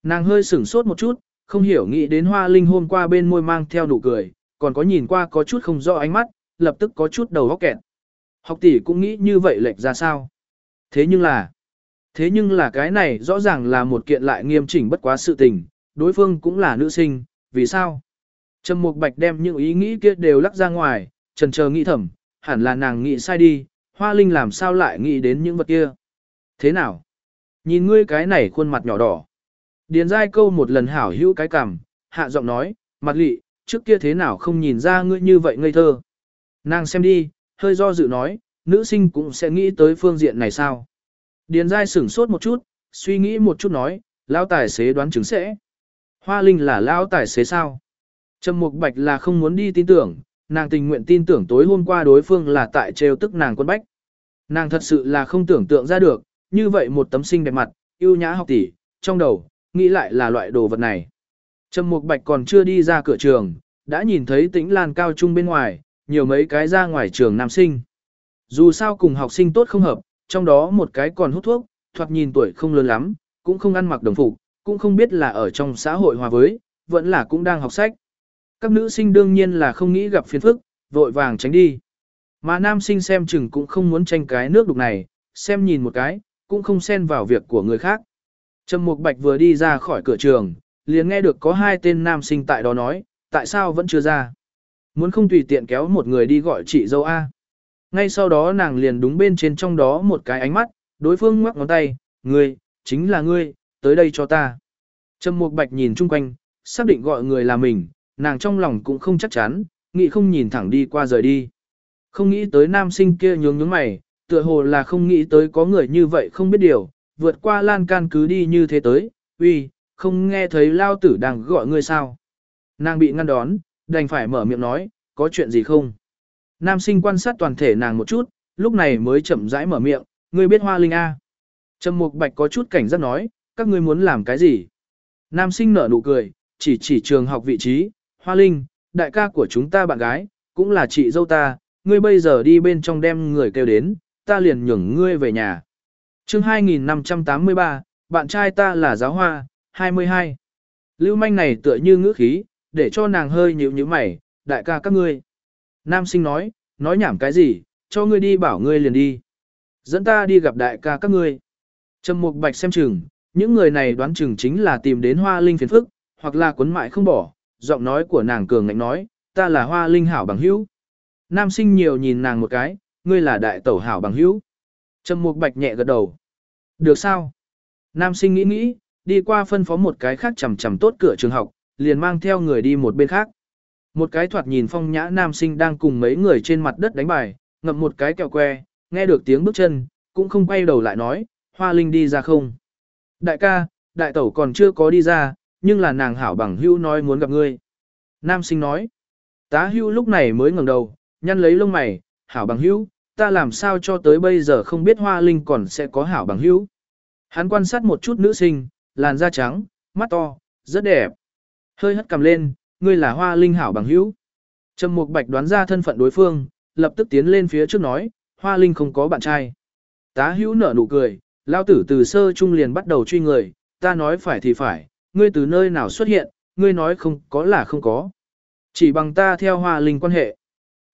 A: Nàng hơi sửng sốt một chút, không hiểu nghĩ đến hoa linh hôm qua bên môi mang theo nụ cười, còn có nhìn qua có chút không rõ ánh mắt, lập tức có chút đầu góc kẹt. Học tỷ cũng nghĩ như vậy lệch ra sao? Thế nhưng là, thế nhưng là cái này rõ ràng là một kiện lại nghiêm chỉnh bất quá sự tình, đối phương cũng là nữ sinh, vì sao? Trầm Mục Bạch đem những ý nghĩ kia đều lắc ra ngoài, trần chờ nghĩ thầm, hẳn là nàng nghĩ sai đi, Hoa Linh làm sao lại nghĩ đến những vật kia. Thế nào? Nhìn ngươi cái này khuôn mặt nhỏ đỏ. Điền giai câu một lần hảo hữu cái cằm, hạ giọng nói, mặt lị, trước kia thế nào không nhìn ra ngươi như vậy ngây thơ. Nàng xem đi, hơi do dự nói, nữ sinh cũng sẽ nghĩ tới phương diện này sao. Điền giai sửng sốt một chút, suy nghĩ một chút nói, lao tài xế đoán chứng sẽ. Hoa Linh là lao tài xế sao? Trầm Mục Bạch là không muốn đi tin tưởng, nàng tình nguyện tin tưởng tối hôm qua đối phương là tại trêu tức nàng quân bách. Nàng thật sự là không tưởng tượng ra được, như vậy một tấm sinh đẹp mặt, yêu nhã học tỷ, trong đầu, nghĩ lại là loại đồ vật này. Trầm Mục Bạch còn chưa đi ra cửa trường, đã nhìn thấy tĩnh lan cao trung bên ngoài, nhiều mấy cái ra ngoài trường nam sinh. Dù sao cùng học sinh tốt không hợp, trong đó một cái còn hút thuốc, thoạt nhìn tuổi không lớn lắm, cũng không ăn mặc đồng phục, cũng không biết là ở trong xã hội hòa với, vẫn là cũng đang học sách. Các nữ sinh đương nhiên là không nghĩ gặp phiền phức, vội vàng tránh đi. Mà nam sinh xem chừng cũng không muốn tranh cái nước đục này, xem nhìn một cái, cũng không xen vào việc của người khác. Trầm Mục Bạch vừa đi ra khỏi cửa trường, liền nghe được có hai tên nam sinh tại đó nói, tại sao vẫn chưa ra. Muốn không tùy tiện kéo một người đi gọi chị dâu A. Ngay sau đó nàng liền đúng bên trên trong đó một cái ánh mắt, đối phương ngoắc ngón tay, ngươi, chính là ngươi, tới đây cho ta. Trầm Mục Bạch nhìn chung quanh, xác định gọi người là mình, nàng trong lòng cũng không chắc chắn, nghĩ không nhìn thẳng đi qua rời đi. Không nghĩ tới nam sinh kia nhướng nhướng mày, tựa hồ là không nghĩ tới có người như vậy không biết điều, vượt qua lan can cứ đi như thế tới, uy, không nghe thấy lao tử đang gọi ngươi sao. Nàng bị ngăn đón, đành phải mở miệng nói, có chuyện gì không? Nam sinh quan sát toàn thể nàng một chút, lúc này mới chậm rãi mở miệng, ngươi biết hoa linh A. Trầm mục bạch có chút cảnh giác nói, các ngươi muốn làm cái gì? Nam sinh nở nụ cười, chỉ chỉ trường học vị trí, hoa linh, đại ca của chúng ta bạn gái, cũng là chị dâu ta, ngươi bây giờ đi bên trong đem người kêu đến, ta liền nhường ngươi về nhà. chương 2583, bạn trai ta là giáo hoa, 22. Lưu manh này tựa như ngữ khí, để cho nàng hơi nhịu như mày, đại ca các ngươi. Nam sinh nói, nói nhảm cái gì, cho ngươi đi bảo ngươi liền đi. Dẫn ta đi gặp đại ca các ngươi. Trầm Mục Bạch xem chừng, những người này đoán chừng chính là tìm đến hoa linh phiền phức, hoặc là cuốn mại không bỏ, giọng nói của nàng cường ngạnh nói, ta là hoa linh hảo bằng hữu. Nam sinh nhiều nhìn nàng một cái, ngươi là đại tẩu hảo bằng hữu. Trầm Mục Bạch nhẹ gật đầu. Được sao? Nam sinh nghĩ nghĩ, đi qua phân phó một cái khác chầm chầm tốt cửa trường học, liền mang theo người đi một bên khác. Một cái thoạt nhìn phong nhã nam sinh đang cùng mấy người trên mặt đất đánh bài, ngậm một cái kẹo que, nghe được tiếng bước chân, cũng không quay đầu lại nói, hoa linh đi ra không. Đại ca, đại tẩu còn chưa có đi ra, nhưng là nàng hảo bằng hưu nói muốn gặp ngươi. Nam sinh nói, tá hưu lúc này mới ngẩng đầu, nhăn lấy lông mày, hảo bằng hưu, ta làm sao cho tới bây giờ không biết hoa linh còn sẽ có hảo bằng hưu. Hắn quan sát một chút nữ sinh, làn da trắng, mắt to, rất đẹp. Hơi hất cầm lên, ngươi là hoa linh hảo bằng hữu. Trầm Mục Bạch đoán ra thân phận đối phương, lập tức tiến lên phía trước nói, hoa linh không có bạn trai. Tá hữu nở nụ cười, lao tử từ sơ trung liền bắt đầu truy người, ta nói phải thì phải, ngươi từ nơi nào xuất hiện, ngươi nói không có là không có. Chỉ bằng ta theo hoa linh quan hệ.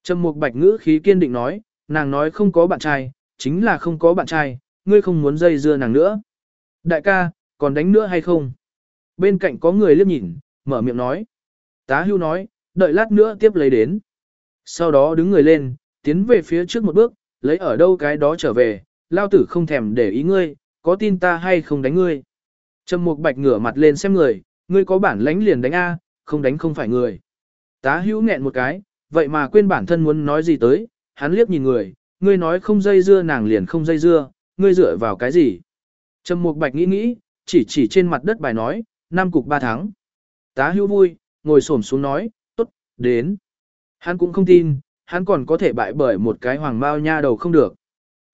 A: Trầm Mục Bạch ngữ khí kiên định nói, nàng nói không có bạn trai, chính là không có bạn trai, ngươi không muốn dây dưa nàng nữa. Đại ca, còn đánh nữa hay không? Bên cạnh có người liếc nhìn, mở miệng nói. Tá hưu nói, đợi lát nữa tiếp lấy đến. Sau đó đứng người lên, tiến về phía trước một bước, lấy ở đâu cái đó trở về, lao tử không thèm để ý ngươi, có tin ta hay không đánh ngươi. Trầm mục bạch ngửa mặt lên xem người, ngươi có bản lãnh liền đánh A, không đánh không phải người. Tá hữu nghẹn một cái, vậy mà quên bản thân muốn nói gì tới, hắn liếc nhìn người, ngươi nói không dây dưa nàng liền không dây dưa, ngươi dựa vào cái gì. Trầm mục bạch nghĩ nghĩ, chỉ chỉ trên mặt đất bài nói, năm cục ba tháng. Tá hữu vui, ngồi xổm xuống nói, tốt, đến. Hắn cũng không tin, hắn còn có thể bại bởi một cái hoàng mao nha đầu không được.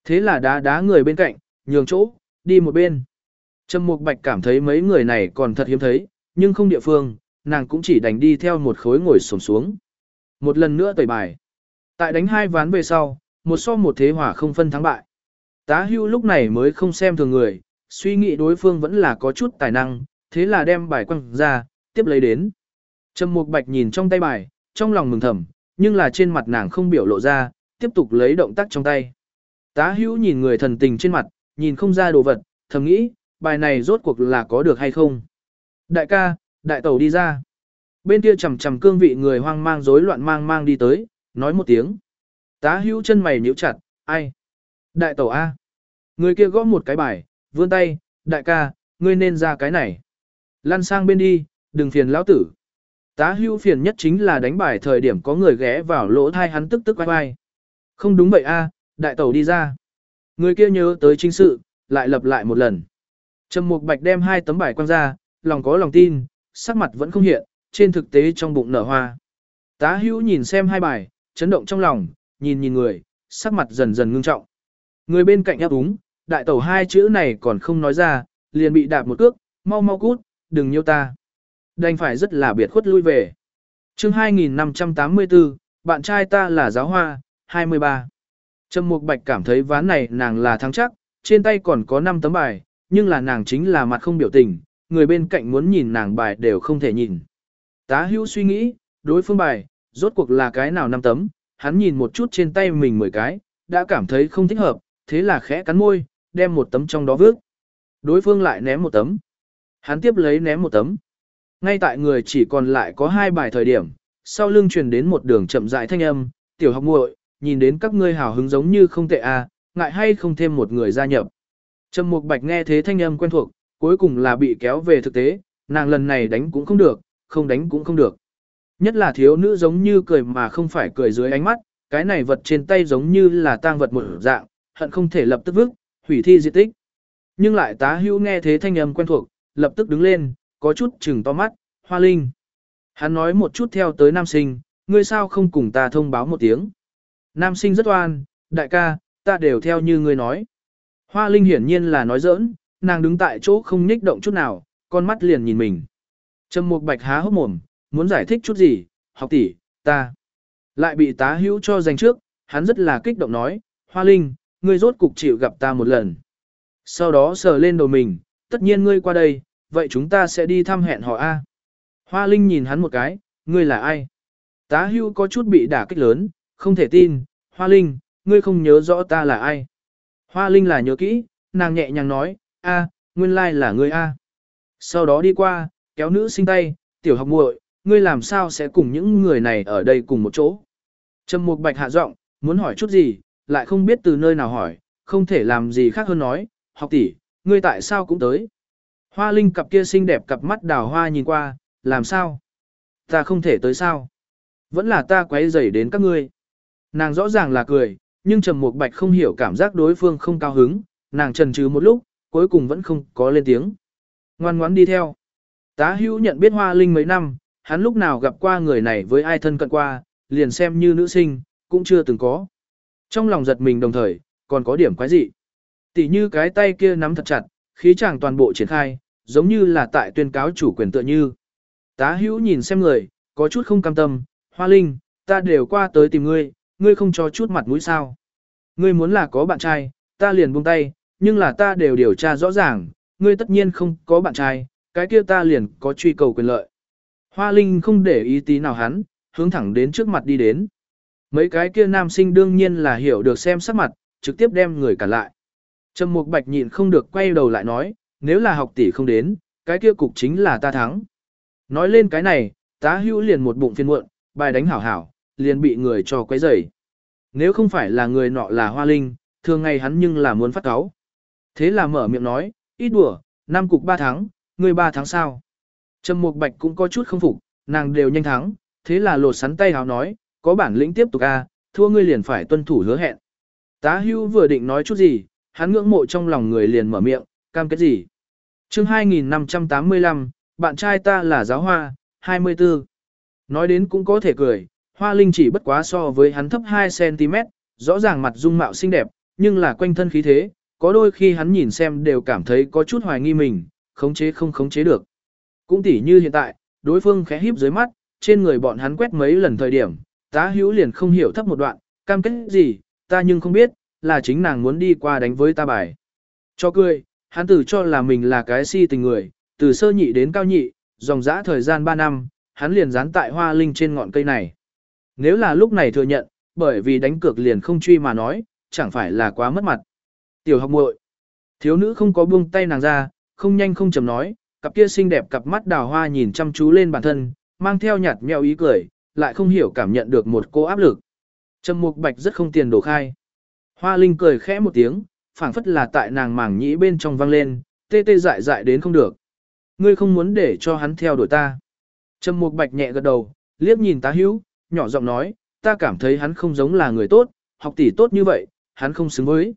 A: Thế là đá đá người bên cạnh, nhường chỗ, đi một bên. Trầm Mục Bạch cảm thấy mấy người này còn thật hiếm thấy, nhưng không địa phương, nàng cũng chỉ đành đi theo một khối ngồi xổm xuống. Một lần nữa tẩy bài. Tại đánh hai ván về sau, một so một thế hỏa không phân thắng bại. Tá hưu lúc này mới không xem thường người, suy nghĩ đối phương vẫn là có chút tài năng, thế là đem bài quăng ra, tiếp lấy đến. Trầm Mục Bạch nhìn trong tay bài, trong lòng mừng thầm, nhưng là trên mặt nàng không biểu lộ ra, tiếp tục lấy động tác trong tay. Tá hữu nhìn người thần tình trên mặt, nhìn không ra đồ vật, thầm nghĩ, bài này rốt cuộc là có được hay không. Đại ca, đại tẩu đi ra. Bên kia chầm chầm cương vị người hoang mang rối loạn mang mang đi tới, nói một tiếng. Tá hữu chân mày nhíu chặt, ai? Đại tẩu A. Người kia gõ một cái bài, vươn tay, đại ca, ngươi nên ra cái này. Lăn sang bên đi, đừng phiền lão tử. Tá hưu phiền nhất chính là đánh bài thời điểm có người ghé vào lỗ thai hắn tức tức vai vai. Không đúng vậy a, đại tẩu đi ra. Người kia nhớ tới chính sự, lại lặp lại một lần. Trầm Mục Bạch đem hai tấm bài quăng ra, lòng có lòng tin, sắc mặt vẫn không hiện, trên thực tế trong bụng nở hoa. Tá hữu nhìn xem hai bài, chấn động trong lòng, nhìn nhìn người, sắc mặt dần dần ngưng trọng. Người bên cạnh áp úng, đại tẩu hai chữ này còn không nói ra, liền bị đạp một cước, mau mau cút, đừng nhiêu ta. Đành phải rất là biệt khuất lui về. chương 2584, bạn trai ta là giáo hoa, 23. Trầm Mục Bạch cảm thấy ván này nàng là thắng chắc, trên tay còn có 5 tấm bài, nhưng là nàng chính là mặt không biểu tình, người bên cạnh muốn nhìn nàng bài đều không thể nhìn. Tá hữu suy nghĩ, đối phương bài, rốt cuộc là cái nào 5 tấm, hắn nhìn một chút trên tay mình 10 cái, đã cảm thấy không thích hợp, thế là khẽ cắn môi, đem một tấm trong đó vước. Đối phương lại ném một tấm. Hắn tiếp lấy ném một tấm. Ngay tại người chỉ còn lại có hai bài thời điểm, sau lưng truyền đến một đường chậm rãi thanh âm, tiểu học muội, nhìn đến các ngươi hào hứng giống như không tệ à, ngại hay không thêm một người gia nhập. Trầm Mục Bạch nghe thế thanh âm quen thuộc, cuối cùng là bị kéo về thực tế, nàng lần này đánh cũng không được, không đánh cũng không được. Nhất là thiếu nữ giống như cười mà không phải cười dưới ánh mắt, cái này vật trên tay giống như là tang vật một dạng, hận không thể lập tức vứt, hủy thi di tích. Nhưng lại tá hữu nghe thế thanh âm quen thuộc, lập tức đứng lên, có chút chừng to mắt, hoa linh. Hắn nói một chút theo tới nam sinh, ngươi sao không cùng ta thông báo một tiếng. Nam sinh rất oan, đại ca, ta đều theo như ngươi nói. Hoa linh hiển nhiên là nói giỡn, nàng đứng tại chỗ không nhích động chút nào, con mắt liền nhìn mình. Trầm Mục Bạch há hốc mồm, muốn giải thích chút gì, học tỷ, ta. Lại bị tá hữu cho giành trước, hắn rất là kích động nói, Hoa Linh, ngươi rốt cục chịu gặp ta một lần. Sau đó sờ lên đầu mình, tất nhiên ngươi qua đây, vậy chúng ta sẽ đi thăm hẹn họ A. Hoa Linh nhìn hắn một cái, ngươi là ai? Tá hưu có chút bị đả kích lớn, không thể tin, Hoa Linh, ngươi không nhớ rõ ta là ai. Hoa Linh là nhớ kỹ, nàng nhẹ nhàng nói, a, nguyên lai là ngươi a. Sau đó đi qua, kéo nữ sinh tay, tiểu học muội, ngươi làm sao sẽ cùng những người này ở đây cùng một chỗ. Trầm Mục Bạch hạ giọng, muốn hỏi chút gì, lại không biết từ nơi nào hỏi, không thể làm gì khác hơn nói, học tỷ, ngươi tại sao cũng tới. Hoa Linh cặp kia xinh đẹp cặp mắt đào hoa nhìn qua, làm sao? Ta không thể tới sao? Vẫn là ta quấy rầy đến các ngươi. Nàng rõ ràng là cười, nhưng Trầm Mục Bạch không hiểu cảm giác đối phương không cao hứng, nàng trần trừ một lúc, cuối cùng vẫn không có lên tiếng. Ngoan ngoãn đi theo. Tá hữu nhận biết Hoa Linh mấy năm, hắn lúc nào gặp qua người này với ai thân cận qua, liền xem như nữ sinh, cũng chưa từng có. Trong lòng giật mình đồng thời, còn có điểm quái dị. Tỷ như cái tay kia nắm thật chặt, khí chàng toàn bộ triển khai, giống như là tại tuyên cáo chủ quyền tựa như. Tá hữu nhìn xem người, có chút không cam tâm, Hoa Linh, ta đều qua tới tìm ngươi, ngươi không cho chút mặt mũi sao. Ngươi muốn là có bạn trai, ta liền buông tay, nhưng là ta đều điều tra rõ ràng, ngươi tất nhiên không có bạn trai, cái kia ta liền có truy cầu quyền lợi. Hoa Linh không để ý tí nào hắn, hướng thẳng đến trước mặt đi đến. Mấy cái kia nam sinh đương nhiên là hiểu được xem sắc mặt, trực tiếp đem người cản lại. Trầm Mục Bạch nhịn không được quay đầu lại nói, nếu là học tỷ không đến, cái kia cục chính là ta thắng. Nói lên cái này, tá hữu liền một bụng phiền muộn, bài đánh hảo hảo, liền bị người cho quấy rầy. Nếu không phải là người nọ là Hoa Linh, thường ngày hắn nhưng là muốn phát cáo. Thế là mở miệng nói, ít đùa, năm cục ba tháng, người ba tháng sao. Trầm Mục Bạch cũng có chút không phục, nàng đều nhanh thắng, thế là lột sắn tay hào nói, có bản lĩnh tiếp tục a, à, thua ngươi liền phải tuân thủ hứa hẹn. Tá hưu vừa định nói chút gì, hắn ngưỡng mộ trong lòng người liền mở miệng, cam kết gì. chương 2585, bạn trai ta là giáo hoa, 24. Nói đến cũng có thể cười, hoa linh chỉ bất quá so với hắn thấp 2cm, rõ ràng mặt dung mạo xinh đẹp, nhưng là quanh thân khí thế, có đôi khi hắn nhìn xem đều cảm thấy có chút hoài nghi mình, khống chế không khống chế được. Cũng tỉ như hiện tại, đối phương khẽ híp dưới mắt, trên người bọn hắn quét mấy lần thời điểm, tá hữu liền không hiểu thấp một đoạn, cam kết gì, ta nhưng không biết, là chính nàng muốn đi qua đánh với ta bài. Cho cười, hắn tử cho là mình là cái si tình người, từ sơ nhị đến cao nhị, dòng dã thời gian 3 năm, hắn liền dán tại hoa linh trên ngọn cây này. Nếu là lúc này thừa nhận, bởi vì đánh cược liền không truy mà nói, chẳng phải là quá mất mặt. Tiểu học muội Thiếu nữ không có buông tay nàng ra, không nhanh không chậm nói, cặp kia xinh đẹp cặp mắt đào hoa nhìn chăm chú lên bản thân, mang theo nhạt mèo ý cười, lại không hiểu cảm nhận được một cô áp lực. Trầm Mục Bạch rất không tiền đổ khai. Hoa Linh cười khẽ một tiếng, phảng phất là tại nàng màng nhĩ bên trong vang lên, tê tê dại dại đến không được. Ngươi không muốn để cho hắn theo đuổi ta. Trầm Mục Bạch nhẹ gật đầu, liếc nhìn Tá Hữu, nhỏ giọng nói, ta cảm thấy hắn không giống là người tốt, học tỷ tốt như vậy, hắn không xứng với.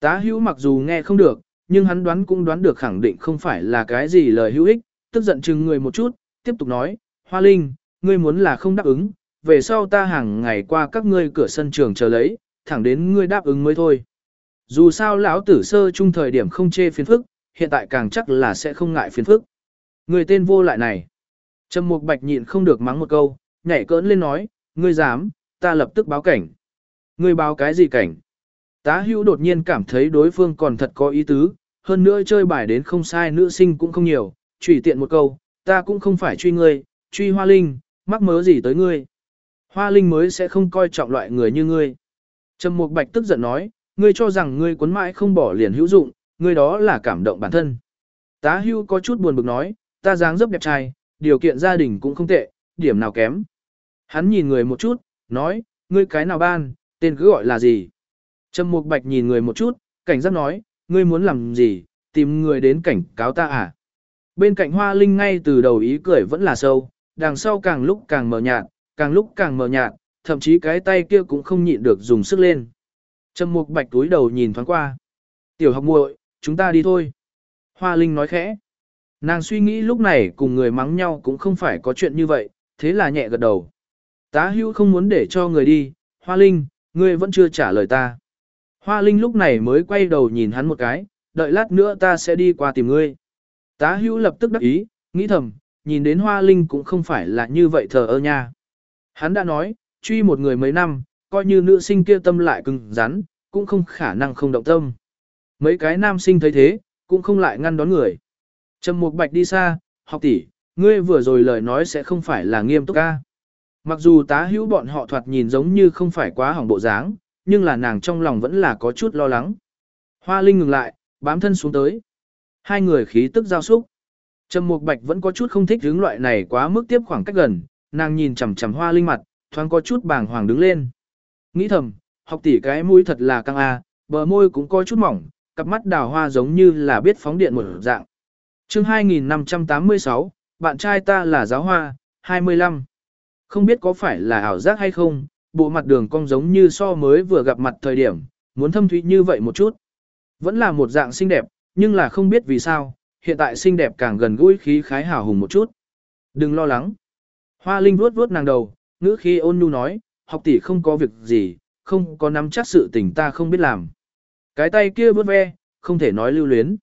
A: Tá Hữu mặc dù nghe không được, nhưng hắn đoán cũng đoán được khẳng định không phải là cái gì lời hữu ích, tức giận chừng người một chút, tiếp tục nói, Hoa Linh, ngươi muốn là không đáp ứng, về sau ta hàng ngày qua các ngươi cửa sân trường chờ lấy, thẳng đến ngươi đáp ứng mới thôi. Dù sao lão tử sơ trung thời điểm không chê phiền phức, hiện tại càng chắc là sẽ không ngại phiền phức. Người tên vô lại này. Trầm Mục Bạch nhịn không được mắng một câu, nhảy cỡn lên nói, ngươi dám, ta lập tức báo cảnh. Ngươi báo cái gì cảnh? Tá hữu đột nhiên cảm thấy đối phương còn thật có ý tứ, hơn nữa chơi bài đến không sai nữ sinh cũng không nhiều, chỉ tiện một câu, ta cũng không phải truy ngươi, truy hoa linh, mắc mớ gì tới ngươi. Hoa linh mới sẽ không coi trọng loại người như ngươi. Trầm Mục Bạch tức giận nói, ngươi cho rằng ngươi cuốn mãi không bỏ liền hữu dụng, ngươi đó là cảm động bản thân. Tá hưu có chút buồn bực nói, ta dáng dấp đẹp trai, điều kiện gia đình cũng không tệ, điểm nào kém. Hắn nhìn người một chút, nói, ngươi cái nào ban, tên cứ gọi là gì. Trầm Mục Bạch nhìn người một chút, cảnh giác nói, ngươi muốn làm gì, tìm người đến cảnh cáo ta à. Bên cạnh Hoa Linh ngay từ đầu ý cười vẫn là sâu, đằng sau càng lúc càng mờ nhạt, càng lúc càng mờ nhạt, thậm chí cái tay kia cũng không nhịn được dùng sức lên. Trầm Mục Bạch túi đầu nhìn thoáng qua. Tiểu học muội, chúng ta đi thôi. Hoa Linh nói khẽ. Nàng suy nghĩ lúc này cùng người mắng nhau cũng không phải có chuyện như vậy, thế là nhẹ gật đầu. Tá hữu không muốn để cho người đi, Hoa Linh, ngươi vẫn chưa trả lời ta. Hoa Linh lúc này mới quay đầu nhìn hắn một cái, đợi lát nữa ta sẽ đi qua tìm ngươi. Tá hữu lập tức đắc ý, nghĩ thầm, nhìn đến Hoa Linh cũng không phải là như vậy thờ ơ nha. Hắn đã nói, truy một người mấy năm, coi như nữ sinh kia tâm lại cứng rắn, cũng không khả năng không động tâm. Mấy cái nam sinh thấy thế, cũng không lại ngăn đón người. Trầm Mục Bạch đi xa, học tỷ, ngươi vừa rồi lời nói sẽ không phải là nghiêm túc ca. Mặc dù tá hữu bọn họ thoạt nhìn giống như không phải quá hỏng bộ dáng, nhưng là nàng trong lòng vẫn là có chút lo lắng. Hoa Linh ngừng lại, bám thân xuống tới. Hai người khí tức giao xúc. Trầm Mục Bạch vẫn có chút không thích hướng loại này quá mức tiếp khoảng cách gần, nàng nhìn chằm chằm Hoa Linh mặt, thoáng có chút bàng hoàng đứng lên. Nghĩ thầm, học tỷ cái mũi thật là căng a, bờ môi cũng coi chút mỏng, cặp mắt đào hoa giống như là biết phóng điện một dạng. Chương 2586, bạn trai ta là giáo hoa, 25. Không biết có phải là ảo giác hay không, bộ mặt đường cong giống như so mới vừa gặp mặt thời điểm, muốn thâm thúy như vậy một chút. Vẫn là một dạng xinh đẹp, nhưng là không biết vì sao, hiện tại xinh đẹp càng gần gũi khí khái hào hùng một chút. Đừng lo lắng. Hoa Linh vuốt vuốt nàng đầu, ngữ khi ôn nhu nói, học tỷ không có việc gì, không có nắm chắc sự tình ta không biết làm. Cái tay kia vớt ve, không thể nói lưu luyến.